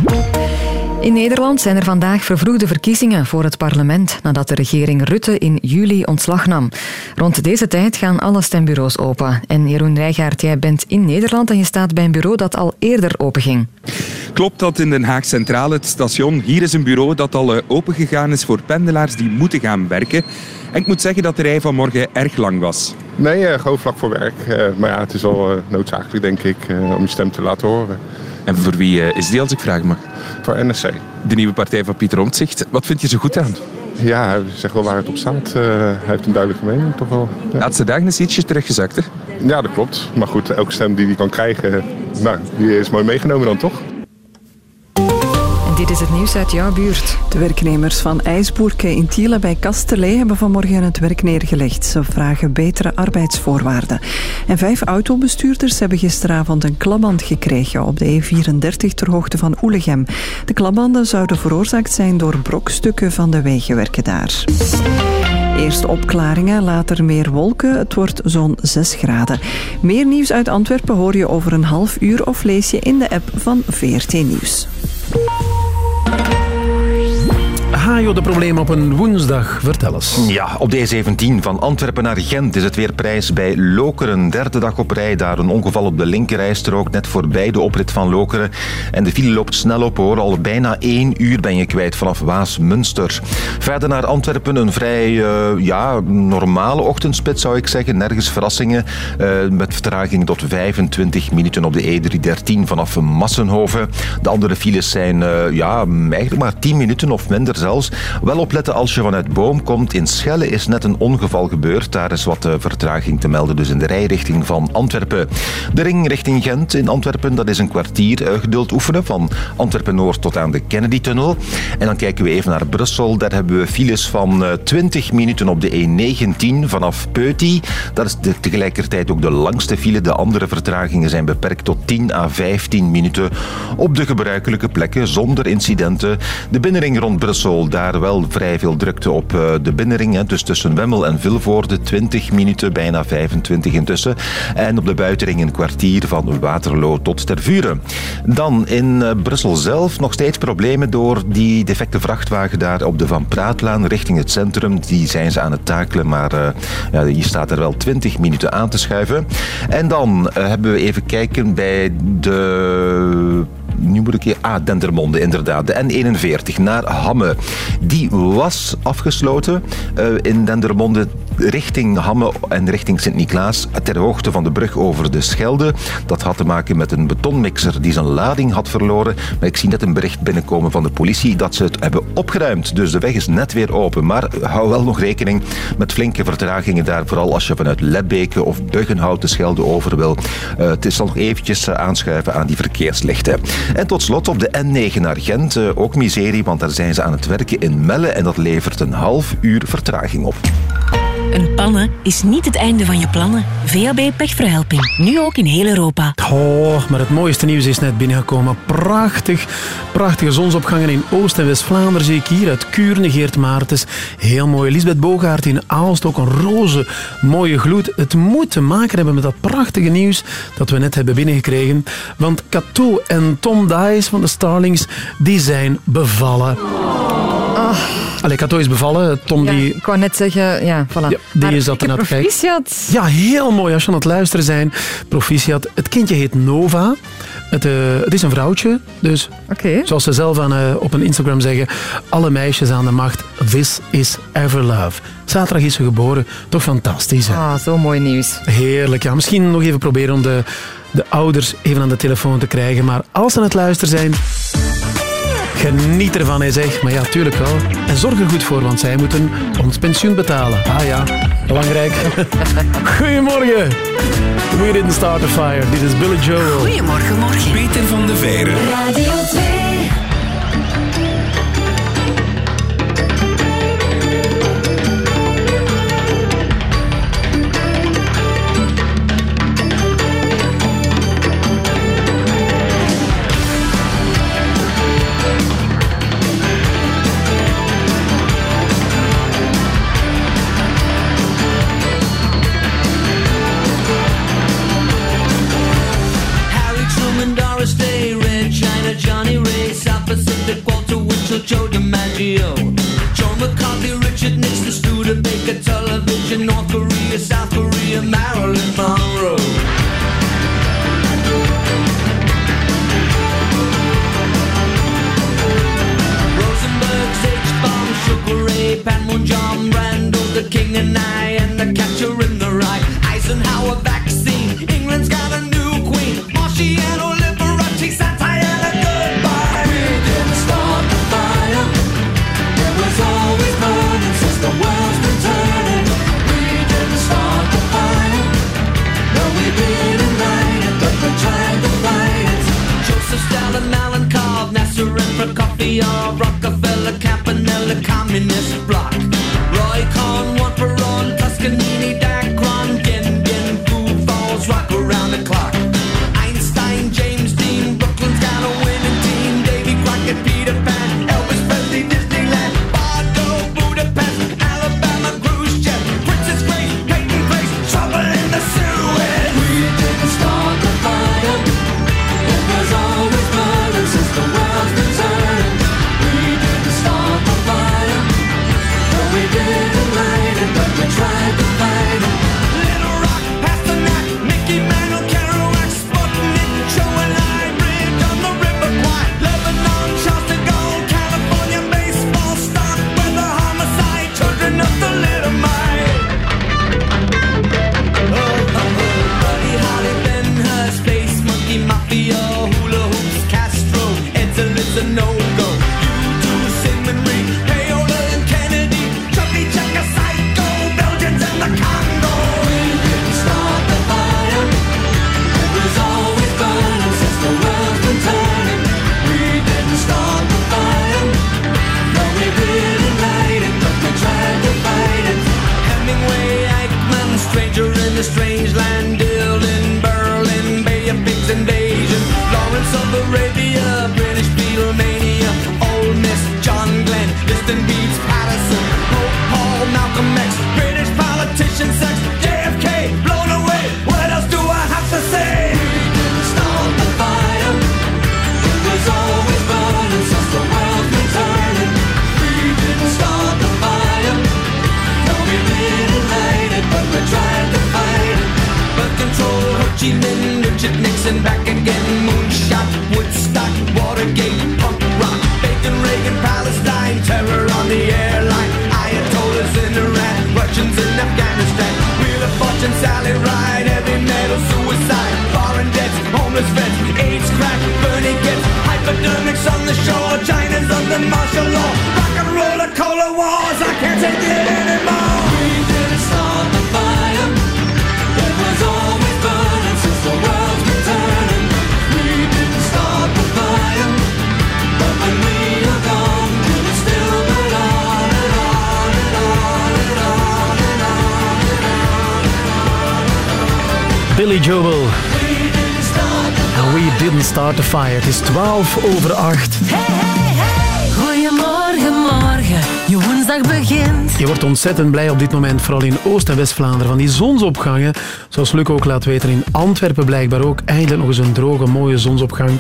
In Nederland zijn er vandaag vervroegde verkiezingen voor het parlement nadat de regering Rutte in juli ontslag nam. Rond deze tijd gaan alle stembureaus open. En Jeroen Rijgaard, jij bent in Nederland en je staat bij een bureau dat al eerder openging. Klopt dat in Den Haag Centraal, het station. Hier is een bureau dat al eh, opengegaan is voor pendelaars die moeten gaan werken. En ik moet zeggen dat de rij vanmorgen erg lang was. Nee, uh, gewoon vlak voor werk. Uh, maar ja, het is uh, noodzakelijk, denk ik, om je stem te laten horen. En voor wie is die, als ik vraag mag? Voor NSC. De nieuwe partij van Pieter Omtzigt. Wat vind je zo goed aan? Ja, hij zegt wel waar het op staat. hij heeft een duidelijke mening, toch wel. Ja. Laatste dagen is ietsje teruggezakt, hè? Ja, dat klopt. Maar goed, elke stem die hij kan krijgen, nou, die is mooi meegenomen dan, toch? Dit is het nieuws uit jouw buurt. De werknemers van IJsboerke in Tiele bij Kasterlee hebben vanmorgen het werk neergelegd. Ze vragen betere arbeidsvoorwaarden. En vijf autobestuurders hebben gisteravond een klapband gekregen op de E34 ter hoogte van Oelegem. De klapbanden zouden veroorzaakt zijn door brokstukken van de wegenwerken daar. Eerst opklaringen, later meer wolken. Het wordt zo'n 6 graden. Meer nieuws uit Antwerpen hoor je over een half uur of lees je in de app van VRT Nieuws. Hajo, de problemen op een woensdag. Vertel eens. Ja, op de E17 van Antwerpen naar Gent is het weer prijs bij Lokeren. Derde dag op rij, daar een ongeval op de linkerrijstrook, net voorbij de oprit van Lokeren. En de file loopt snel op hoor, al bijna één uur ben je kwijt vanaf Waas-Münster. Verder naar Antwerpen een vrij uh, ja, normale ochtendspit zou ik zeggen. Nergens verrassingen, uh, met vertraging tot 25 minuten op de E313 vanaf Massenhoven. De andere files zijn uh, ja, eigenlijk maar 10 minuten of minder zelfs. Wel opletten als je vanuit Boom komt. In Schelle is net een ongeval gebeurd. Daar is wat vertraging te melden, dus in de rijrichting van Antwerpen. De ring richting Gent in Antwerpen, dat is een kwartier geduld oefenen. Van Antwerpen-Noord tot aan de Kennedy-tunnel. En dan kijken we even naar Brussel. Daar hebben we files van 20 minuten op de E19 vanaf Peuty. Dat is de, tegelijkertijd ook de langste file. De andere vertragingen zijn beperkt tot 10 à 15 minuten op de gebruikelijke plekken zonder incidenten. De binnenring rond Brussel daar wel vrij veel drukte op de binnenring. Dus tussen Wemmel en Vilvoorde 20 minuten, bijna 25 intussen. En op de buitenring een kwartier van Waterloo tot Tervuren. Dan in Brussel zelf nog steeds problemen door die defecte vrachtwagen daar op de Van Praatlaan richting het centrum. Die zijn ze aan het takelen, maar uh, ja, hier staat er wel 20 minuten aan te schuiven. En dan hebben we even kijken bij de nu moet ik hier... Ah, Dendermonde, inderdaad. De N41 naar Hamme. Die was afgesloten uh, in Dendermonde richting Hamme en richting Sint-Niklaas ter hoogte van de brug over de Schelde. Dat had te maken met een betonmixer die zijn lading had verloren. Maar ik zie net een bericht binnenkomen van de politie dat ze het hebben opgeruimd. Dus de weg is net weer open. Maar hou wel nog rekening met flinke vertragingen daar. Vooral als je vanuit Lebbeke of Buggenhout de Schelde over wil. Uh, het is nog eventjes uh, aanschuiven aan die verkeerslichten. En tot slot op de N9 naar Gent. Uh, ook miserie, want daar zijn ze aan het werken in Melle. En dat levert een half uur vertraging op. Een pannen is niet het einde van je plannen. VAB pechverhelping. Nu ook in heel Europa. Oh, maar het mooiste nieuws is net binnengekomen. Prachtig, prachtige zonsopgangen in Oost- en West-Vlaanderen zie ik hier. Uit Kuurne, Geert Maartens. Heel mooi. Lisbeth Bogaert in Aalst, ook een roze, mooie gloed. Het moet te maken hebben met dat prachtige nieuws dat we net hebben binnengekregen. Want Cato en Tom Dice van de Starlings, die zijn bevallen. Allee, Cato is bevallen. Tom Ja, die ik wou net zeggen, ja, voilà. ja, die is aan het kijken. Ja, heel mooi als je aan het luisteren zijn. Proficiat. Het kindje heet Nova. Het, eh, het is een vrouwtje, dus zoals ze zelf aan, eh, op een Instagram zeggen, alle meisjes aan de macht, this is ever love. Zaterdag is ze geboren, toch fantastisch. Hè? Ah, zo mooi nieuws. Heerlijk, ja. Misschien nog even proberen om de, de ouders even aan de telefoon te krijgen, maar als ze aan het luisteren zijn, Geniet ervan, hij zegt. Maar ja, tuurlijk wel. En zorg er goed voor, want zij moeten ons pensioen betalen. Ah ja, belangrijk. Goedemorgen. We didn't start a fire. Dit is Billy Joel. Goedemorgen, morgen. Peter van de Veire. Radio 2. feel. happiness 12 over 8. Goedemorgen, morgen. Je woensdag begint. Je wordt ontzettend blij op dit moment, vooral in Oost- en West-Vlaanderen, van die zonsopgangen. Zoals Luc ook laat weten, in Antwerpen blijkbaar ook eindelijk nog eens een droge, mooie zonsopgang.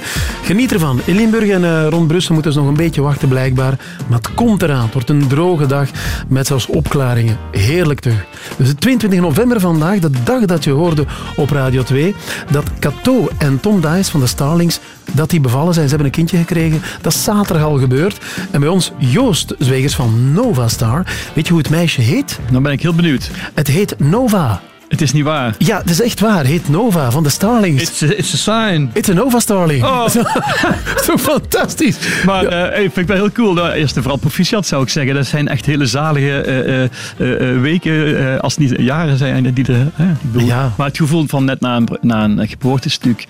Geniet ervan. In Limburg en eh, rond Brussel moeten ze nog een beetje wachten blijkbaar. Maar het komt eraan. Het wordt een droge dag met zelfs opklaringen. Heerlijk toch. Dus de 22 november vandaag, de dag dat je hoorde op Radio 2, dat Cato en Tom Dice van de Starlings dat die bevallen zijn. Ze hebben een kindje gekregen. Dat is zaterdag al gebeurd. En bij ons Joost Zwegers van Nova Star. Weet je hoe het meisje heet? Dan ben ik heel benieuwd. Het heet Nova. Het is niet waar. Ja, het is echt waar. Het heet Nova van de Starlings. It's a, it's a sign. It's a Nova Starling. Oh. Zo fantastisch. Maar eh, hey, vind ik wel heel cool. Nou, eerst en vooral proficiat zou ik zeggen. Dat zijn echt hele zalige eh, eh, weken, als het niet jaren zijn. Die eh, ik bedoel, Maar het gevoel van net na een, na een geboorte is natuurlijk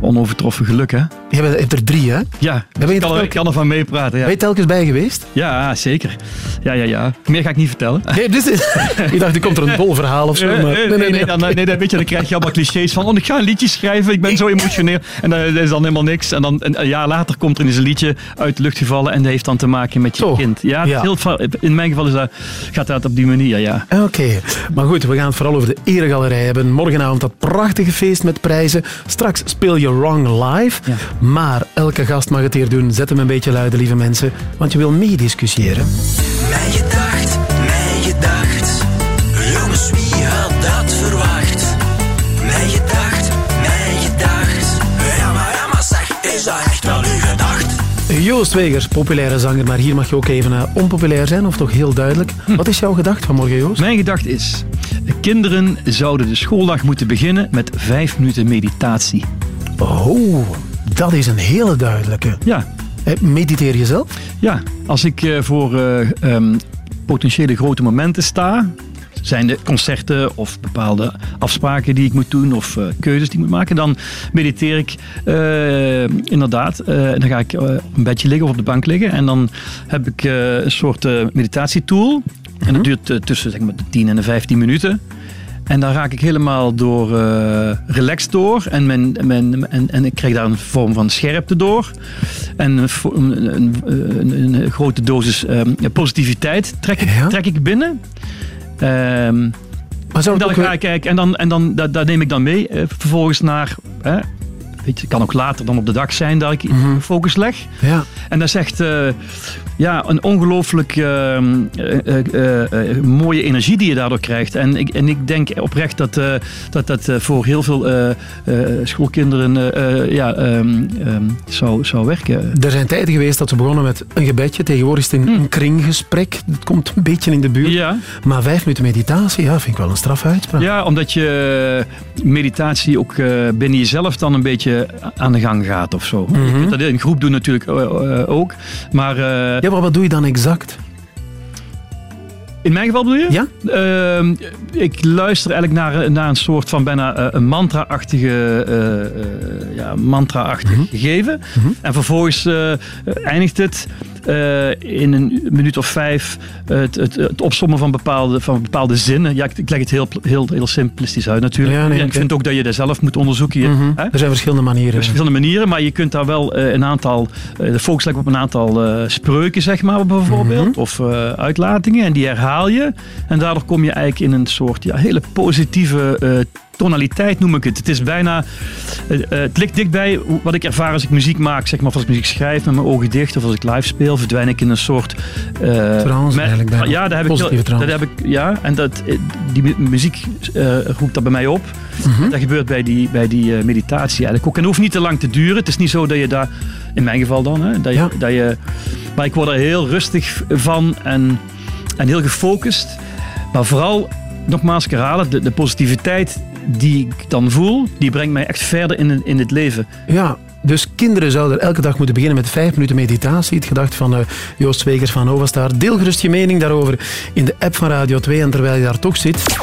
onovertroffen geluk. Hè? Je hebt er drie, hè? Ja, ben je ik kan, er ook- ik kan ervan meepraten. Ja. Ben je telkens bij geweest? Ja, zeker. Ja, ja, ja. Meer ga ik niet vertellen. Nee, dit is... ik dacht, er komt er een bol verhaal of zo. Maar... eh, nee, nee, dan, nee, dan, weet je, dan krijg je allemaal clichés van oh, ik ga een liedje schrijven, ik ben zo emotioneel. En dan is dan helemaal niks. En dan een, jaar later komt er eens een liedje uit de lucht gevallen en dat heeft dan te maken met je kind. Ja. Heel, in mijn geval is dat, gaat dat op die manier, ja. Oké, maar goed, we gaan het vooral over de Eregalerij hebben. Morgenavond dat prachtige feest met prijzen. Straks je Wrong live. Maar elke gast mag het hier doen. Zet hem een beetje luider, lieve mensen. Want je wil meediscussiëren. Mijn gedacht, mijn gedacht. Jongens, wie had dat verwacht? Mijn gedacht, mijn gedacht. Ja, maar, ja, maar zeg, is dat echt wel uw gedacht? Joost Wegers, populaire zanger, maar hier mag je ook even eh, onpopulair zijn, of toch heel duidelijk. Wat is jouw gedacht vanmorgen, Joost? Mijn gedachte is, kinderen zouden de schooldag moeten beginnen met vijf minuten meditatie. Oh, dat is een hele duidelijke. Ja. Eh, Mediteer je zelf? Ja, als ik eh, voor eh, ehm, potentiële grote momenten sta, zijn de concerten of bepaalde afspraken die ik moet doen of keuzes die ik moet maken, dan mediteer ik inderdaad. Eh, dan ga ik op een bedje liggen of op de bank liggen en dan heb ik een soort meditatietool. En dat duurt eh, tussen zeg maar, de 10 en de 15 minuten. En dan raak ik helemaal door eh, relaxed door. En, mijn, mijn, en, en ik krijg daar een vorm van scherpte door. En een, een, een, grote dosis ehm, positiviteit trek ik, trek ik binnen. Ehm, maar dan ga weer- ik kijken en, dan, en dan, dat, dat neem ik dan mee. eh, vervolgens naar. Hè, weet je, het kan ook later dan op de dag zijn dat ik focus leg. Ja. En dat is echt eh, ja, een ongelooflijk eh, eh, eh, mooie energie die je daardoor krijgt. En ik, en ik denk oprecht dat dat, dat voor heel veel schoolkinderen ja, ehm, ehm, zou, zou werken. Er zijn tijden geweest dat we begonnen met een gebedje. Tegenwoordig is het een, een kringgesprek. Het komt een beetje in de buurt. Ja. Maar vijf minuten meditatie, ja, vind ik wel een straffe uitspraak. Ja, omdat je meditatie ook binnen jezelf dan een beetje aan de gang gaat of zo. Je kunt dat in een groep doen natuurlijk ook. Maar, Ja, maar wat doe je dan exact? In mijn geval bedoel je? Ja. Ehm, ik luister eigenlijk naar, naar een soort van bijna eh, een mantra-achtige eh, eh, ja, mantra-achtig gegeven. En vervolgens eindigt het eh, in een minuut of vijf het, het, het opsommen van bepaalde, van bepaalde zinnen. Ja, ik, ik leg het heel, heel, heel simplistisch uit natuurlijk. Ja, nee, ik vind ook dat je dat zelf moet onderzoeken. Je- Mhm. hè? Er zijn verschillende manieren. Er zijn verschillende manieren, maar je kunt daar wel eh, een aantal, eh, de focus legt op een aantal eh, spreuken, zeg maar, bijvoorbeeld, of eh, uitlatingen, en die herhaal je. En daardoor kom je eigenlijk in een soort ja, hele positieve eh, tonaliteit, noem ik het. Het is bijna, eh, eh, het ligt dichtbij wat ik ervaar als ik muziek maak, zeg maar, of als ik muziek schrijf met mijn ogen dicht, of als ik live speel, verdwijn ik in een soort... Trance eigenlijk bijna. Ja, daar heb ik, Positieve heel- trance. dat heb ik, ja, en dat, die mu- muziek roept dat bij mij op. Mhm. Dat gebeurt bij die, bij die meditatie eigenlijk ook. En het hoeft niet te lang te duren. Het is niet zo dat je daar, in mijn geval dan, hè, dat, je, dat je... Maar ik word er heel rustig van en, en heel gefocust. Maar vooral, nogmaals, ik herhaal het, de, de positiviteit die ik dan voel, die brengt mij echt verder in, in het leven. Ja, dus kinderen zouden elke dag moeten beginnen met vijf minuten meditatie. Het gedacht van eh, Joost Zwegers van Novastar. Deel gerust je mening daarover in de app van Radio 2. En terwijl je daar toch zit,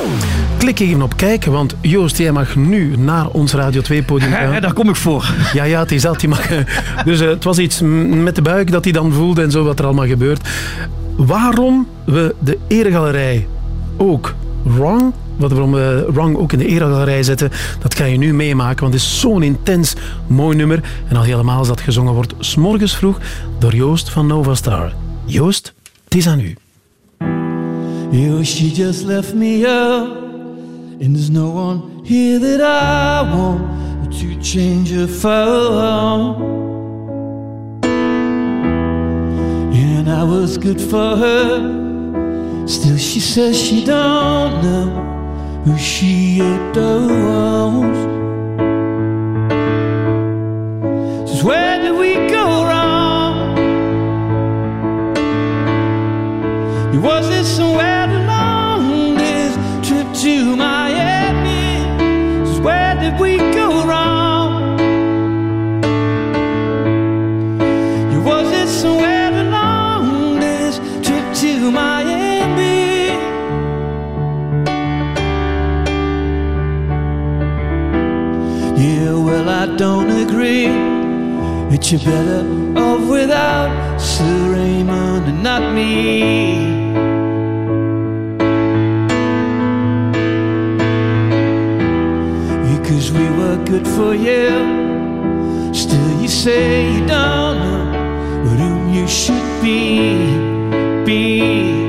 klik even op kijken. Want Joost, jij mag nu naar ons Radio 2-podium gaan. Ja, daar kom ik voor. Ja, ja, het is dat. Je mag, eh, dus eh, het was iets met de buik dat hij dan voelde en zo wat er allemaal gebeurt. Waarom we de Eregalerij ook wrong wat waarom we Wrong ook in de eregalerij zetten, dat ga je nu meemaken, want het is zo'n intens mooi nummer. En al helemaal als dat gezongen wordt, s'morgens vroeg, door Joost van Nova Star. Joost, het is aan u. You, she just left me up, and there's no one here that I want to change her phone. And I was good for her, still she says she don't know who she adores. Says where did we go wrong? Don't agree that you're better off without Sir Raymond and not me. Because we were good for you. Still, you say you don't know whom you should be. Be.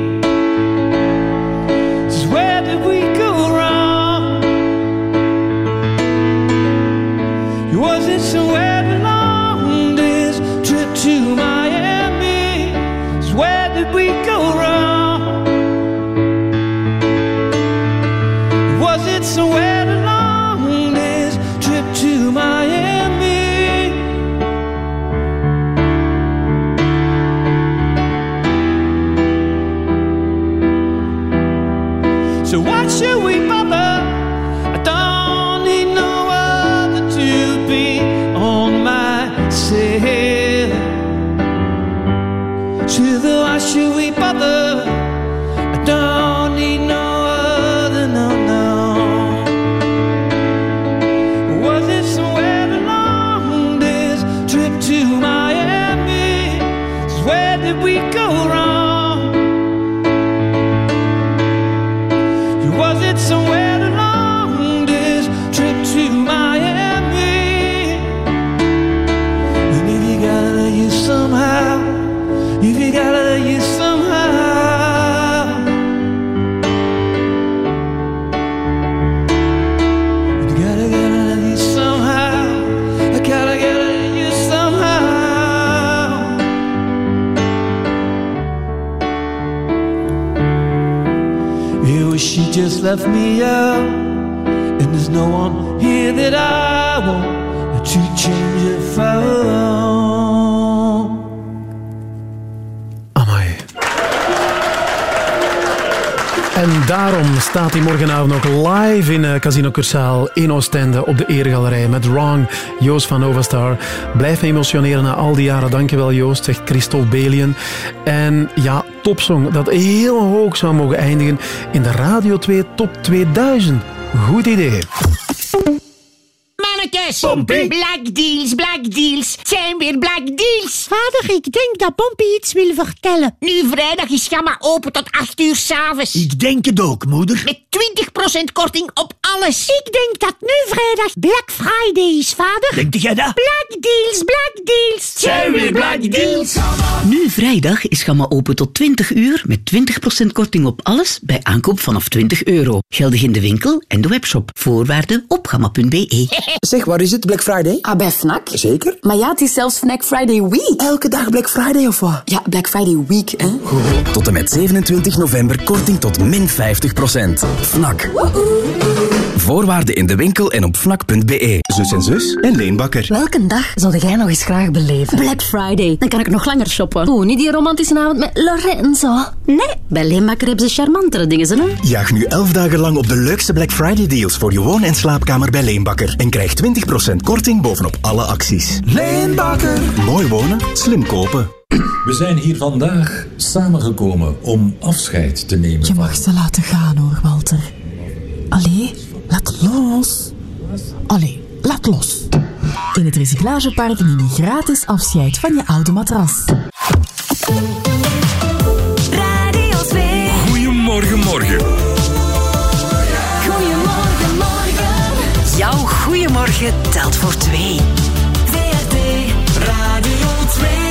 In eh, Casino Cursaal in Oostende op de Eregalerij met Wrong, Joost van Novastar. Blijf me emotioneren na al die jaren. Dankjewel Joost, zegt Christophe Belien. En ja, topsong dat heel hoog zou mogen eindigen in de Radio 2 Top 2000. Goed idee. Mannetjes! Black deals, black deals. Het zijn weer black deals. Vader, ik denk dat Pompie iets wil vertellen. Nu vrijdag is Gamma open tot 8 uur s'avonds. Ik denk het ook, moeder. Met 20% korting op alles. Ik denk dat nu vrijdag Black Friday is, vader. Denk jij dat? Black deals, black weer black deals. Nu vrijdag is Gamma open tot 20 uur met 20% korting op alles bij aankoop vanaf 20 euro. Geldig in de winkel en de webshop. Voorwaarden op gamma.be. Zeg, waar is het? Black Friday? Ah, bij Fnac. Zeker? Maar ja, het is zelfs Black Friday Week. Elke dag Black Friday of wat? Ja, Black Friday Week, hè. Tot en met 27 november korting tot min 50%. Fnac. Voorwaarden in de winkel en op fnac.be. Zus en zus en Leen Bakker. Welke dag zou jij nog eens graag beleven? Black Friday. Dan kan ik nog langer shoppen. Oeh, niet die romantische avond met Lorenzo. Nee, bij Leenbakker hebben ze charmantere dingen, ze, hè? Jaag nu 11 dagen lang op de leukste Black Friday deals voor je woon- en slaapkamer bij Leenbakker. En krijg 20% korting bovenop alle acties. Leenbakker. Mooi wonen, slim kopen. We zijn hier vandaag samengekomen om afscheid te nemen. Je mag ze laten gaan hoor, Walter. Allee, laat los. Allee, laat los. In het recyclagepark neem je gratis afscheid van je oude matras. Radio 2. Goedemorgen, morgen. Goedemorgen telt voor twee. VRT Radio 2.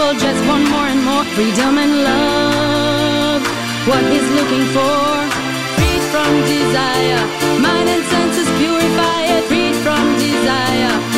people just want more and more freedom and love. What he's looking for, freed from desire, mind and senses purify it, freed from desire,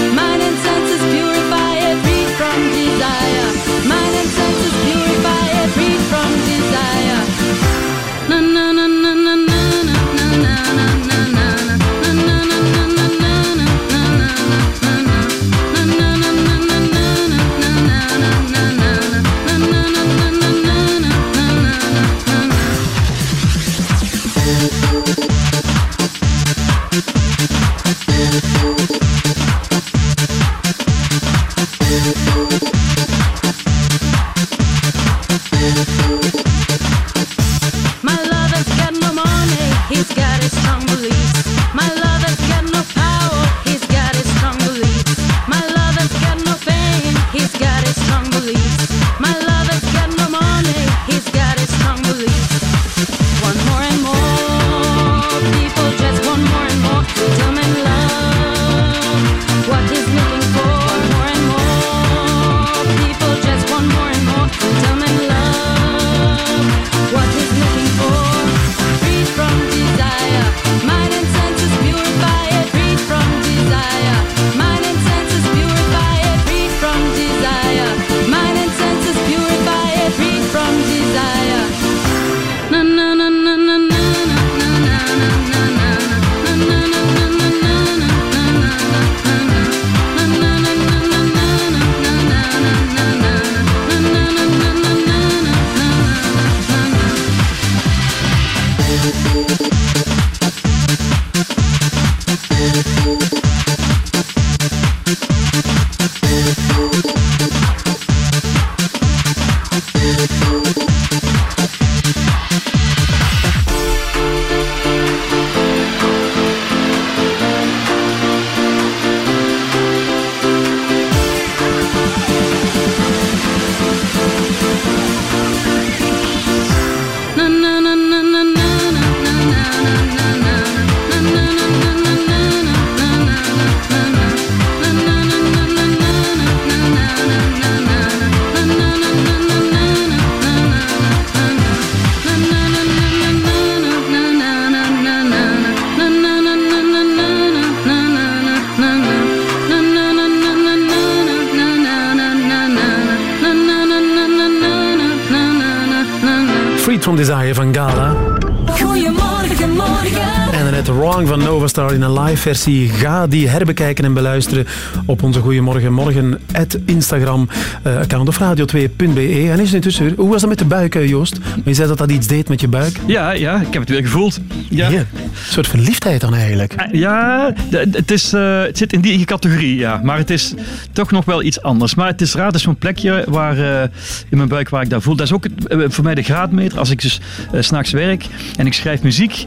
My lover's got no money, he's got his strong beliefs. My lover's Versie. Ga die herbekijken en beluisteren op onze Goedemorgen Morgen at Instagram eh, account of radio2.be. En is het intussen, hoe was dat met de buik, eh, Joost? Maar je zei dat dat iets deed met je buik. Ja, ja, ik heb het weer gevoeld. Ja. Soort verliefdheid dan eigenlijk. Ja, het, is, eh, het zit in die categorie, ja. Maar het is toch nog wel iets anders. Maar het is raar, het is zo'n plekje waar, eh, in mijn buik waar ik daar voel. Dat is ook eh, voor mij de graadmeter. Als ik dus 's s'nachts werk en ik schrijf muziek,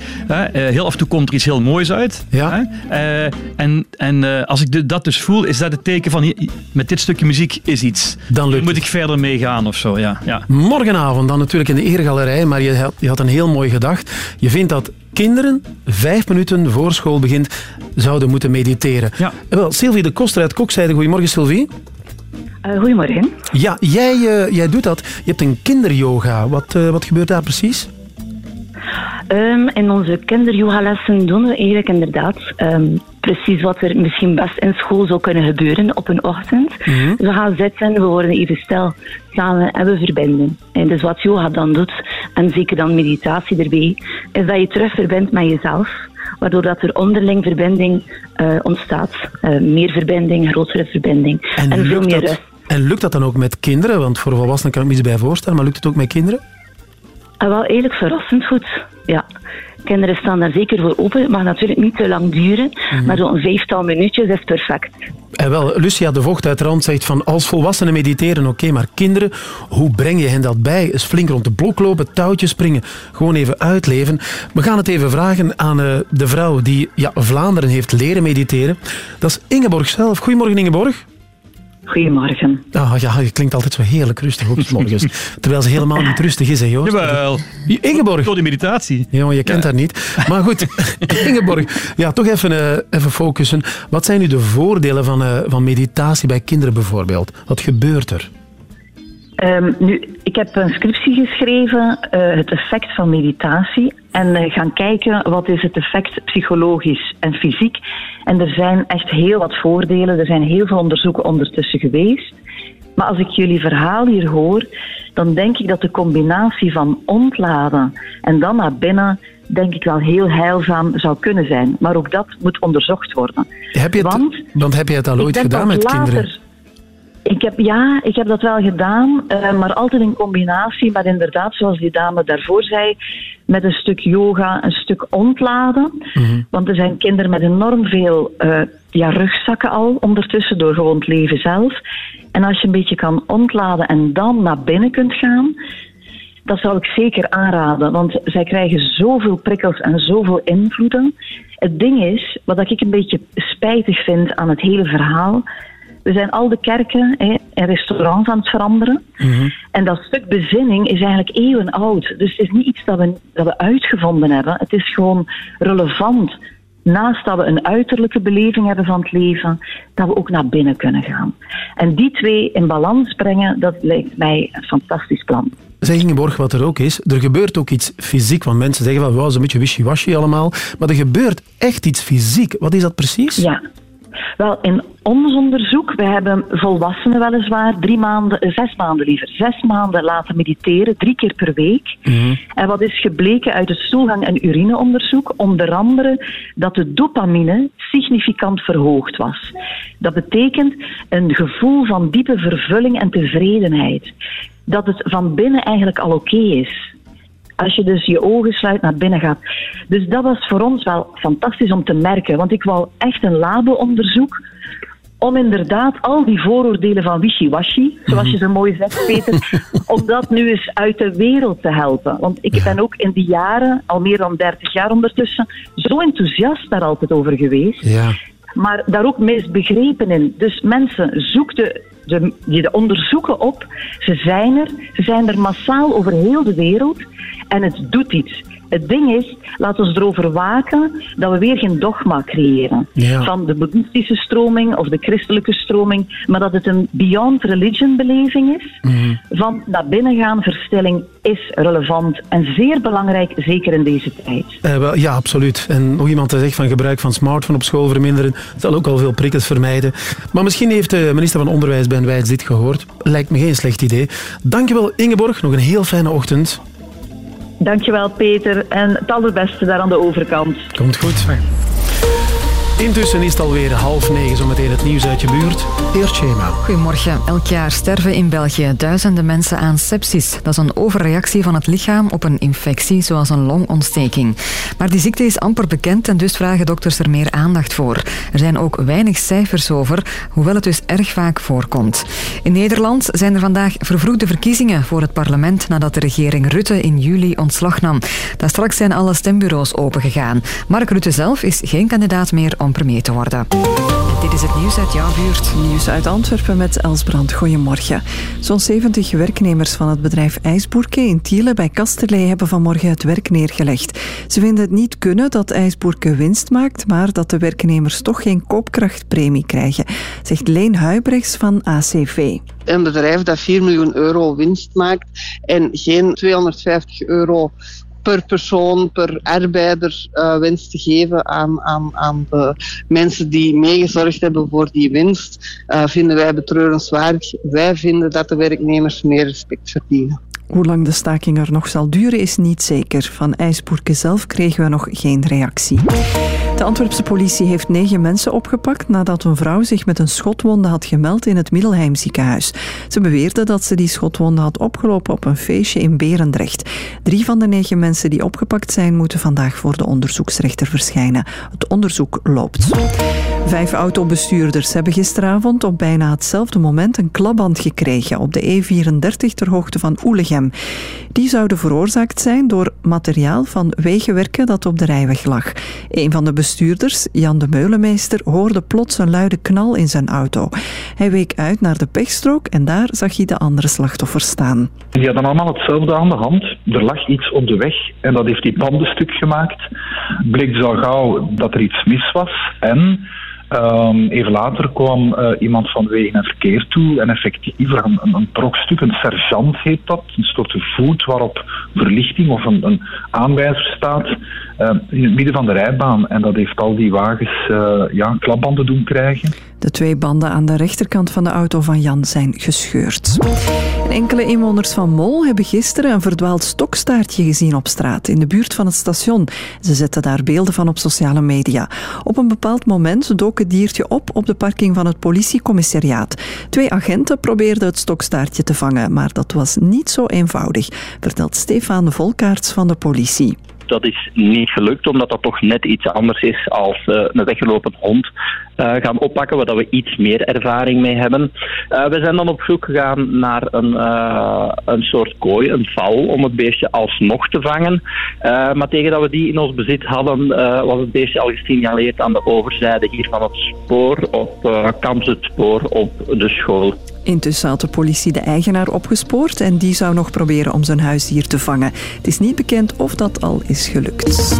heel af en toe komt er iets heel moois uit. Eh, en en als ik de- dat dus voel, is dat het teken van met dit stukje muziek is iets. Dan lukt moet ik verder meegaan of zo, ja. ja. Morgenavond dan natuurlijk in de Eergalerij, maar je had, je had een heel mooi gedacht. Je vindt dat kinderen vijf minuten voor school begint zouden moeten mediteren. Ja. Wel, Sylvie de Koster uit Kokzijde. Goedemorgen Sylvie. Eh, goedemorgen. Ja, jij, eh, jij doet dat. Je hebt een kinderyoga. Wat, eh, wat gebeurt daar precies? Ehm, in onze kinderyoga-lessen doen we eigenlijk inderdaad ehm, precies wat er misschien best in school zou kunnen gebeuren op een ochtend. Mhm. We gaan zitten, we worden even stil, samen en we verbinden. En dus wat yoga dan doet, en zeker dan meditatie erbij, is dat je terug verbindt met jezelf. Waardoor dat er onderling verbinding eh, ontstaat. Eh, meer verbinding, grotere verbinding. En veel lukt meer dat, rust. En lukt dat dan ook met kinderen? Want voor volwassenen kan ik me iets bij voorstellen, maar lukt het ook met kinderen? En wel eigenlijk verrassend goed. Ja. Kinderen staan daar zeker voor open. Het mag natuurlijk niet te lang duren, Mhm. maar zo'n vijftal minuutjes is perfect. En wel, Lucia de Voogd uit Rand zegt van als volwassenen mediteren, oké, maar kinderen, hoe breng je hen dat bij? Is flink rond de blok lopen, touwtjes springen, gewoon even uitleven. We gaan het even vragen aan eh, de vrouw die ja, Vlaanderen heeft leren mediteren. Dat is Ingeborg zelf. Goedemorgen Ingeborg. Goedemorgen. Ah, ja, je klinkt altijd zo heerlijk rustig op morgens. Terwijl ze helemaal niet rustig is, hè Joost? Jawel. Ingeborg. Door die meditatie. Jongen, je kent haar niet. Maar goed, Ingeborg, ja, toch even, eh, even focussen. Wat zijn nu de voordelen van, eh, van meditatie bij kinderen bijvoorbeeld? Wat gebeurt er? Ehm, nu, ik heb een scriptie geschreven, eh, het effect van meditatie. En eh, gaan kijken wat is het effect psychologisch en fysiek. En er zijn echt heel wat voordelen. Er zijn heel veel onderzoeken ondertussen geweest. Maar als ik jullie verhaal hier hoor, dan denk ik dat de combinatie van ontladen en dan naar binnen, denk ik wel heel heilzaam zou kunnen zijn. Maar ook dat moet onderzocht worden. Heb je het, Want want, heb je het al ooit gedaan met later- kinderen? Ik heb, ja, ik heb dat wel gedaan, eh, maar altijd in combinatie met inderdaad, zoals die dame daarvoor zei, met een stuk yoga, een stuk ontladen. Want er zijn kinderen met enorm veel eh, ja, rugzakken al ondertussen door gewoon het leven zelf. En als je een beetje kan ontladen en dan naar binnen kunt gaan, dat zou ik zeker aanraden, want zij krijgen zoveel prikkels en zoveel invloeden. Het ding is, wat ik een beetje spijtig vind aan het hele verhaal, we zijn al de kerken hè, en restaurants aan het veranderen. En dat stuk bezinning is eigenlijk eeuwen oud. Dus het is niet iets dat we, dat we uitgevonden hebben. Het is gewoon relevant. Naast dat we een uiterlijke beleving hebben van het leven, dat we ook naar binnen kunnen gaan. En die twee in balans brengen, dat lijkt mij een fantastisch plan. Zeg Ingeborg, wat er ook is, er gebeurt ook iets fysiek. Want mensen zeggen van, wauw, zo'n beetje wishy-washy allemaal. Maar er gebeurt echt iets fysiek. Wat is dat precies? Ja. Wel, in ons onderzoek, we hebben volwassenen weliswaar drie maanden, eh, zes maanden liever, zes maanden laten mediteren, drie keer per week. En wat is gebleken uit het stoelgang- en urineonderzoek? Onder andere dat de dopamine significant verhoogd was. Dat betekent een gevoel van diepe vervulling en tevredenheid. Dat het van binnen eigenlijk al oké is. Als je dus je ogen sluit naar binnen gaat. Dus dat was voor ons wel fantastisch om te merken. Want ik wou echt een labo-onderzoek om inderdaad al die vooroordelen van wishy-washy, zoals je zo mooi zegt, Peter, om dat nu eens uit de wereld te helpen. Want ik ben ook in die jaren, al meer dan 30 jaar ondertussen, zo enthousiast daar altijd over geweest Ja. maar daar ook misbegrepen in. Dus mensen, zoek de, die de onderzoeken op. Ze zijn er. Ze zijn er massaal over heel de wereld. En het doet iets. Het ding is, laten we erover waken dat we weer geen dogma creëren. Ja. Van de boeddhistische stroming of de christelijke stroming. Maar dat het een beyond religion beleving is. Van naar binnen gaan, verstilling is relevant en zeer belangrijk, zeker in deze tijd. Eh, wel, ja, absoluut. En nog iemand zegt van gebruik van smartphone op school verminderen, zal ook al veel prikkels vermijden. Maar misschien heeft de minister van Onderwijs Ben Wijts dit gehoord. Lijkt me geen slecht idee. Dankjewel Ingeborg, nog een heel fijne ochtend. Dankjewel Peter en het allerbeste daar aan de overkant. Komt goed. Intussen is het alweer half negen, zometeen het nieuws uit je buurt. Eerst schema. Goedemorgen. Elk jaar sterven in België duizenden mensen aan sepsis. Dat is een overreactie van het lichaam op een infectie, zoals een longontsteking. Maar die ziekte is amper bekend en dus vragen dokters er meer aandacht voor. Er zijn ook weinig cijfers over, hoewel het dus erg vaak voorkomt. In Nederland zijn er vandaag vervroegde verkiezingen voor het parlement nadat de regering Rutte in juli ontslag nam. Daar straks zijn alle stembureaus opengegaan. Mark Rutte zelf is geen kandidaat meer om premier te worden. En dit is het nieuws uit jouw buurt. Nieuws uit Antwerpen met Elsbrand. Goedemorgen. Zo'n 70 werknemers van het bedrijf IJsboerke in Tiele bij Kasterlee hebben vanmorgen het werk neergelegd. Ze vinden het niet kunnen dat IJsboerke winst maakt, maar dat de werknemers toch geen koopkrachtpremie krijgen, zegt Leen Huibrechts van ACV. een bedrijf dat 4 miljoen euro winst maakt en geen 250 euro per persoon, per arbeider uh, wenst te geven aan, aan, aan de mensen die meegezorgd hebben voor die winst, uh, vinden wij betreurenswaardig. Wij vinden dat de werknemers meer respect verdienen. Hoe lang de staking er nog zal duren is niet zeker. Van IJsboerke zelf kregen we nog geen reactie. De Antwerpse politie heeft negen mensen opgepakt nadat een vrouw zich met een schotwonde had gemeld in het Middelheim ziekenhuis. Ze beweerde dat ze die schotwonde had opgelopen op een feestje in Berendrecht. Drie van de negen mensen die opgepakt zijn, moeten vandaag voor de onderzoeksrechter verschijnen. Het onderzoek loopt. Vijf autobestuurders hebben gisteravond op bijna hetzelfde moment een klapband gekregen op de E34 ter hoogte van Oelegem. Die zouden veroorzaakt zijn door materiaal van wegenwerken dat op de rijweg lag. Een van de bestuurders, Jan de Meulemeester, hoorde plots een luide knal in zijn auto. Hij week uit naar de pechstrook en daar zag hij de andere slachtoffers staan. Die hadden allemaal hetzelfde aan de hand. Er lag iets op de weg en dat heeft die banden stuk gemaakt. Bleek al gauw dat er iets mis was. En ehm, even later kwam eh, iemand van wegen en verkeer toe en effectief een, een, een een sergeant heet dat, een soort voet waarop verlichting of een, een aanwijzer staat eh, in het midden van de rijbaan. En dat heeft al die wagens eh, ja, klapbanden doen krijgen. De twee banden aan de rechterkant van de auto van Jan zijn gescheurd. En enkele inwoners van Mol hebben gisteren een verdwaald stokstaartje gezien op straat in de buurt van het station. Ze zetten daar beelden van op sociale media. Op een bepaald moment dook het diertje op op de parking van het politiecommissariaat. Twee agenten probeerden het stokstaartje te vangen, maar dat was niet zo eenvoudig, vertelt Stefan Volkaerts van de politie. Dat is niet gelukt, omdat dat toch net iets anders is als eh, een weggelopen hond eh, gaan oppakken, waar we iets meer ervaring mee hebben. Eh, we zijn dan op zoek gegaan naar een, een soort kooi, een val, om het beestje alsnog te vangen. Maar tegen dat we die in ons bezit hadden, was het beestje al gesignaleerd aan de overzijde hier van het spoor, op uh, het spoor, op de school. Intussen had de politie de eigenaar opgespoord en die zou nog proberen om zijn huisdier te vangen. Het is niet bekend of dat al is gelukt.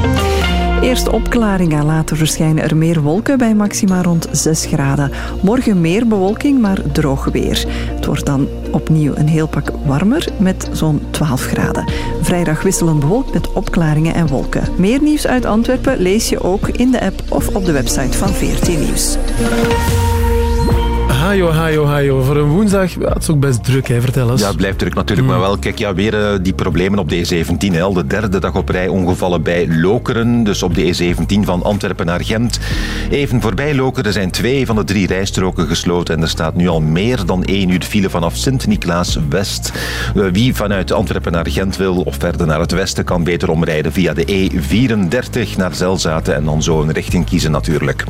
Eerst opklaringen, later verschijnen er meer wolken bij maxima rond 6 graden. Morgen meer bewolking, maar droog weer. Het wordt dan opnieuw een heel pak warmer met zo'n 12 graden. Vrijdag wisselend bewolkt met opklaringen en wolken. Meer nieuws uit Antwerpen lees je ook in de app of op de website van VRT Nieuws. Hajo, hajo, hajo. Voor een woensdag, ja, het is ook best druk, hè. vertel eens. Ja, het blijft druk natuurlijk. Maar wel, kijk, ja, weer eh, die problemen op de E17. Hè. Al de derde dag op rij ongevallen bij Lokeren. Dus op de E17 van Antwerpen naar Gent. Even voorbij Lokeren zijn twee van de drie rijstroken gesloten. En er staat nu al meer dan één uur file vanaf Sint-Niklaas-West. Eh, Wie vanuit Antwerpen naar Gent wil of verder naar het westen, kan beter omrijden via de E34 naar Zelzaten. En dan zo een richting kiezen natuurlijk.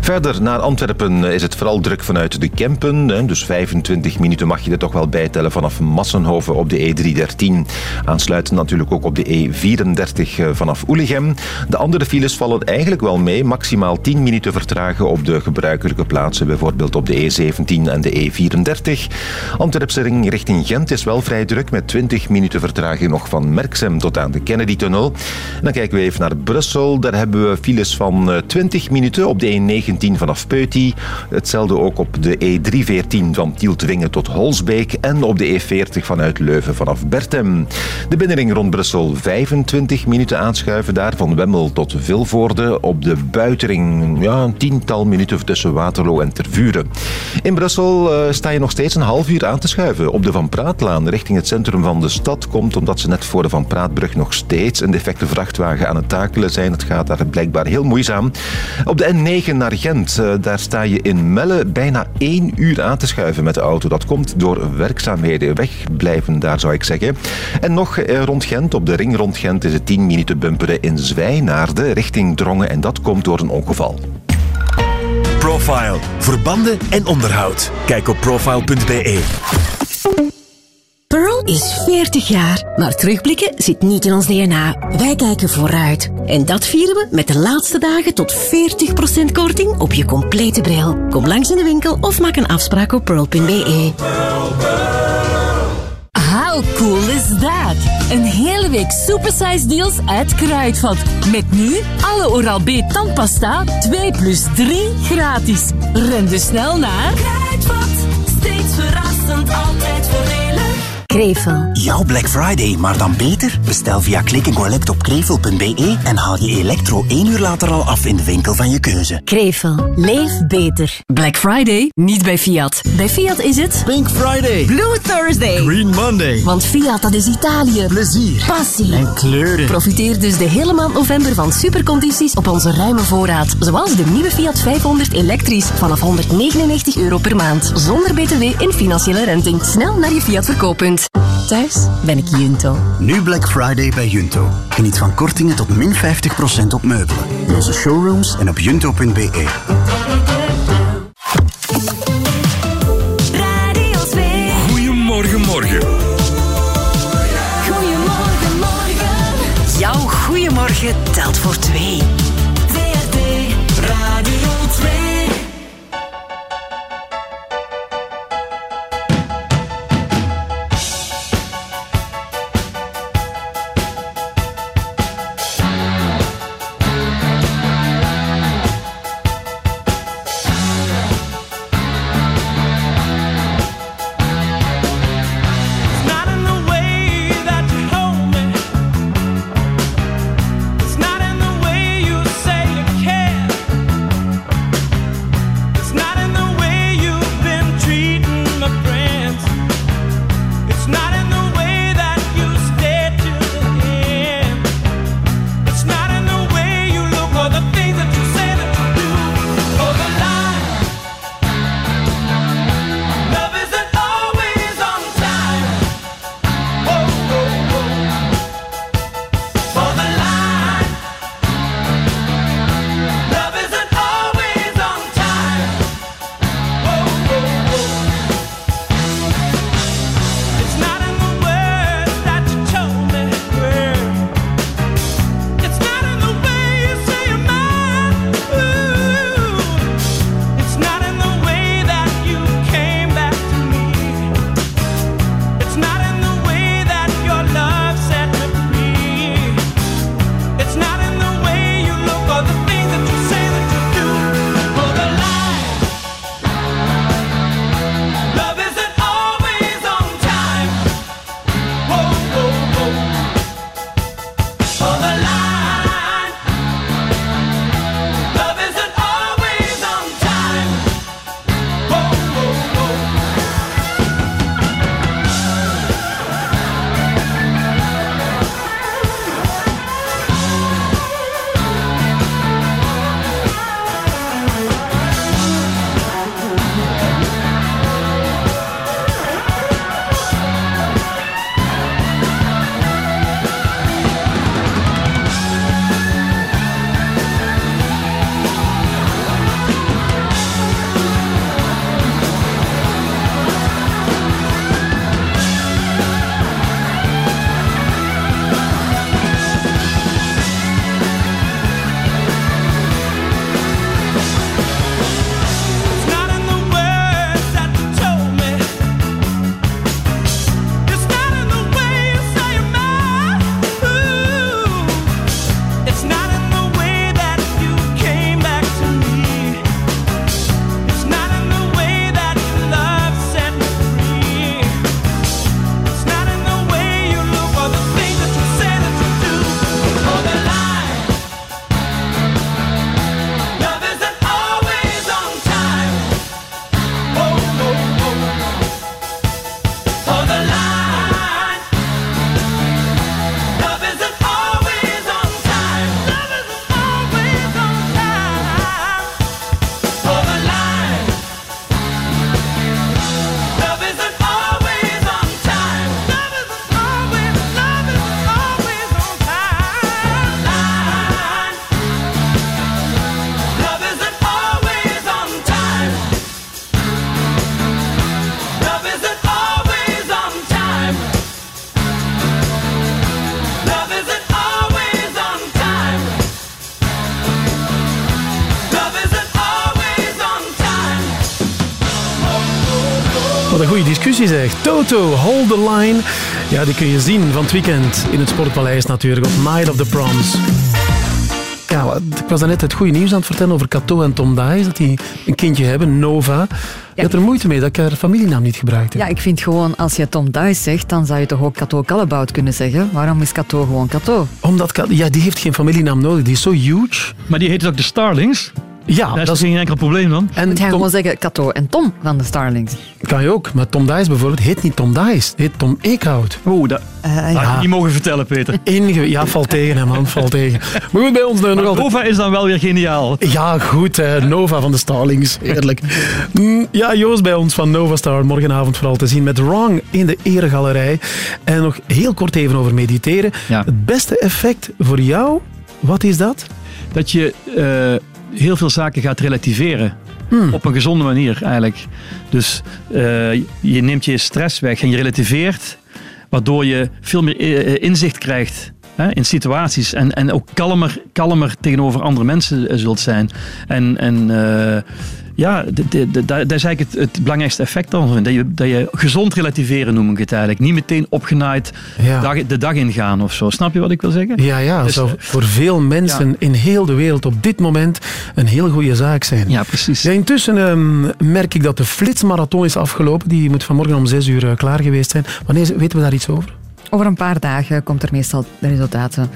Verder naar Antwerpen is het vooral druk vanuit de Dus 25 minuten mag je er toch wel bijtellen vanaf Massenhoven op de E313. Aansluitend natuurlijk ook op de E34 eh, vanaf Oelegem. De andere files vallen eigenlijk wel mee. Maximaal 10 minuten vertragen op de gebruikelijke plaatsen. Bijvoorbeeld op de E17 en de E34. Antwerpse ring richting Gent is wel vrij druk. Met 20 minuten vertraging nog van Merksem tot aan de Kennedy-tunnel. En dan kijken we even naar Brussel. Daar hebben we files van eh, 20 minuten op de E19 vanaf Peuty. Hetzelfde ook op de E314 van Tieltwingen tot Holsbeek. En op de E40 vanuit Leuven vanaf Bertem. De binnenring rond Brussel 25 minuten aanschuiven daar van Wemmel tot Vilvoorde. Op de buitenring ja, een tiental minuten tussen Waterloo en Tervuren. In Brussel eh, sta je nog steeds een half uur aan te schuiven. Op de Van Praatlaan richting het centrum van de stad komt omdat ze net voor de Van Praatbrug nog steeds een defecte vrachtwagen aan het takelen zijn. Het gaat daar blijkbaar heel moeizaam. Op de N9 naar Gent, eh, daar sta je in Melle bijna één uur aan te schuiven met de auto. Dat komt door werkzaamheden. Wegblijven daar zou ik zeggen. En nog eh, rond Gent, op de ring rond Gent, is het 10 minuten bumperen in Zwijnaarde richting Drongen. En dat komt door een ongeval. Profile. Verbanden en onderhoud. Kijk op profile.be. Is 40 jaar, maar terugblikken zit niet in ons DNA. Wij kijken vooruit. En dat vieren we met de laatste dagen tot 40% korting op je complete bril. Kom langs in de winkel of maak een afspraak op pearl.be. How cool is that? Een hele week supersize deals uit Kruidvat. Met nu alle Oral-B tandpasta 2 plus 3 gratis. Ren dus snel naar... Kruidvat, steeds verrassend, altijd voordelig. Krevel. Jouw Black Friday, maar dan beter? Bestel via click collect op krevel.be en haal je elektro één uur later al af in de winkel van je keuze. Krevel. Leef beter. Black Friday, niet bij Fiat. Bij Fiat is het... Pink Friday. Blue Thursday. Green Monday. Want Fiat, dat is Italië. Plezier. Passie. En kleuren. Profiteer dus de hele maand november van supercondities op onze ruime voorraad. Zoals de nieuwe Fiat 500 elektrisch vanaf 199 euro per maand. Zonder btw en financiële renting. Snel naar je Fiat verkooppunt. Thuis ben ik Junto. Nu Black Friday bij Junto. Geniet van kortingen tot min 50% op meubelen. In onze showrooms en op junto.be. Goedemorgen, morgen. Goedemorgen, morgen. Jouw goedemorgen telt voor twee. Een goede discussie zeg. Toto, hold the line. Ja, die kun je zien van het weekend in het Sportpaleis natuurlijk op Night of the Proms. Ja, ik was net het goede nieuws aan het vertellen over Cato en Tom Dijs, Dat die een kindje hebben, Nova. Je had er moeite mee dat ik haar familienaam niet gebruikte. Ja, ik vind gewoon, als je Tom Dijs zegt, dan zou je toch ook Cato Kallebout kunnen zeggen. Waarom is Cato gewoon Cato? Omdat, ja, die heeft geen familienaam nodig. Die is zo huge. Maar die heet dus ook de Starlings. Ja, dat is geen enkel probleem dan. En Moet jij gewoon zeggen Cato en Tom van de Starlings. Kan je ook, maar Tom Dice bijvoorbeeld heet niet Tom Dice, heet Tom Eekhout. Oeh, dat Eh, had je niet mogen vertellen, Peter. Inge ja, valt tegen hè, man, valt tegen. Maar goed, bij ons nog altijd... Nova is dan wel weer geniaal. Ja, goed, hè. Nova van de Starlings. Heerlijk. Mm, Ja, Joost bij ons van Nova Star. Morgenavond vooral te zien met Wrong in de Eregalerij. En nog heel kort even over mediteren. Het beste effect voor jou, wat is dat? Dat je eh, heel veel zaken gaat relativeren. Hmm. Op een gezonde manier eigenlijk. Dus eh, je neemt je stress weg en je relativeert. Waardoor je veel meer eh, inzicht krijgt hè, in situaties. En, en ook kalmer, kalmer tegenover andere mensen eh, zult zijn. En, en eh, ja, d- d- d- dat is eigenlijk het, het belangrijkste effect dan. Dat je, dat je gezond relativeren noem ik het eigenlijk. Niet meteen opgenaaid Ja. dag, de dag ingaan of zo. Snap je wat ik wil zeggen? Ja, ja, dat Dus, zou eh, voor veel mensen ja. in heel de wereld op dit moment een heel goede zaak zijn. Ja, precies. intussen ehm, merk ik dat de flitsmarathon is afgelopen. Die moet vanmorgen om zes uur eh, klaar geweest zijn. Wanneer weten we daar iets over? Over een paar dagen komt er meestal de resultaten.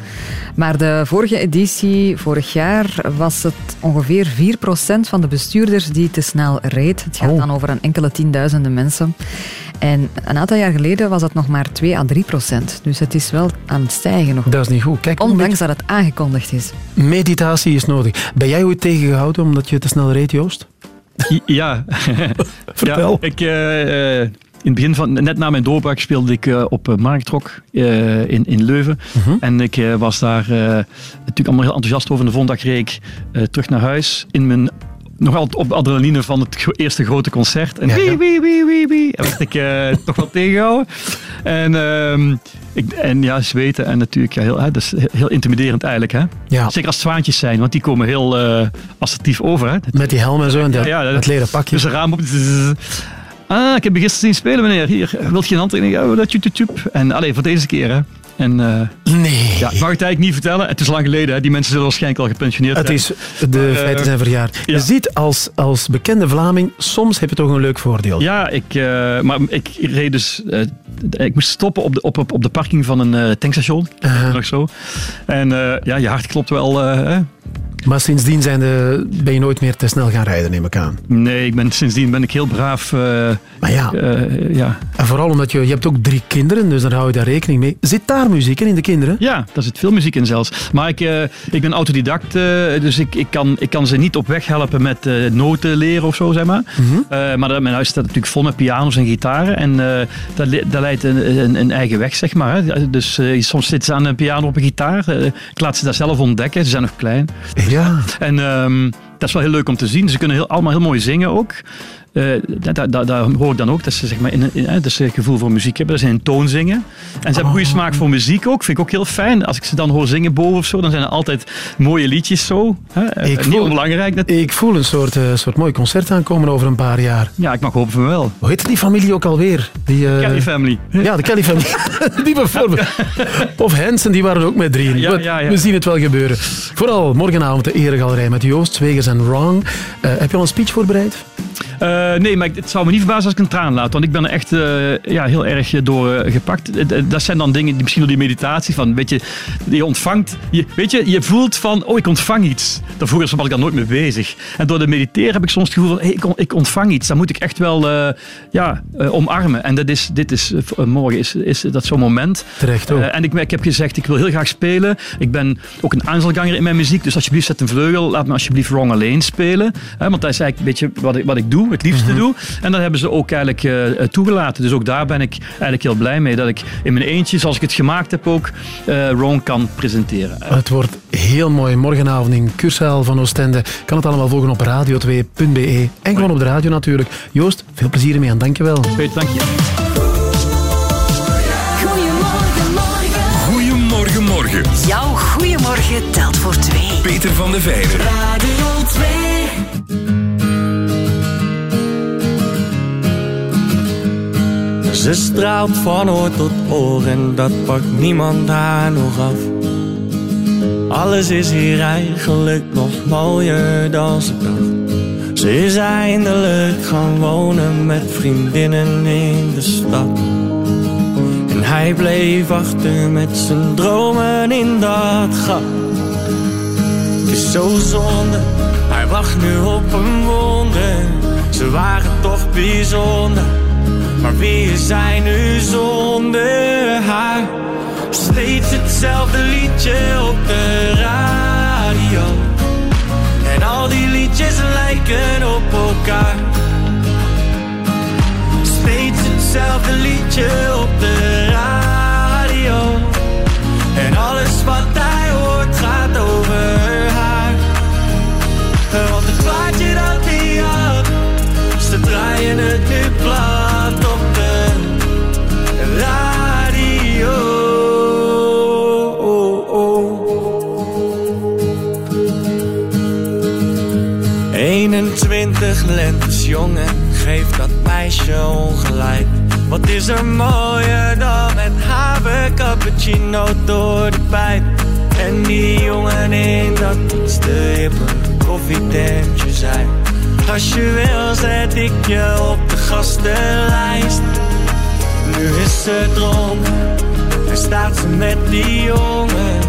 Maar de vorige editie, vorig jaar, was het ongeveer 4% van de bestuurders die te snel reed. Het gaat Oh. dan over een enkele tienduizenden mensen. En een aantal jaar geleden was het nog maar 2 à 3 procent. Dus het is wel aan het stijgen nog. Dat is niet goed. Kijk, Ondanks dat het aangekondigd is. Meditatie is nodig. Ben jij ooit tegengehouden omdat je te snel reed, Joost? Ja. Vertel. Ja, ik, eh, eh, het begin van, net na mijn doorbraak speelde ik eh, op uh, Marktrok eh, in, in Leuven. Mhm. En ik eh, was daar eh, natuurlijk allemaal heel enthousiast over. En de volgende dag reed ik eh, terug naar huis in mijn nog altijd op adrenaline van het eerste grote concert. En Ja, ja. wie, wie, wie, wie, werd ik eh, toch wel tegengehouden. En, ehm, ik, en ja, zweten en natuurlijk, ja, heel, hè, dat is heel- intimiderend eigenlijk. Hè? Ja. Zeker als zwaantjes zijn, want die komen heel eh, assertief over. Hè? Met die helm en zo en dat, Ja, leren pakje. Dus een raam op. Ah, ik heb je gisteren zien spelen, meneer. Hier, wilt je een handtekening? Ja, dat tjoep. En alleen voor deze keer, hè. En, eh, nee. Ja, ik mag het eigenlijk niet vertellen. Het is lang geleden. Hè. Die mensen zullen waarschijnlijk al gepensioneerd Het zijn. is, de eh, feiten zijn verjaard. Je ziet als, als bekende Vlaming, soms heb je toch een leuk voordeel. Ja, ik, eh, maar ik reed dus. ik moest stoppen op de, op, op, op de parking van een tankstation. Nog zo. En ja, je hart klopt wel. hè. Maar sindsdien zijn de, ben je nooit meer te snel gaan rijden, neem ik aan. Nee, ik ben, sindsdien ben ik heel braaf. eh, Maar ja. eh, ja. En vooral omdat je, je hebt ook drie kinderen, dus dan hou je daar rekening mee. Zit daar muziek in, in de kinderen? Ja, daar zit veel muziek in zelfs. Maar ik, eh, ik ben autodidact, dus ik, ik, kan, ik kan ze niet op weg helpen met noten leren of zo, zeg maar. Mhm. Maar dat- mijn huis staat natuurlijk vol met piano's en gitaren. En dat, dat leidt een, een, een eigen weg, zeg maar. Hè. Dus soms zitten ze aan een piano op een gitaar. Ik laat ze dat zelf ontdekken. Ze zijn nog klein. Ja. En ehm, dat is wel heel leuk om te zien. Ze kunnen heel, allemaal heel mooi zingen ook. Eh, dat, dat, dat, dat hoor ik dan ook, dat ze zeg maar, in, in, dat ze gevoel voor muziek hebben. Dat ze in toon zingen. En ze hebben goede smaak voor muziek ook. Vind ik ook heel fijn. Als ik ze dan hoor zingen boven of zo, dan zijn er altijd mooie liedjes zo. Hè? Eh, Ik niet voel- onbelangrijk. Dat... Ik voel een soort, eh, soort mooi concert aankomen over een paar jaar. Ja, ik mag hopen van wel. Hoe heet die familie ook alweer? Die, Kelly Family. Ja, de Kelly Family. die bijvoorbeeld. Of Hansen, die waren ook met drieën. Ja, We- ja, ja. We zien het wel gebeuren. Vooral morgenavond de Eregalerij met Joost Zwegers en Wrong. Heb je al een speech voorbereid? Nee, maar het zou me niet verbazen als ik een traan laat. Want ik ben er echt eh, ja, heel erg eh, door eh, gepakt. Eh, eh, dat zijn dan dingen, die, misschien door die meditatie. Van, weet je, je ontvangt... Je, weet je, je voelt van, oh, ik ontvang iets. Daarvoor was ik daar nooit mee bezig. En door de mediteren heb ik soms het gevoel van, hey, ik, on- ik ontvang iets. Dat moet ik echt wel eh, ja, eh, omarmen. En dat is, dit is, eh, eh, morgen is, is dat zo'n moment. Terecht ook. Eh, en ik, ik heb gezegd, ik wil heel graag spelen. Ik ben ook een aanzelganger in mijn muziek. Dus alsjeblieft, zet een vleugel. Laat me alsjeblieft Wrong alleen spelen. Hè, want dat is eigenlijk een beetje wat ik, wat ik doe, het liefste Mhm. doe. En dat hebben ze ook eigenlijk eh, eh, toegelaten. Dus ook daar ben ik eigenlijk heel blij mee. Dat ik in mijn eentje, zoals ik het gemaakt heb ook, eh Wrong kan presenteren. Het wordt heel mooi. Morgenavond in Cursaal van Oostende. Kan het allemaal volgen op radio2.be. En gewoon op de radio natuurlijk. Joost, veel plezier ermee en dankjewel. Peter, dank je. Goedemorgen, morgen. Goedemorgen, morgen. Jouw goeiemorgen telt voor twee. Peter van de Veijden. Radio 2. Ze straalt van oor tot oor en dat pakt niemand haar nog af. Alles is hier eigenlijk nog mooier dan ze dacht. Ze is eindelijk gaan wonen met vriendinnen in de stad. En hij bleef achter met zijn dromen in dat gat. Het is zo zonde, hij wacht nu op een wonder. Ze waren toch bijzonder, maar wie hij nu zonder haar? Steeds hetzelfde liedje op de radio. En al die liedjes lijken op elkaar. Steeds hetzelfde liedje op de radio. Is er mooier dan met haver cappuccino door de pijp? En die jongen in dat iets te hippe koffietentje zijn. Als je wil zet ik je op de gastenlijst. Nu is ze dronken en staat ze met die jongen.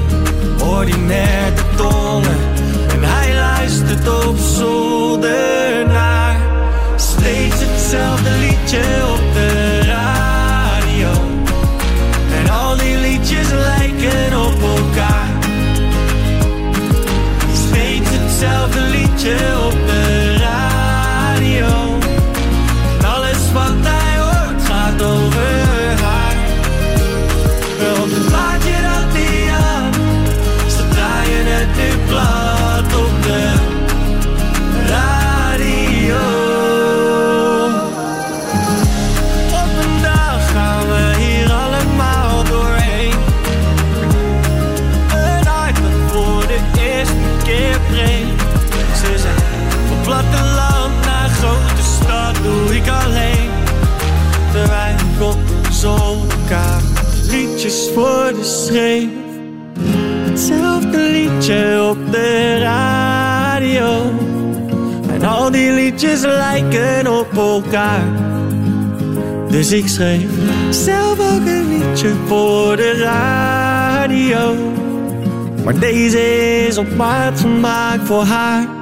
Ordinair de tongen en hij luistert op zolder naar. Steeds hetzelfde liedje op de liedjes lijken op elkaar. Steeds hetzelfde liedje liedjes lijken op elkaar. Dus ik schreef zelf ook een liedje voor de radio. Maar deze is op maat gemaakt voor haar.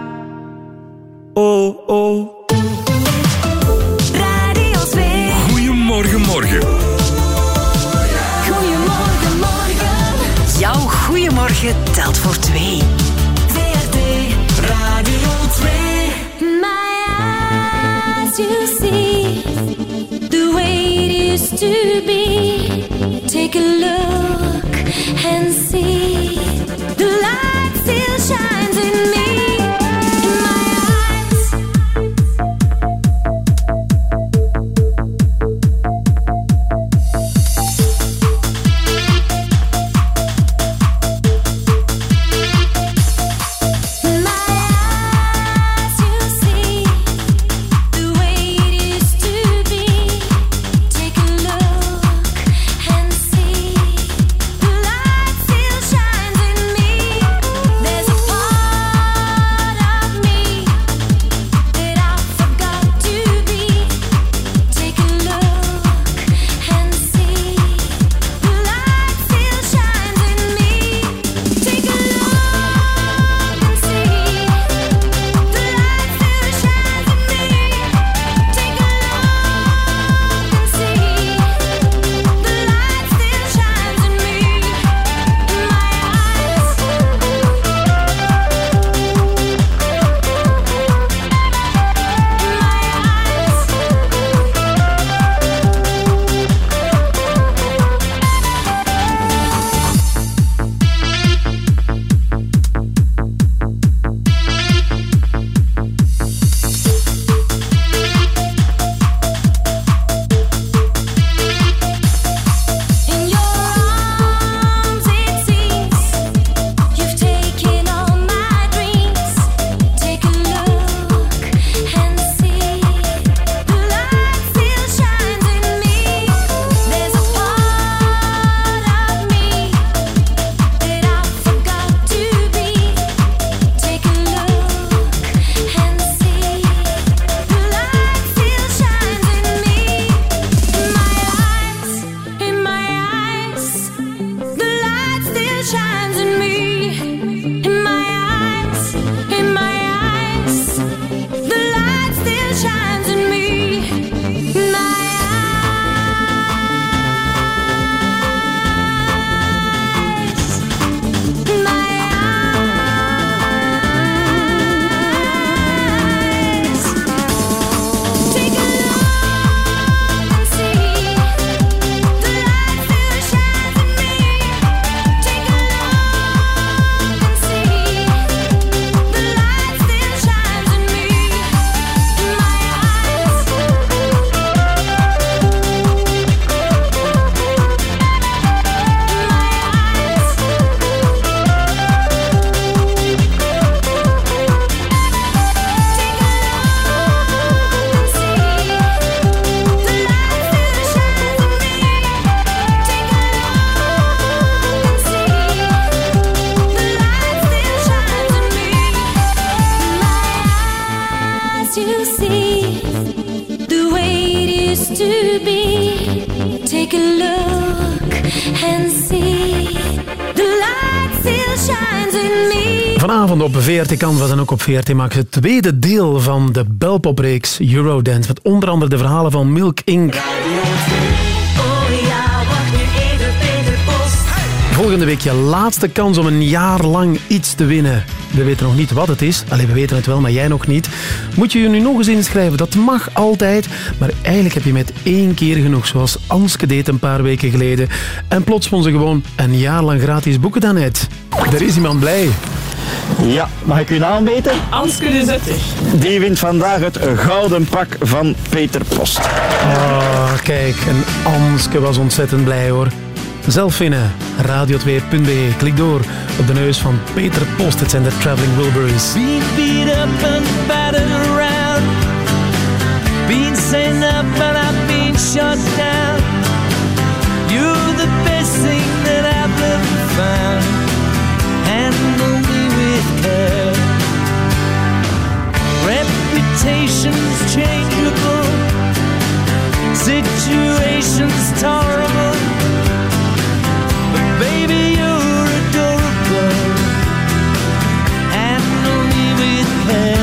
Vanavond op VRT Canvas en ook op VRT Max het tweede deel van de Belpopreeks Eurodance. Met onder andere de verhalen van Milk Inc. Volgende week je laatste kans om een jaar lang iets te winnen. We weten nog niet wat het is. Alleen we weten het wel, maar jij nog niet. Moet je je nu nog eens inschrijven? Dat mag altijd. Maar eigenlijk heb je met één keer genoeg. Zoals Anske deed een paar weken geleden. En plots ze gewoon een jaar lang gratis boeken dan net. Er is iemand blij. Ja, mag ik uw naam weten? Anske de Zetter. Die wint vandaag het gouden pak van Peter Post. Oh, kijk. En Anske was ontzettend blij hoor. Zelf winnen. Radio2.be. Klik door op de neus van Peter Post. Het zijn de Traveling Wilburys. Been beat up and battered around. Been sent up and I've been shut down. Reputation's changeable. Situation's tolerable. But baby, you're adorable. Handle me with care.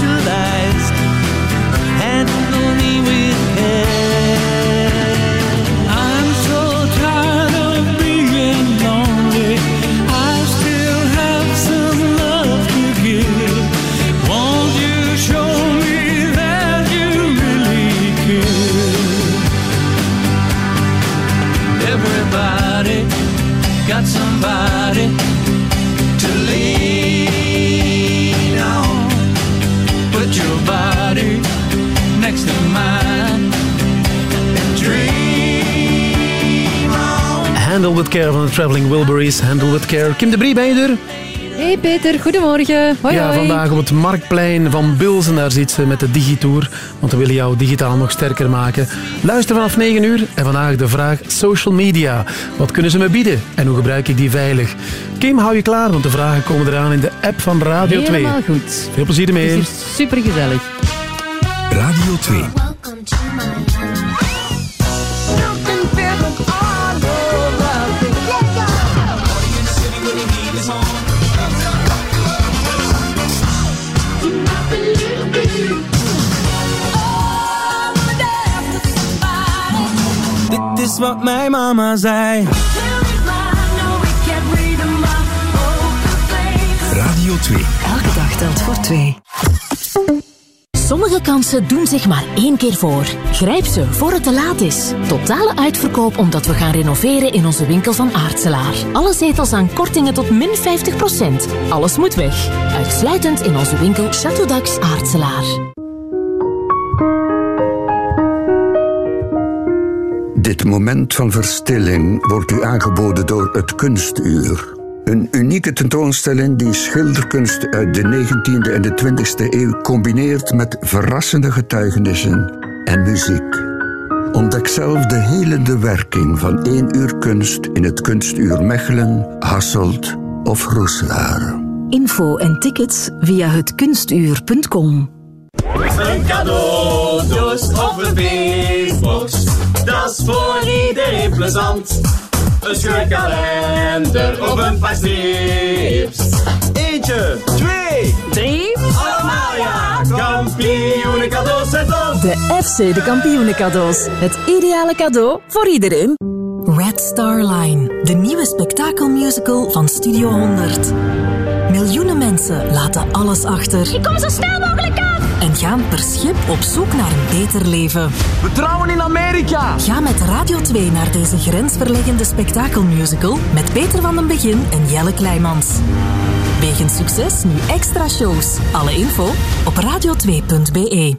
specialize Handle with Care van de Traveling Wilburys. Handle with Care. Kim de Brie, ben je er? Hey Peter, goedemorgen. Hoi ja, hoi. vandaag op het Marktplein van Bilzen. Daar zit ze met de Digitour. Want we willen jou digitaal nog sterker maken. Luister vanaf 9 uur. En vandaag de vraag social media. Wat kunnen ze me bieden? En hoe gebruik ik die veilig? Kim, hou je klaar, want de vragen komen eraan in de app van Radio 2. Helemaal goed. Veel plezier ermee. Het is hier super gezellig. Radio 2. Wat mijn mama zei. Radio 2. Elke dag telt voor twee. Sommige kansen doen zich maar één keer voor. Grijp ze voor het te laat is. Totale uitverkoop omdat we gaan renoveren in onze winkel van Aartselaar. Alle zetels aan kortingen tot min 50%. Alles moet weg. Uitsluitend in onze winkel Chateau Dax Aartselaar. Dit moment van verstilling wordt u aangeboden door het Kunstuur. Een unieke tentoonstelling die schilderkunst uit de 19e en de 20e eeuw combineert met verrassende getuigenissen en muziek. Ontdek zelf de helende werking van één uur kunst in het Kunstuur Mechelen, Hasselt of Roeselare. Info en tickets via hetkunstuur.com. Een cadeaudoos of een feestbox, dat is voor iedereen plezant. Een scheurkalender of een paar strips. Eentje, twee, drie. Allemaal ja, kampioenen cadeaus zijn. De FC de kampioenen cadeaus. Het ideale cadeau voor iedereen. Red Star Line, de nieuwe spektakelmusical van Studio 100. Miljoenen mensen laten alles achter. Ik kom zo snel mogelijk aan! En gaan per schip op zoek naar een beter leven. We trouwen in Amerika. Ga met Radio 2 naar deze grensverleggende spektakelmusical met Peter van den Begin en Jelle Kleimans. Wegens succes nu extra shows. Alle info op radio2.be.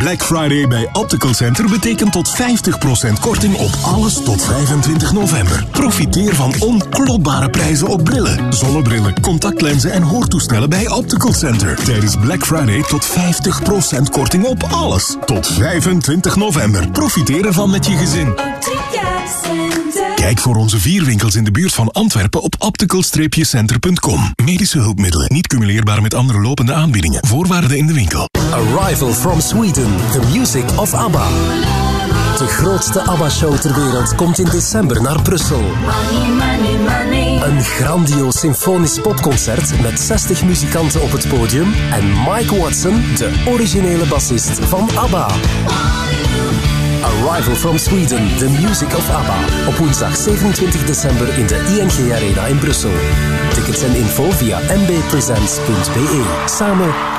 Black Friday bij Optical Center betekent tot 50% korting op alles tot 25 november. Profiteer van onklopbare prijzen op brillen, zonnebrillen, contactlenzen en hoortoestellen bij Optical Center. Tijdens Black Friday tot 50% korting op alles. Tot 25 november. Profiteer ervan met je gezin. Kijk voor onze vier winkels in de buurt van Antwerpen op optical-center.com. Medische hulpmiddelen, niet cumuleerbaar met andere lopende aanbiedingen. Voorwaarden in de winkel. Arrival from Sweden, the music of ABBA. De grootste ABBA-show ter wereld komt in december naar Brussel. Een grandioos symfonisch popconcert met 60 muzikanten op het podium en Mike Watson, de originele bassist van ABBA. Arrival from Sweden, the music of ABBA. Op woensdag 27 december in de ING Arena in Brussel. Tickets en info via mbpresents.be. Samen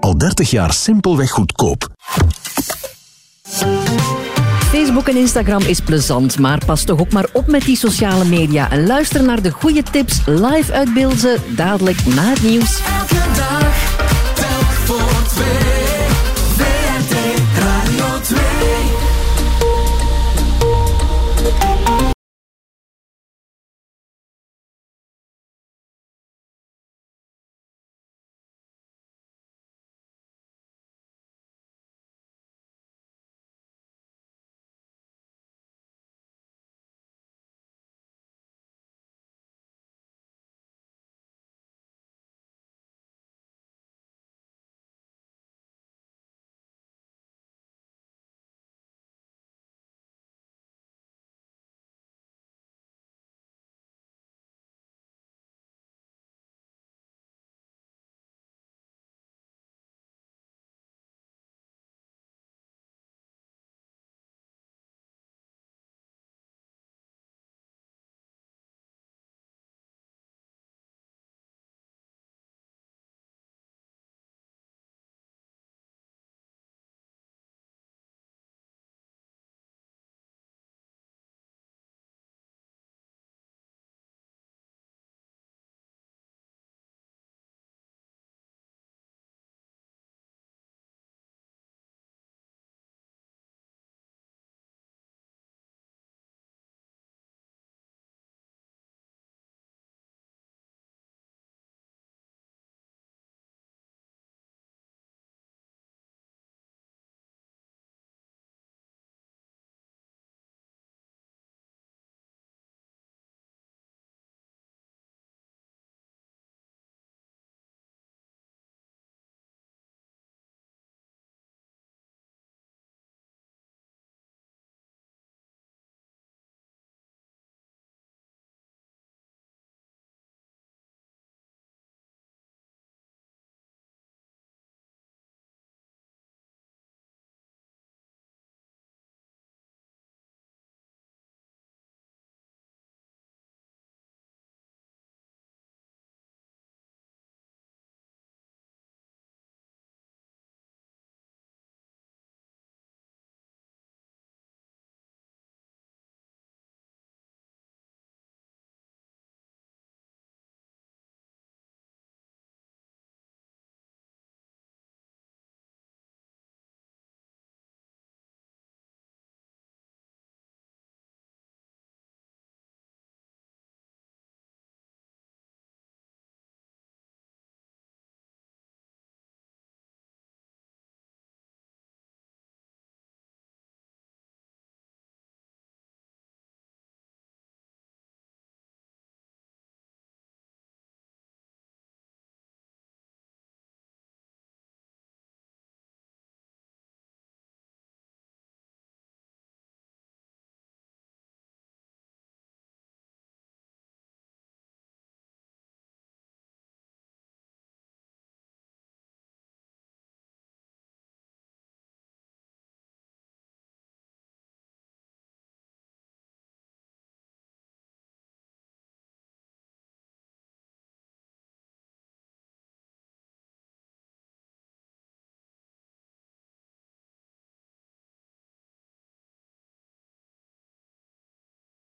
Al 30 jaar simpelweg goedkoop. Facebook en Instagram is plezant, maar pas toch ook maar op met die sociale media. En luister naar de goede tips live uit Beelzen, dadelijk na het nieuws. Elke dag, telk voor twee.